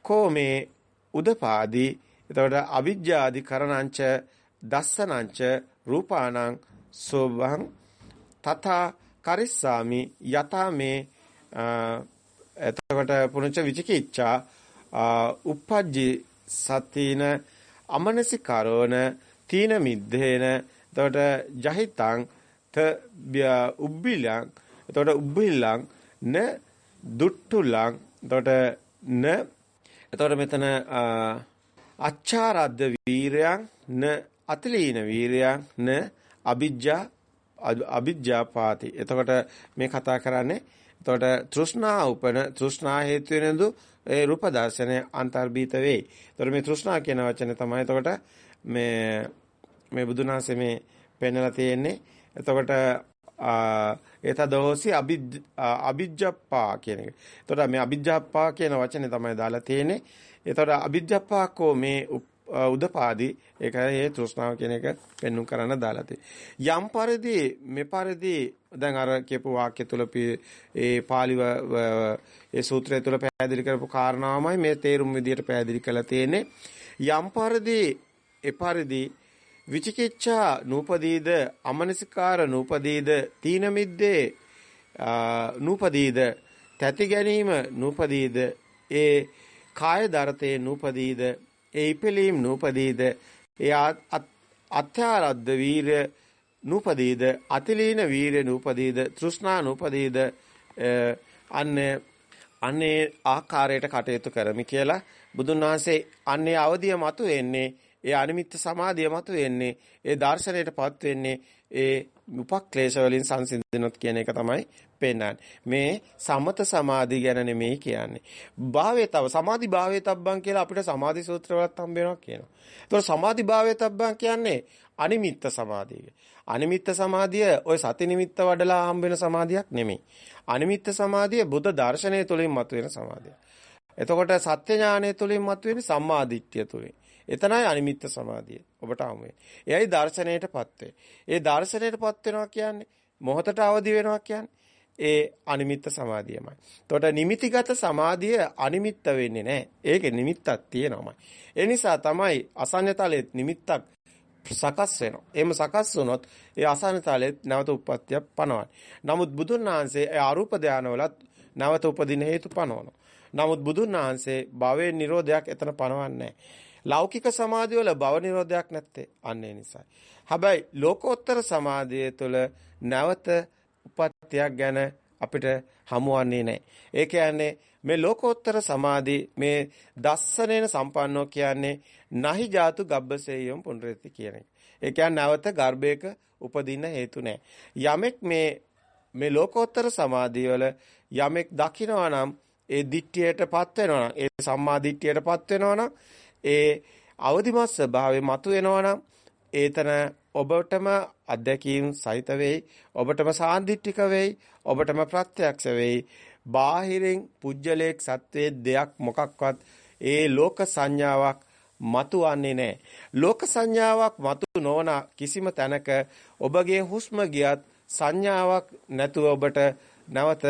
කෝ මේ උදපාදී එතකොට අවිජ්ජාදි කරණංච දස්සනංච රූපාණං සෝභං තථා කරිස්සාමි යතා මේ එතකොට පුණච විචිකිච්ඡා uppajji සතින අමනසිකාරෝන තීන මිද්දේන එතකොට ජහිතං ත උබ්බිලං එතකොට උබ්බිලං න දුට්ටුලං එතකොට න එතකොට මෙතන අච්චාරද්ද වීරයන් න අතිලීන වීරයන් න අ비ජ්ජා අ비ජ්ජාපාති. එතකොට මේ කතා කරන්නේ එතකොට තෘෂ්ණා උපන තෘෂ්ණා හේතු වෙනදු ඒ රූප දර්ශනය අන්තර්භීත වෙයි. එතකොට මේ තෘෂ්ණා කියන වචනේ තමයි එතකොට මේ මේ බුදුන් වහන්සේ මේ පෙන්නලා තියෙන්නේ. එතකොට ඒතදෝසි අබිජ්ජප්පා කියන එක. එතකොට මේ අබිජ්ජප්පා කියන වචනේ තමයි දාලා තියෙන්නේ. එතකොට අබිජ්ජප්පාකෝ මේ උදපාදී ඒකයි ඒ තෘෂ්ණාව කියන එක පෙන්눔 කරන්න දාලා තියෙන්නේ. යම් පරිදි මේ පරිදි දැන් අර කියපු වාක්‍ය තුල ඒ පාලිව ඒ සූත්‍රය තුල පැහැදිලි කරපු කාරණාවමයි මේ තේරුම් විදියට පැහැදිලි කරලා තියෙන්නේ. යම් පරිදි ඒ පරිදි විචිකිච්ඡා නූපදීද අමනසිකාර නූපදීද තීන මිද්දේ නූපදීද තැති ගැනීම නූපදීද ඒ කාය දරතේ නූපදීද ඒ ඉපලීම් නූපදීද ඒ අත්‍යාරද්ද වීරය නූපදීද අතිලීන වීරය නූපදීද තෘෂ්ණා නූපදීද අන්නේ අන්නේ ආකාරයට කටයුතු කරමි කියලා බුදුන් වහන්සේ අන්නේ අවදිය මතු වෙන්නේ ඒ අනිමිත්ත සමාධිය මතු වෙන්නේ ඒ දර්ශනයටපත් වෙන්නේ ඒ උපක්ලේශ වලින් සංසිඳනොත් කියන එක තමයි පෙන්වන්නේ. මේ සමත සමාධි ගැන නෙමෙයි කියන්නේ. භාවේතව සමාධි භාවේතබ්බන් කියලා අපිට සමාධි සූත්‍රවලත් හම්බ වෙනවා කියනවා. ඒතකොට සමාධි භාවේතබ්බන් කියන්නේ අනිමිත්ත සමාධිය. අනිමිත්ත සමාධිය ওই සති නිමිත්ත වඩලා හම්බ වෙන සමාධියක් නෙමෙයි. අනිමිත්ත සමාධිය බුද්ධ දර්ශනය තුළින් මතුවෙන සමාධියක්. එතකොට සත්‍ය ඥානය තුළින් මතුවෙන සම්මාදිට්ඨිය තුළින්. එතනයි අනිමිත්ත සමාධිය. ඔබට හමු වෙන්නේ. එයයි දර්ශනයටපත් වේ. ඒ දර්ශනයටපත් වෙනවා කියන්නේ මොහොතට අවදි වෙනවා කියන්නේ ඒ අනිමිත්ත සමාධියමයි. එතකොට නිමිතිගත සමාධිය අනිමිත්ත වෙන්නේ නැහැ. ඒකේ නිමිත්තක් තියෙනවාමයි. ඒ නිසා තමයි අසඤ්ඤතලෙත් නිමිත්තක් සකස් වෙනවා. එහෙම සකස් වුණොත් ඒ අසඤ්ඤතලෙත් නැවත උප්පත්තියක් පනවන්නේ. නමුත් බුදුන් වහන්සේ ඒ අරූප ධානවලත් නැවත උපදින හේතු පනවනවා. නමුත් බුදුන් වහන්සේ භවයේ නිරෝධයක් එතන පනවන්නේ ලෞකික සමාධිය වල භව නිරෝධයක් නැත්තේ අන්න ඒ නිසායි. හැබැයි ලෝකෝත්තර සමාධිය තුළ නැවත උපත්තියක් ගැන අපිට හමුවන්නේ නැහැ. ඒ කියන්නේ මේ ලෝකෝත්තර සමාධි මේ දස්සනේන සම්පන්නෝ කියන්නේ නහි ජාතු ගබ්බසේයම් පුනරති කියන එක. ඒ කියන්නේ නැවත ගර්භයක උපදින්න හේතු නැහැ. යමෙක් මේ මේ ලෝකෝත්තර සමාධිය වල යමෙක් දකිනවා නම් ඒ දිට්ඨියටපත් වෙනවා නම් ඒ සම්මා දිට්ඨියටපත් වෙනවා නම් ඒ අවදිමත් ස්වභාවය මතු වෙනවා නම් ඒතන ඔබටම අධ්‍යක්ීම් සහිත වෙයි ඔබටම සාන්දිටික වෙයි ඔබටම ප්‍රත්‍යක්ෂ වෙයි. බාහිරින් පුජ්‍යලේක් සත්වයේ දෙයක් මොකක්වත් ඒ ලෝක සංඥාවක් මතුවන්නේ නැහැ. ලෝක සංඥාවක් මතු නොවන කිසිම තැනක ඔබගේ හුස්ම ගියත් සංඥාවක් නැතුව ඔබට නැවත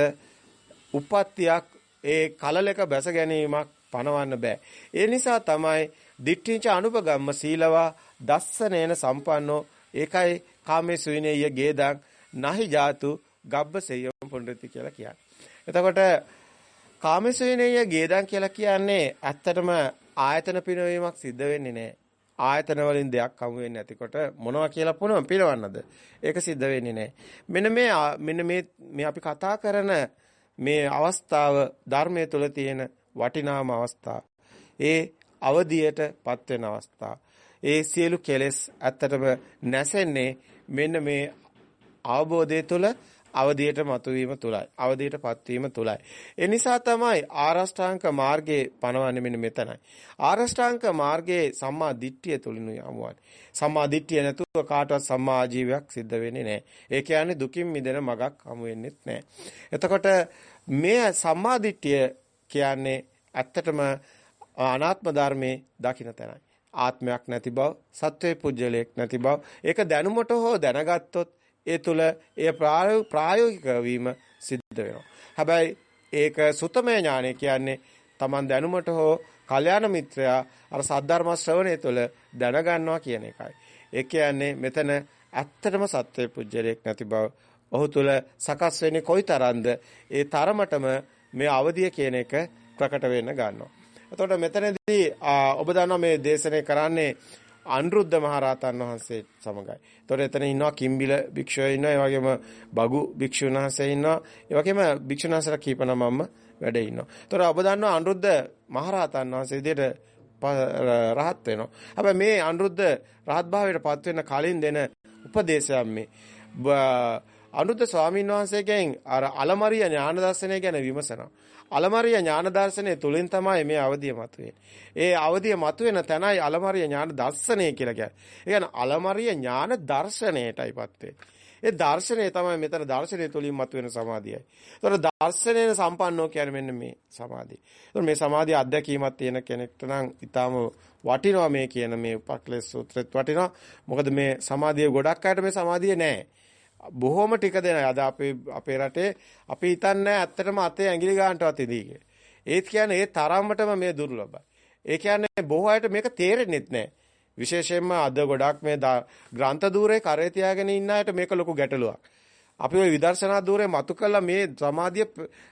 උප්පත්තියක් ඒ කලලක බැස ගැනීමක් පනවන්න බෑ ඒ නිසා තමයි දිට්ඨිච අනුපගම්ම සීලවා දස්සනේන සම්පන්නෝ ඒකයි කාමේ සුවිනේය ගේදං නහි ජාතු ගබ්බසෙයම් පුණ්ඩති කියලා කියන්නේ. එතකොට කාමේ සුවිනේය ගේදං කියලා කියන්නේ ඇත්තටම ආයතන පිනවීමක් සිද්ධ වෙන්නේ නැහැ. ආයතන වලින් දෙයක් හමු වෙන්නේ නැතිකොට මොනවා කියලා පුනම පිළවන්නද? ඒක සිද්ධ වෙන්නේ නැහැ. මෙන්න මේ මෙන්න මේ මේ අපි කතා කරන මේ අවස්ථාව ධර්මයේ තුල තියෙන වටිනාම අවස්ථාව. ඒ අවදියටපත් වෙන අවස්ථාව. ඒ සියලු කෙලෙස් ඇත්තටම නැසෙන්නේ මෙන්න මේ අවබෝධය තුළ අවදියට මතුවීම තුලයි. අවදියටපත් වීම තුලයි. ඒ නිසා තමයි ආරෂ්ඨාංක මාර්ගයේ පනවන්නේ මෙන්න මෙතනයි. ආරෂ්ඨාංක මාර්ගයේ සම්මා දිට්ඨිය තුලිනුයි යමුවන්නේ. සම්මා දිට්ඨිය නැතුව කාටවත් සම්මා ආජීවයක් සිද්ධ වෙන්නේ නැහැ. ඒ කියන්නේ දුකින් මිදෙන මගක් හමු වෙන්නේත් නැහැ. එතකොට මේ සම්මා දිට්ඨිය කියන්නේ ඇත්තටම අනාත්ම ධර්මයේ දකින්න තැනයි. ආත්මයක් නැති බව, සත්වයේ පුජ්‍යලයක් නැති බව, ඒක දැනුමට හෝ දැනගත්තොත් ඒ තුල ඒ ප්‍රායෝගික වීම සිද්ධ වෙනවා. හැබැයි ඒක සුතමය ඥානය කියන්නේ Taman දැනුමට හෝ කල්යාණ මිත්‍රයා අර සද්ධර්ම ශ්‍රවණය තුළ දැනගන්නවා කියන එකයි. ඒ කියන්නේ මෙතන ඇත්තටම සත්‍ය පුජ්‍යලයක් නැති බව ඔහු තුළ සකස් වෙන්නේ කොයිතරම්ද ඒ තරමටම මේ අවදිය කියන එක ප්‍රකට වෙන්න ගන්නවා. එතකොට මෙතනදී ඔබ දන්නවා මේ දේශනේ කරන්නේ අනුරුද්ධ මහරහතන් වහන්සේ සමගයි. එතකොට එතන ඉන්නවා කිම්බිල භික්ෂුව ඉන්නවා, ඒ වගේම බගු භික්ෂුන් වහන්සේ ඉන්නවා, ඒ වගේම භික්ෂුන් වහන්සේලා කීප නමම වැඩ ඉන්නවා. එතකොට ඔබ දන්නවා අනුරුද්ධ මහරහතන් වහන්සේ විදිහට රහත් වෙනවා. හැබැයි මේ අනුරුද්ධ රහත් භාවයට පත් වෙන කලින් දෙන උපදේශයක් මේ අනුරුද්ධ ස්වාමීන් වහන්සේගෙන් අර අලමරිය ඥාන දර්ශනය ගැන විමසනවා. අලමරිය ඥාන දර්ශනය තුලින් තමයි මේ අවදිය මතුවෙන්නේ. ඒ අවදිය මතුවෙන තැනයි අලමරිය ඥාන දර්ශනය කියලා කියන්නේ. ඒ කියන්නේ අලමරිය ඥාන දර්ශනයටයිපත් ඒ දර්ශනය තමයි මෙතන දර්ශනය තුලින් මතුවෙන සමාධියයි. ඒතර දර්ශනයෙන් සම්පන්නෝ කියන්නේ මෙන්න මේ සමාධිය. ඒතර මේ සමාධිය අත්දැකීමක් තියෙන කෙනෙක්ට නම් ඊටාම වටිනවා මේ කියන මේ උපක්ලේශ සූත්‍රෙත් වටිනවා. මොකද මේ සමාධිය ගොඩක් අයට මේ සමාධිය නැහැ. බොහොම ටික දෙනයි. අද අපේ අපේ රටේ අපි හිතන්නේ ඇත්තටම අතේ ඇඟිලි ගන්නටවත් ඉදී කියලා. ඒත් කියන්නේ ඒ තරමටම මේ දුර්ලභයි. ඒ කියන්නේ බොහෝ අයට මේක තේරෙන්නේ නැහැ. විශේෂයෙන්ම අද ගොඩක් මේ ග්‍රන්ථ දූරේ කරේ තියාගෙන ඉන්න අයට මේක ලොකු ගැටලුවක්. අපි ওই විදර්ශනා දූරේ මතු කළා මේ සමාධිය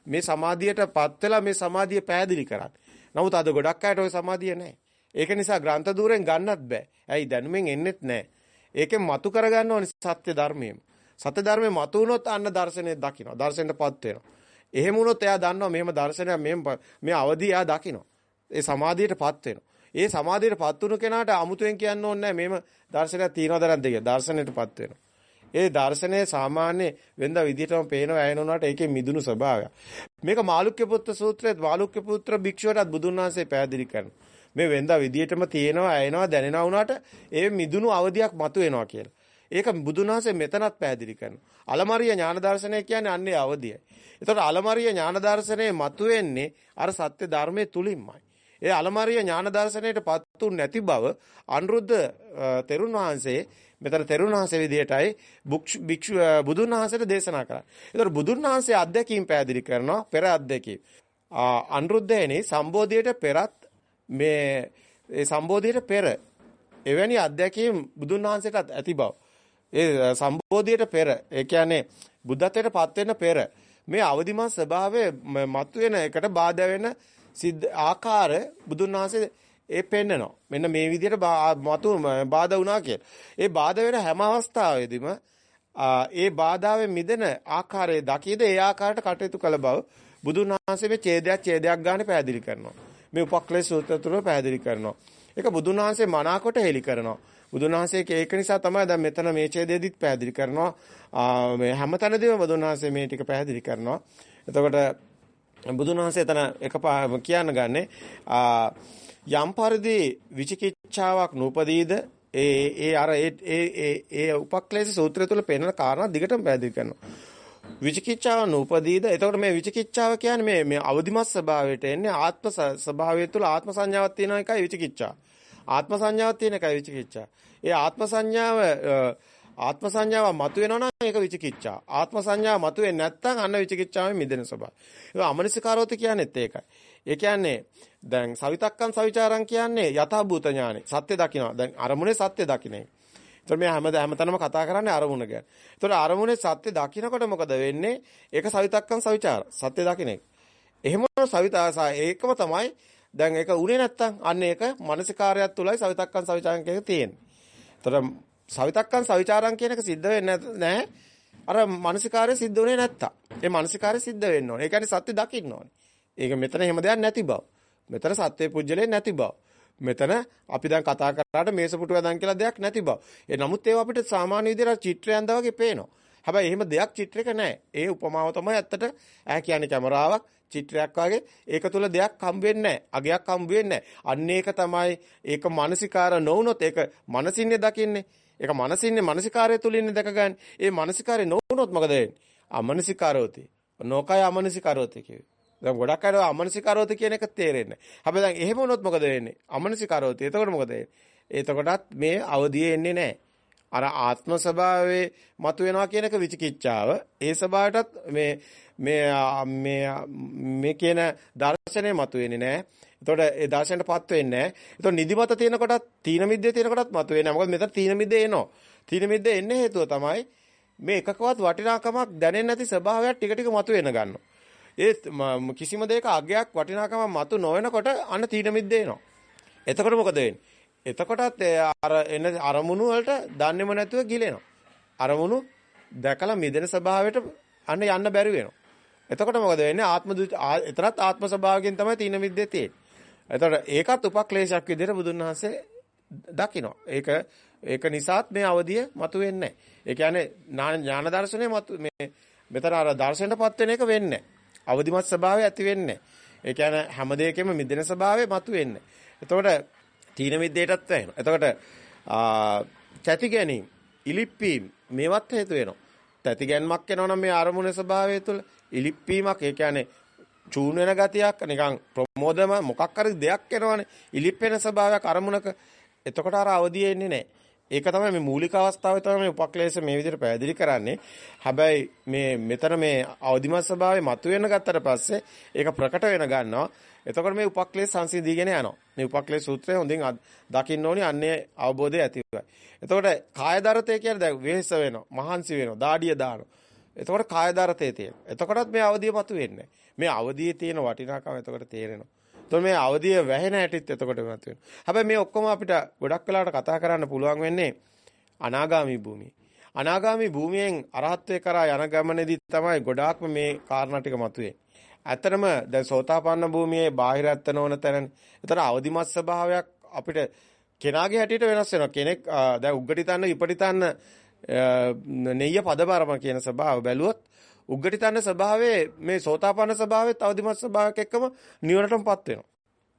මේ සමාධියටපත් වෙලා මේ සමාධිය පැහැදිලි කරන්නේ. නමුත් අද ගොඩක් අයට ওই සමාධිය නැහැ. ඒක නිසා ග්‍රන්ථ දූරෙන් ගන්නත් බෑ. ඇයි දැනුමෙන් එන්නෙත් නැහැ. ඒකෙන් මතු කරගන්න ඕනේ සත්‍ය ධර්මයෙන්. සත්‍ය ධර්මයේ මතු වුණොත් අන්න දර්ශනය දකිනවා. දර්ශනයටපත් වෙනවා. එහෙම වුණොත් එයා දන්නවා මෙහෙම දර්ශනයක් මෙහෙම මේ අවදි එයා දකිනවා. ඒ සමාධියටපත් වෙනවා. ඒ සමාධියටපත් වුණු කෙනාට අමුතුවෙන් කියන්න ඕනේ නැහැ මෙහෙම දර්ශනයක් තියනවද නැද්ද කියලා. දර්ශනයටපත් වෙනවා. ඒ දර්ශනය සාමාන්‍ය වෙනද විදිහටම පේනවා ඇයෙනුනාට ඒකේ මිදුණු ස්වභාවය. මේක මාළුක්‍ය පුත්‍ර සූත්‍රයේ මාළුක්‍ය පුත්‍ර භික්ෂුවටත් බුදුන් වහන්සේ පැහැදිලි කරනවා. මේ වෙනද විදිහටම තියෙනවා ඇයෙනවා දැනෙනවා වුණාට ඒ මිදුණු අවධියක් මතුවෙනවා කියලා. ඒක බුදුන් වහන්සේ මෙතනත් පැහැදිලි කරනවා. අලමරිය ඥාන දර්ශනය කියන්නේ අන්නේ අවදියයි. ඒතකොට අලමරිය ඥාන දර්ශනයේ මතුවෙන්නේ අර සත්‍ය ධර්මයේ තුලින්මයි. ඒ අලමරිය ඥාන දර්ශනයට පත්තු නැති බව අනුරුද්ධ තෙරුන් වහන්සේ මෙතන තෙරුන් වහන්සේ විදියටයි භික්ෂු බුදුන් වහන්සේට දේශනා කරා. ඒතකොට බුදුන් වහන්සේ අධ්‍යක්ීම් පැහැදිලි කරනවා පෙර අධ්‍යක්ීම්. අනුරුද්ධයනේ සම්බෝධියට පෙරත් මේ ඒ සම්බෝධියට පෙර එවැනි අධ්‍යක්ීම් බුදුන් වහන්සේටත් ඇති බව. ඒ සම්බෝධියට පෙර ඒ කියන්නේ බුද්ධත්වයට පත් වෙන්න පෙර මේ අවදිමත් ස්වභාවය මතුවෙන එකට බාධා වෙන සිද්ධ ආකාර බුදුන් වහන්සේ ඒ පෙන්නනවා. මෙන්න මේ විදිහට මතු බාධා වුණා කියලා. ඒ බාධා වෙන හැම අවස්ථාවෙදිම ඒ බාධාවෙන් මිදෙන ආකාරයේ දකීද ඒ ආකාරයට කටයුතු කළ බව බුදුන් වහන්සේ මේ ඡේදයක් ඡේදයක් ගන්න පැහැදිලි කරනවා. මේ උපක්ලේශ සූත්‍ර තුන පැහැදිලි කරනවා. ඒක බුදුන් වහන්සේ මනාකොට හෙලි කරනවා. බුදුන් වහන්සේ ඒක නිසා තමයි දැන් මෙතන මේ ඡේදෙදිත් පැහැදිලි කරනවා. මේ හැමතැනදීම බුදුන් වහන්සේ මේ ටික පැහැදිලි කරනවා. එතකොට බුදුන් වහන්සේ එතන එක කියන්න ගන්නේ යම් පරිදි විචිකිච්ඡාවක් නූපදීද ඒ ඒ අර ඒ ඒ ඒ උපක්ලේශ සූත්‍රය තුල පෙන්වන කාරණා දිගටම පැහැදිලි කරනවා. විචිකිච්ඡාව නූපදීද එතකොට මේ විචිකිච්ඡාව කියන්නේ මේ මේ අවදිමත් ස්වභාවයට එන්නේ ආත්ම ස්වභාවය තුල ආත්ම සංඥාවක් තියෙන එකයි විචිකිච්ඡාව. ආත්ම සංඥාවක් තියෙන එකයි විචිකිච්ඡා. ඒ ආත්ම සංඥාව ආත්ම සංඥාව මතුවෙනවා නම් ඒක විචිකිච්ඡා. ආත්ම සංඥාව මතුවෙන්නේ නැත්නම් අන්න විචිකිච්ඡාවෙන් මිදෙන ස්වභාවය. ඒක අමනසිකාරෝති කියන්නේත් ඒකයි. ඒ කියන්නේ දැන් සවිතක්කම් සවිචාරම් කියන්නේ යථාභූත ඥානෙ. සත්‍ය දකිනවා. දැන් අරමුණේ සත්‍ය දකින්නේ. ඒතර මේ හැම හැමතැනම කතා කරන්නේ අරමුණ ගැන. ඒතර අරමුණේ සත්‍ය දකින්නකොට මොකද වෙන්නේ? ඒක සවිතක්කම් සවිචාර. සත්‍ය දකින්න එක. එහෙම සවිතාසා ඒකම තමයි දැන් ඒක උනේ නැත්තම් අන්න ඒක මානසිකාරයත් තුලයි සවිතක්කන් සවිචාරං කියන එක තියෙන්නේ. ඒතර සවිතක්කන් සවිචාරං කියන එක සිද්ධ වෙන්නේ නැහැ. අර මානසිකාරය සිද්ධ උනේ නැත්තම්. ඒ මානසිකාරය සිද්ධ වෙන්න ඕනේ. ඒ කියන්නේ සත්‍ය දකින්න ඕනේ. ඒක මෙතන එහෙම දෙයක් නැති බව. මෙතන සත්‍ය පුජ්‍යලේ නැති බව. මෙතන අපි දැන් කතා කරාට මේසපුටු වැදන් කියලා දෙයක් නැති බව. ඒ නමුත් ඒව අපිට සාමාන්‍ය විදිහට චිත්‍රයන්ද වගේ පේනවා. හැබැයි එහෙම දෙයක් චිත්‍රයක නැහැ. ඒ උපමාව තමයි ඇත්තට ඈ කියන්නේ කැමරාවක් චිත්‍රයක් වගේ ඒක තුල දෙයක් හම් වෙන්නේ නැහැ. අගයක් හම් වෙන්නේ නැහැ. අන්න ඒක තමයි ඒක මානසිකාර නොවුනොත් ඒක මනසින්නේ දකින්නේ. ඒක මනසින්නේ මානසිකාරය තුලින්නේ දැකගන්නේ. ඒ මානසිකාරය නොවුනොත් මොකද වෙන්නේ? අමනසිකාරෝති. නොකය අමනසිකාරෝති කියුවේ. දැන් ගොඩක් අය අමනසිකාරෝති කියන එක තේරෙන්නේ නැහැ. හැබැයි දැන් එහෙම වුණොත් මොකද වෙන්නේ? අමනසිකාරෝති. එතකොට මොකද වෙන්නේ? එතකොටත් මේ අවදියේ එන්නේ නැහැ. අර ආත්ම ස්වභාවයේ මතුවෙනවා කියන එක විචිකිච්ඡාව. ඒ ස්වභාවයටත් මේ මේ මේ මේ කියන දර්ශනය මතුවෙන්නේ නැහැ. එතකොට ඒ දර්ශනයටපත් වෙන්නේ නැහැ. එතකොට නිදිමත තියෙන කොටත් තීන මිද්දේ තියෙන කොටත් මතුවෙන්නේ නැහැ. මොකද මෙතන තීන මිද්දේ එනවා. තීන මිද්දේ එන්නේ හේතුව තමයි මේ එකකවත් වටිනාකමක් දැනෙන්නේ නැති ස්වභාවයක් ටික ටික මතුවෙන ගන්නවා. ඒ කිසිම දෙයක අගයක් වටිනාකමක් මතු නොවනකොට අන්න තීන මිද්දේ එනවා. එතකොට මොකද වෙන්නේ? එතකොටත් අර එන අරමුණු වලට දන්නේම නැතුව ගිලෙනවා. අරමුණු දැකලා මිදෙන ස්වභාවයට අන්න යන්න බැරි වෙනවා. එතකොට මොකද වෙන්නේ? ආත්ම එතරත් ආත්ම ස්වභාවයෙන් තමයි තීන මිද්දේ තියෙන්නේ. එතකොට ඒකත් උපක්ලේශයක් විදිහට බුදුන් වහන්සේ දකිනවා. ඒක ඒක නිසාත් මේ අවදිය මතුවෙන්නේ නැහැ. ඒ කියන්නේ ඥාන දර්ශනය මතු මේ මෙතන අර දර්ශනයටපත් වෙන එක වෙන්නේ අවදිමත් ස්වභාවය ඇති වෙන්නේ ඒ කියන්නේ හැම දෙයකම මිදෙන ස්වභාවය මතුවෙන්නේ. එතකොට තීන මිද්දේටත් වෙනවා. එතකොට තැති ගැනීම, ඉලිප්පීම් මේවත් හේතු වෙනවා. තැති ගැන්මක් එනවා නම් මේ අරමුණේ ස්වභාවය තුළ ඉලිප්පීමක් ඒ කියන්නේ චූන් වෙන ගතියක් නිකන් ප්‍රමෝදම මොකක් හරි දෙයක් එනවනේ. ඉලිප්පෙන ස්වභාවයක් අරමුණක. එතකොට අර අවදිය එන්නේ නැහැ. ඒක තමයි මේ මූලික අවස්ථාවේ තමයි මේ උපක්ලේශ මේ විදිහට පැහැදිලි කරන්නේ. හැබැයි මේ මෙතන මේ අවදිමත් ස්වභාවය මතුවෙන ගත්තට පස්සේ ඒක ප්‍රකට වෙන ගන්නවා. එතකොට මේ උපක්ලේශ සංසිඳීගෙන යනවා. මේ උපක්ලේශ සූත්‍රය හොඳින් දකින්න ඕනි අන්නේ අවබෝධය ඇතිවයි. එතකොට කාය දරතේ කියන්නේ දැන් වෙහෙස වෙනවා, මහන්සි වෙනවා, දාඩිය දානවා. එතකොට කාය දරතේ තියෙන. එතකොටත් මේ අවදිය මතුවෙන්නේ. මේ අවදියේ තියෙන වටිනාකම එතකොට තේරෙනවා. එතකොට මේ අවදිය වැහෙන හැටිත් එතකොට මතුවෙනවා. හැබැයි මේ ඔක්කොම අපිට ගොඩක් වෙලාවට කතා කරන්න පුළුවන් වෙන්නේ අනාගාමී භූමිය. අනාගාමී භූමියෙන් අරහත්ත්වේ කරා යන ගමනේදී තමයි ගොඩාක්ම මේ කාරණා ටික මතුවේ. ඇත්තටම දැන් සෝතාපන්න භූමියේ බාහිරත්ත නොවන තැන. ඒතර අවදිමත් ස්වභාවයක් අපිට කෙනාගේ හැටියට වෙනස් වෙනවා. කෙනෙක් දැන් උග්ගටිතන්න විපටිතන්න නෙయ్య පදබරම කියන ස්වභාව බැලුවොත් උග්ගටිතන්න ස්වභාවයේ මේ සෝතාපන්න ස්වභාවයත් අවදිමත් ස්වභාවයක් එක්කම නිවනටමපත් වෙනවා.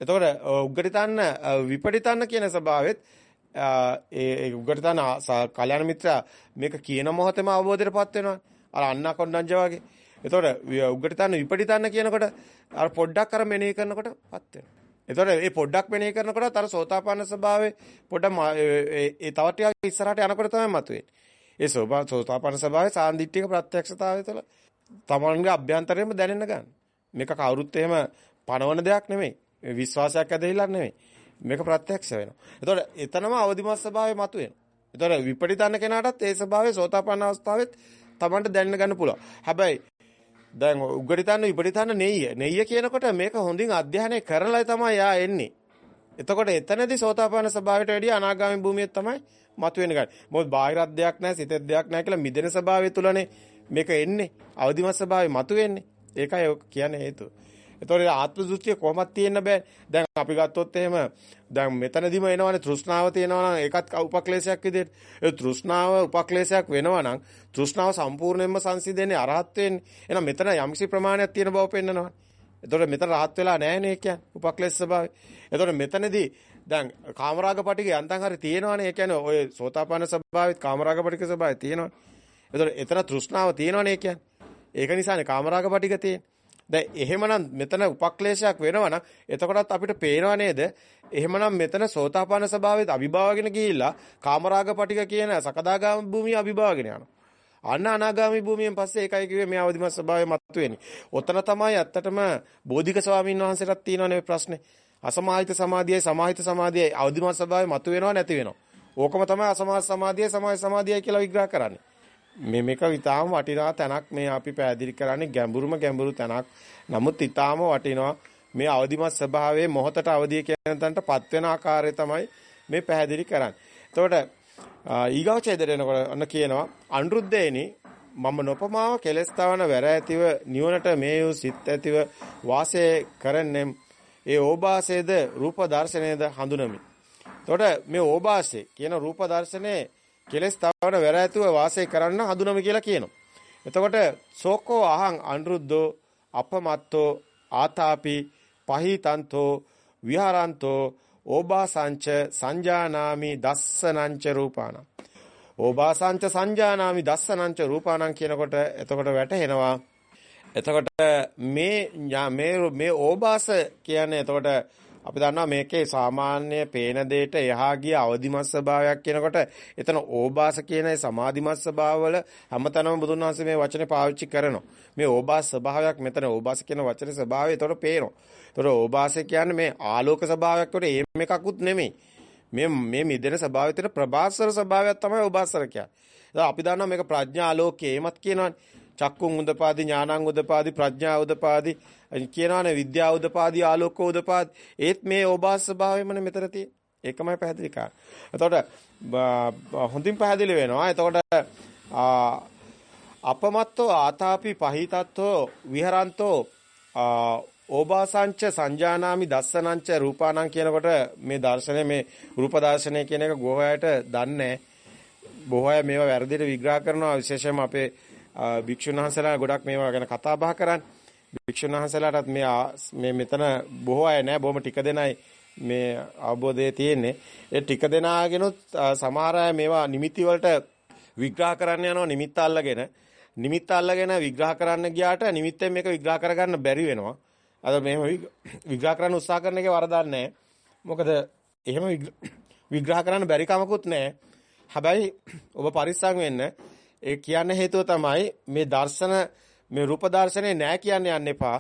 එතකොට උග්ගටිතන්න විපටිතන්න කියන ස්වභාවෙත් ඒ උග්ගටිතන්න කල්‍යාණ මිත්‍රා මේක කියන මොහොතේම අවබෝධයටපත් වෙනවා. අර අන්නා කොණ්ඩංජ වගේ. එතකොට උග්ගටිතන්න විපටිතන්න කියනකොට අර පොඩ්ඩක් අර මෙනෙහි කරනකොටපත් වෙනවා. එතකොට මේ පොඩ්ඩක් මෙනෙහි කරනකොට අර සෝතාපන්න ස්වභාවයේ පොඩ්ඩක් ඒ තව ටිකක් ඉස්සරහට යනකොට තමයි මතුවෙන්නේ. ඒ සෝතාපන්න ස්වභාවයේ සාන්දිටික ප්‍රත්‍යක්ෂතාවය තුළ තමන්ගේ අභ්‍යන්තරයෙන්ම දැනෙන්න ගන්න. මේක කවුරුත් එහෙම පනවන දෙයක් නෙමෙයි. විශ්වාසයක් ඇදහිලා නෙමෙයි. මේක ප්‍රත්‍යක්ෂ වෙනවා. එතකොට එතනම අවදිමත් ස්වභාවය මතුවෙනවා. එතකොට විපරිතන්න කෙනාටත් ඒ ස්වභාවය සෝතාපන්න අවස්ථාවෙත් තමන්ට දැනෙන්න ගන්න පුළුවන්. හැබැයි දැන් උග්ගටිතන්න විපටිතන්න නෙయ్య. නෙయ్య කියනකොට මේක හොඳින් අධ්‍යයනය කරලා තමයි යා එන්නේ. එතකොට එතනදී සෝතාපන්න ස්වභාවයට වැඩිය අනාගාමී භූමියේ තමයි මතුවෙන ගන්නේ. මොකද බාහිර අධ්‍යයක් නැහැ, සිතේ දෙයක් නැහැ කියලා මිදෙන ස්වභාවය තුලනේ මේක එන්නේ. අවදිමත් ස්වභාවය මතුවෙන්නේ. ඒකයි කියන්නේ හේතුව. එතකොට ආත්ම දෘෂ්ටිය කොහොමද තියෙන්න බෑ. දැන් අපි ගත්තොත් එහෙම දැන් මෙතනදිම එනවනේ තෘෂ්ණාව තියෙනවා නම් ඒකත් උපක්ලේශයක් විදිහට. ඒ තෘෂ්ණාව උපක්ලේශයක් වෙනවා නම් තෘෂ්ණාව සම්පූර්ණයෙන්ම සංසිඳෙන්නේ අරහත් වෙන්නේ. එහෙනම් මෙතන යම්කිසි ප්‍රමාණයක් තියෙන බව පෙන්නනවා. එතකොට මෙතන රහත් වෙලා නැහැ නේ කියන්නේ උපක්ලේශ ස්වභාවය. එතකොට මෙතනදී දැන් කාමරාග පටික යන්තම් හරි තියෙනවනේ. ඒ කියන්නේ ඔය සෝතාපන්න ස්වභාවෙත් කාමරාග පටික ස්වභාවය තියෙනවනේ. එතකොට එතන තෘෂ්ණාව තියෙනවනේ කියන්නේ. ඒක නිසානේ කාමරාග පටික තියෙන්නේ. දැන් එහෙමනම් මෙතන උපක්ලේශයක් වෙනවා නම් එතකොටත් අපිට පේනව නේද? එහෙමනම් මෙතන සෝතාපන්න ස්වභාවයට අභිභාවගෙන ගිහිල්ලා කාමරාග පටික කියන සකදාගාම භූමිය අභිභාවගෙන යනවා. අන්න අනාගාමී භූමියෙන් පස්සේ ඒකයි කිව්වේ මේ අවදිමත් ස්වභාවය මතුවෙන්නේ. ඔතන තමයි ඇත්තටම බෝධික ස්වාමීන් වහන්සේටත් තියෙනවනේ ප්‍රශ්නේ. අසමාහිත සමාධියයි සමාහිත සමාධියයි අවදිමත් ස්වභාවය මතුවෙනව නැති වෙනව. ඕකම තමයි අසමාහිත සමාධියයි සමාහිත සමාධියයි කියලා විග්‍රහ කරන්නේ. මේ මේක ඊටාම වටිනා තැනක් මේ අපි පැහැදිලි කරන්නේ ගැඹුරුම ගැඹුරු තැනක්. නමුත් ඊටාම වටිනවා මේ අවදිමත් ස්වභාවයේ මොහතට අවදිය කියන තැනටපත් වෙන ආකාරය තමයි මේ පැහැදිලි කරන්නේ. එතකොට ඊගව ඡේදයට එනකොට අන්න කියනවා අනුරුද්ධේනි මම නොපමාව කෙලස් තවන වැර ඇතිව නිවනට මේ වූ සිත් ඇතිව වාසය කරන්නේ ඒ ඕභාසයේද රූප දර්ශනයේද හඳුනමි. එතකොට මේ ඕභාසය කියන රූප දර්ශනයේ කෙලස් තවන වැර ඇතිව වාසය කරන්න හඳුනමි කියලා කියනවා. එතකොට සෝකෝ අහං අනුරුද්ධෝ අපමත්තෝ ආතාපි පහිතන්තෝ විහාරන්තෝ ඕබාසංච සංජානාමි දස්සනංච රූපාණං ඕබාසංච සංජානාමි දස්සනංච රූපාණං කියනකොට එතකොට වැටහෙනවා එතකොට මේ මේ මේ ඕබාස කියන්නේ එතකොට අපි දන්නවා මේකේ සාමාන්‍ය පේන දෙයට එහා ගිය අවදිමත් ස්වභාවයක් කියනකොට එතන ඕබාස කියන සමාධිමත් ස්වභාවවල හැමතැනම බුදුන් වහන්සේ මේ වචනේ පාවිච්චි කරනවා. මේ ඕබාස ස්වභාවයක් මෙතන ඕබාස කියන වචනේ ස්වභාවය එතකොට පේනවා. එතකොට ඕබාස කියන්නේ මේ ආලෝක ස්වභාවයක් වල ඒම එකකුත් නෙමෙයි. මේ මේ මිදෙන ස්වභාවය තියෙන ප්‍රභාස්වර ස්වභාවයක් තමයි ඕබාසර කියන්නේ. අපි දන්නවා මේක ප්‍රඥා ආලෝකයේ එමත් කියනවානේ. චක්කුන් උදපාදි ඥානං උදපාදි ප්‍රඥා උදපාදි කියනවානේ විද්‍යාව උදපාදි ආලෝක උදපාදි ඒත් මේ ඕබාස ස්වභාවයමනේ මෙතන තියෙන්නේ. ඒකමයි පැහැදිලි කරන්නේ. එතකොට හොඳින් පැහැදිලි වෙනවා. එතකොට අපමත්තෝ ආතාපි පහිතත්තෝ විහරන්තෝ ඕබාසංච සංජානාමි දස්සනංච රූපානං කියනකොට මේ දර්ශනය මේ රූප දර්ශනය කියන එක ගෝහයට දන්නේ බොහෝ අය මේවා වැරදිට විග්‍රහ කරනවා විශේෂයෙන්ම අපේ භික්ෂුන් වහන්සේලා ගොඩක් මේවා ගැන කතා බහ කරන්නේ භික්ෂුන් වහන්සේලාටත් මේ මේ මෙතන බොහෝ අය නෑ බොහොම ටික දෙනයි මේ අවබෝධය තියෙන්නේ ඒ ටික දෙනාගෙනුත් සමහර අය මේවා නිමිති වලට විග්‍රහ කරන්න යනවා නිමිත්ත අල්ලගෙන නිමිත්ත අල්ලගෙන විග්‍රහ කරන්න ගියාට නිමිත්තෙන් මේක විග්‍රහ කරගන්න බැරි වෙනවා අද මෙහෙම විග්‍රහ කරන්න උත්සාහ කරන එකේ වරදක් නැහැ. මොකද එහෙම විග්‍රහ කරන්න බැරි කමකුත් නැහැ. හැබැයි ඔබ පරිස්සම් වෙන්න. ඒ කියන්න හේතුව තමයි මේ දර්ශන මේ රූප දර්ශනේ නැහැ කියන්න යන්න එපා.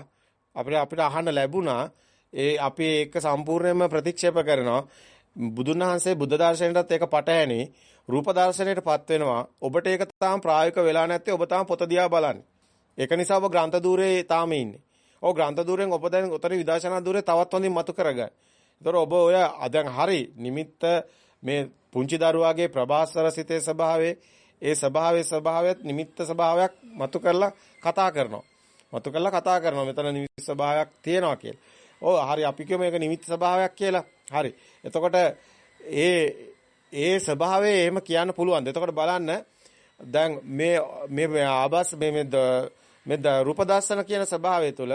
අපිට අපිට අහන්න ලැබුණා. ඒ අපි ඒක සම්පූර්ණයෙන්ම ප්‍රතික්ෂේප කරනවා. බුදුන් වහන්සේ බුද්ධ දර්ශනයටත් ඒක පටහැනි. රූප දර්ශනයටපත් වෙනවා. ඔබට ඒක තාම ප්‍රායෝගික වෙලා නැත්තේ ඔබ තාම පොත දිහා බලන්නේ. ඒක නිසා ඔබ ග්‍රන්ථ දූරේ තාම ඉන්නේ. ඔව් ග්‍රන්ථ ධූරයෙන් ඔබ දැන් උතර විදර්ශනා ධූරේ තවත් හොඳින් මතු කරගන්න. ඒතර ඔබ ඔය දැන් හරි නිමිත්ත මේ පුංචි දරුවාගේ ප්‍රභාස්වර සිතේ ස්වභාවයේ ඒ ස්වභාවයේ ස්වභාවයත් නිමිත්ත ස්වභාවයක් මතු කරලා කතා කරනවා. මතු කරලා කතා කරනවා. මෙතන නිමිත්ත ස්වභාවයක් තියෙනවා කියලා. ඔව් හරි අපි කියමු මේක නිමිත්ත ස්වභාවයක් කියලා. හරි. එතකොට ඒ ඒ ස්වභාවය එහෙම කියන්න පුළුවන්. එතකොට බලන්න දැන් මේ මේ ආබස් මේ මේ රූප දර්ශන කියන ස්වභාවය තුළ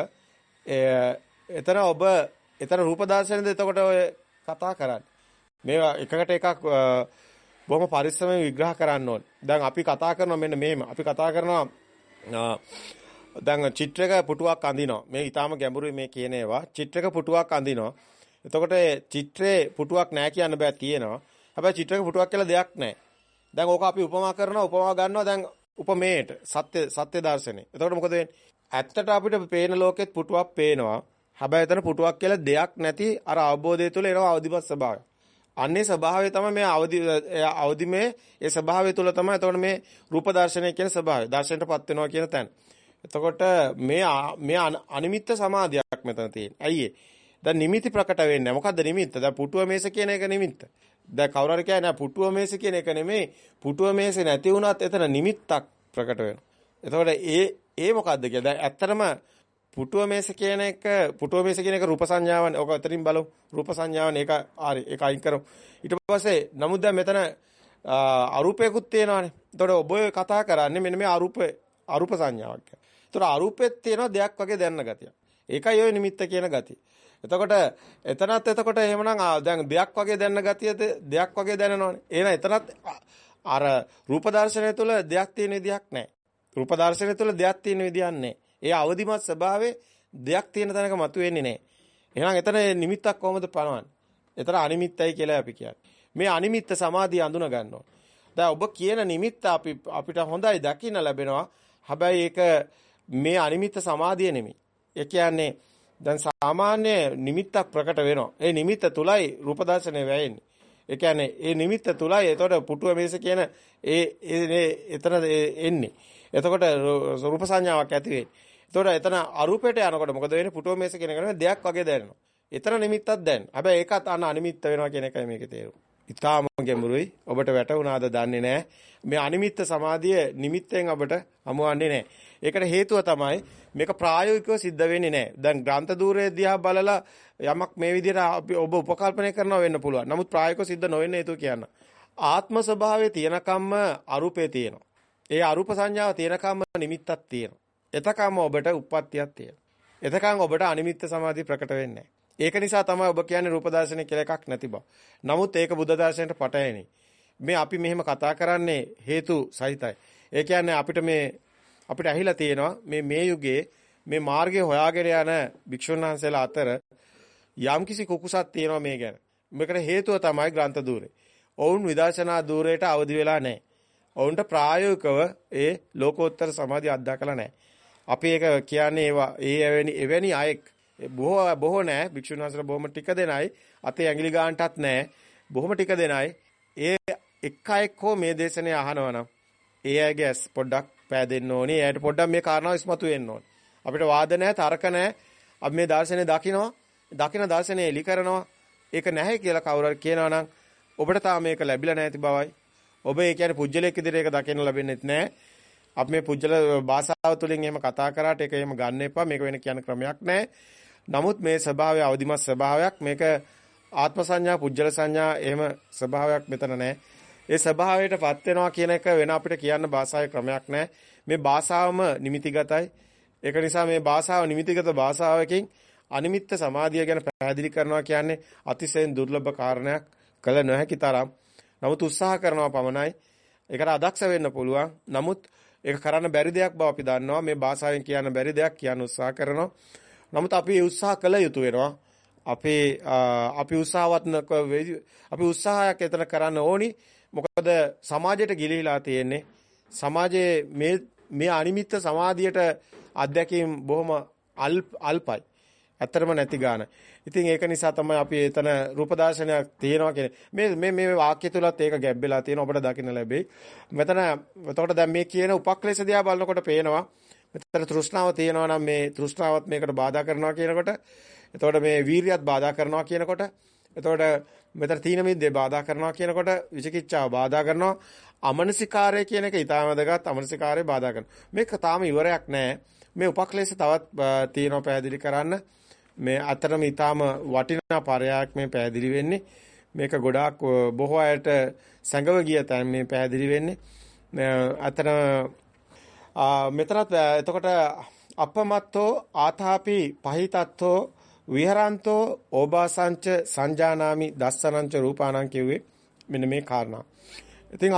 එතන ඔබ එතන රූප දර්ශනද එතකොට ඔය කතා කරන්නේ. මේවා එකකට එකක් බොහොම පරිස්සමෙන් විග්‍රහ කරන්න ඕනේ. දැන් අපි කතා කරනවා මෙන්න මෙහෙම. අපි කතා කරනවා දැන් චිත්‍රක පුටුවක් අඳිනවා. මේ ඊටාම ගැඹුරුයි මේ කියන ඒවා. චිත්‍රක පුටුවක් අඳිනවා. එතකොට චිත්‍රේ පුටුවක් නැහැ කියන්න බෑ කියනවා. හැබැයි චිත්‍රක පුටුවක් කියලා දෙයක් නැහැ. දැන් ඕක අපි උපමා කරනවා උපමා ගන්නවා දැන් උපමේයට සත්‍ය සත්‍ය දර්ශනේ. එතකොට මොකද වෙන්නේ? ඇත්තට අපිට පේන ලෝකෙත් පුටුවක් පේනවා. හැබැයි එතන පුටුවක් කියලා දෙයක් නැති අර අවබෝධය තුළ එනවා අවදිමත් ස්වභාවය. අන්නේ ස්වභාවය තමයි මේ අවදි අවදිමේ ඒ ස්වභාවය තුළ තමයි එතකොට මේ රූප දර්ශනය කියන ස්වභාවය. දර්ශනයටපත් වෙනවා කියන තැන. එතකොට මේ මේ අනිමිත්ත සමාධියක් මෙතන තියෙන්නේ. ඇයි දැන් නිමිති ප්‍රකට වෙන්නේ මොකද්ද නිමිත්ත? දැන් පුටුව මේස කියන එක නිමිත්ත. දැන් කවුරු හරි කියන්නේ පුටුව මේස කියන එක නෙමෙයි. පුටුව මේස නැති වුණත් එතන නිමිත්තක් ප්‍රකට වෙනවා. එතකොට ඒ ඒ මොකද්ද කියලා. දැන් ඇත්තටම පුටුව මේස කියන එක පුටුව මේස කියන එක රූප සංඥාවනේ. ඔක අතරින් බලමු. රූප සංඥාවනේ ඒක හරි ඒක අයින් කරමු. ඊට පස්සේ නමුත් දැන් මෙතන අරූපයකුත් තියෙනවානේ. එතකොට ඔබ කතා කරන්නේ මෙන්න මේ අරූප අරූප සංඥාවක්. එතකොට අරූපෙත් තියෙනවා දෙයක් වගේ දැනන ගතිය. ඒකයි ඔය නිමිත්ත කියන ගතිය. එතකොට එතනත් එතකොට එහෙමනම් දැන් දෙයක් වගේ දැනන ගතියද දෙයක් වගේ දැනනවනේ. එහෙනම් එතනත් අර රූප දර්ශනය තුළ දෙයක් තියෙන විදිහක් නැහැ. රූප දර්ශනය තුළ දෙයක් තියෙන විදිහක් නැහැ. ඒ අවදිමත් ස්වභාවයේ දෙයක් තියෙන තැනක මතුවෙන්නේ නැහැ. එහෙනම් එතන නිමිත්තක් කොහොමද පනවන්නේ? එතන අනිමිත්තයි කියලා අපි කියන්නේ. මේ අනිමිත්ත සමාධිය අඳුන ගන්න ඕන. දැන් ඔබ කියන නිමිත්ත අපි අපිට හොඳයි දකින්න ලැබෙනවා. හැබැයි ඒක මේ අනිමිත්ත සමාධිය නෙමෙයි. ඒ කියන්නේ දැන් සාමාන්‍ය නිමිත්තක් ප්‍රකට වෙනවා. ඒ නිමිත්ත තුලයි රූප දර්ශනය වෙන්නේ. ඒ කියන්නේ ඒ නිමිත්ත තුලයි එතකොට පුටුව මේස කියන ඒ එතන එන්නේ. එතකොට රූප සංඥාවක් ඇති වෙන්නේ. එතකොට එතන අරූපයට යනකොට මොකද වෙන්නේ? පුටෝ මේස කියන එක දෙයක් වගේ දැනෙනවා. එතන නිමිත්තක් දැනෙන. හැබැයි ඒකත් අන්න අනිමිත්ත වෙනවා කියන එකයි මේකේ තේරුම. ඊටාම ගැඹුරුයි. ඔබට වැටුණාද දන්නේ නැහැ. මේ අනිමිත්ත සමාධිය නිමිත්තෙන් ඔබට හමුවන්නේ නැහැ. ඒකට හේතුව තමයි මේක ප්‍රායෝගිකව සිද්ධ වෙන්නේ නැහැ. දැන් ග්‍රන්ථ දූරයේ දිහා බලලා යමක් මේ විදිහට අපි ඔබ උපකල්පනය කරනවා වෙන්න පුළුවන්. නමුත් ප්‍රායෝගිකව සිද්ධ නොවෙන්න හේතුව කියන්න. ආත්ම ස්වභාවයේ තියෙනකම්ම අරූපේ තියෙනවා. ඒ අරූප සංඥාව තියෙනකම්ම නිමිත්තක් තියෙනවා. එතකම්ම ඔබට උප්පත්තියක් තියෙනවා. එතකම් ඔබට අනිමිත්ත සමාධිය ප්‍රකට වෙන්නේ ඒක නිසා තමයි ඔබ කියන්නේ රූප දර්ශනය කියලා එකක් නැති බව. නමුත් ඒක බුද්ධ දර්ශනයට පටහැනි. මේ අපි මෙහෙම කතා කරන්නේ හේතු සහිතයි. ඒ කියන්නේ අපිට මේ අපිට ඇහිලා තියෙනවා මේ මේ යුගයේ මේ මාර්ගය හොයාගෙන යන භික්ෂුන් වහන්සේලා අතර යම්කිසි කුකුසක් තියෙනවා මේ ගැන. මේකට හේතුව තමයි ග්‍රන්ථ දූරේ. ඔවුන් විදර්ශනා දූරයට අවදි වෙලා නැහැ. ඔවුන්ට ප්‍රායෝගිකව ඒ ලෝකෝත්තර සමාධිය අත්දකලා නැහැ. අපි ඒක කියන්නේ ඒවා ඒ එවැනි එවැනි අයෙක් බොහෝ බොහෝ නැහැ භික්ෂුන් වහන්සේලා බොහොම ටික දෙනයි අතේ ඇඟිලි ගන්නටත් නැහැ. බොහොම ටික දෙනයි ඒ එක් අයෙක් හෝ මේ දේශනේ අහනවා නම් ඒ අයගේ ඇස් පොඩ්ඩක් පෑදෙන්න ඕනේ. එයාට පොඩ්ඩක් මේ කාරණාව ඉස්මතු වෙන්න ඕනේ. අපිට වාද නැහැ, තර්ක නැහැ. අපි මේ දර්ශනේ දකිනවා. දකින දර්ශනේ එලි කරනවා. ඒක නැහැ කියලා කවුරු කියනවා නම් ඔබට තාම මේක ලැබිලා නැති බවයි. ඔබ ඒ කියන්නේ පුජ්‍යලයක් විදිහට ඒක දකින්න ලැබෙන්නේ නැහැ. අපි මේ පුජ්‍යල භාෂාව තුළින් එහෙම කතා කරාට ඒක එහෙම ගන්න එපා. මේක වෙන කියන ක්‍රමයක් නැහැ. නමුත් මේ ස්වභාවය අවදිමත් ස්වභාවයක්. මේක ආත්ම සංඥා, පුජ්‍යල සංඥා එහෙම ස්වභාවයක් මෙතන නැහැ. ඒ ස්වභාවයටපත් වෙනවා කියන එක වෙන අපිට කියන්න භාෂාවේ ක්‍රමයක් නැහැ. මේ භාෂාවම නිමිතිගතයි. ඒක නිසා මේ භාෂාව නිමිතිගත භාෂාවකින් අනිමිත්ත සමාධිය ගැන පැහැදිලි කරනවා කියන්නේ අතිශයින් දුර්ලභ කාරණයක් කළ නොහැකි තරම්. නමුත් උත්සාහ කරනවා පමණයි. ඒකට අදක්ෂ වෙන්න පුළුවන්. නමුත් ඒක කරන්න බැරි දෙයක් බව අපි දන්නවා. මේ භාෂාවෙන් කියන්න බැරි දෙයක් කියන්න උත්සාහ කරනවා. නමුත් අපි උත්සාහ කළ යුතු වෙනවා. අපේ අපි උත්සාහවත් අපි උත්සාහයක් එතන කරන්න ඕනි. මොකද සමාජයට ගිලිහිලා තියෙන්නේ. සමාජයේ මේ මේ අනිමිත්ත සමාධියට අධ්‍යක්ීම් බොහොම අල්පයි. ඇත්තරම නැති ගාන. ඉතින් ඒක නිසා තමයි අපි එතන රූප දර්ශනයක් තියෙනවා කියන්නේ. මේ මේ මේ වාක්‍ය තුලත් ඒක ගැබ්බෙලා තියෙනවා අපිට දකින්න ලැබෙයි. මෙතන එතකොට දැන් මේ කියන උපක්ලේශ දිහා බලනකොට පේනවා. මෙතන තෘෂ්ණාව තියෙනවා නම් මේ තෘෂ්ණාවත් මේකට බාධා කරනවා කියනකොට එතකොට මේ වීරියත් බාධා කරනවා කියනකොට එතකොට මෙතන තීන මිද්දේ බාධා කරනවා කියනකොට විචිකිච්ඡාව බාධා කරනවා අමනසිකාරය කියන එක ඊටම වැදගත් අමනසිකාරය බාධා කරනවා. මේක තාම ඉවරයක් නෑ. මේ උපක්ලේශ තවත් තියෙනවා පැහැදිලි කරන්න. මේ අතරම ඊටාම වටිනා පරයක් මේ පැහැදිලි වෙන්නේ. මේක ගොඩාක් බොහෝ අයට සැඟව ගිය තැන් මේ පැහැදිලි වෙන්නේ. අතන මෙතනත් එතකොට අපමත්තෝ ආතාපි පහිතත්තෝ විහරන්තෝ ඕබාසංච සංජානාමි දස්සනංච රූපානං කියුවේ මෙන්න මේ කාරණා. ඉතින්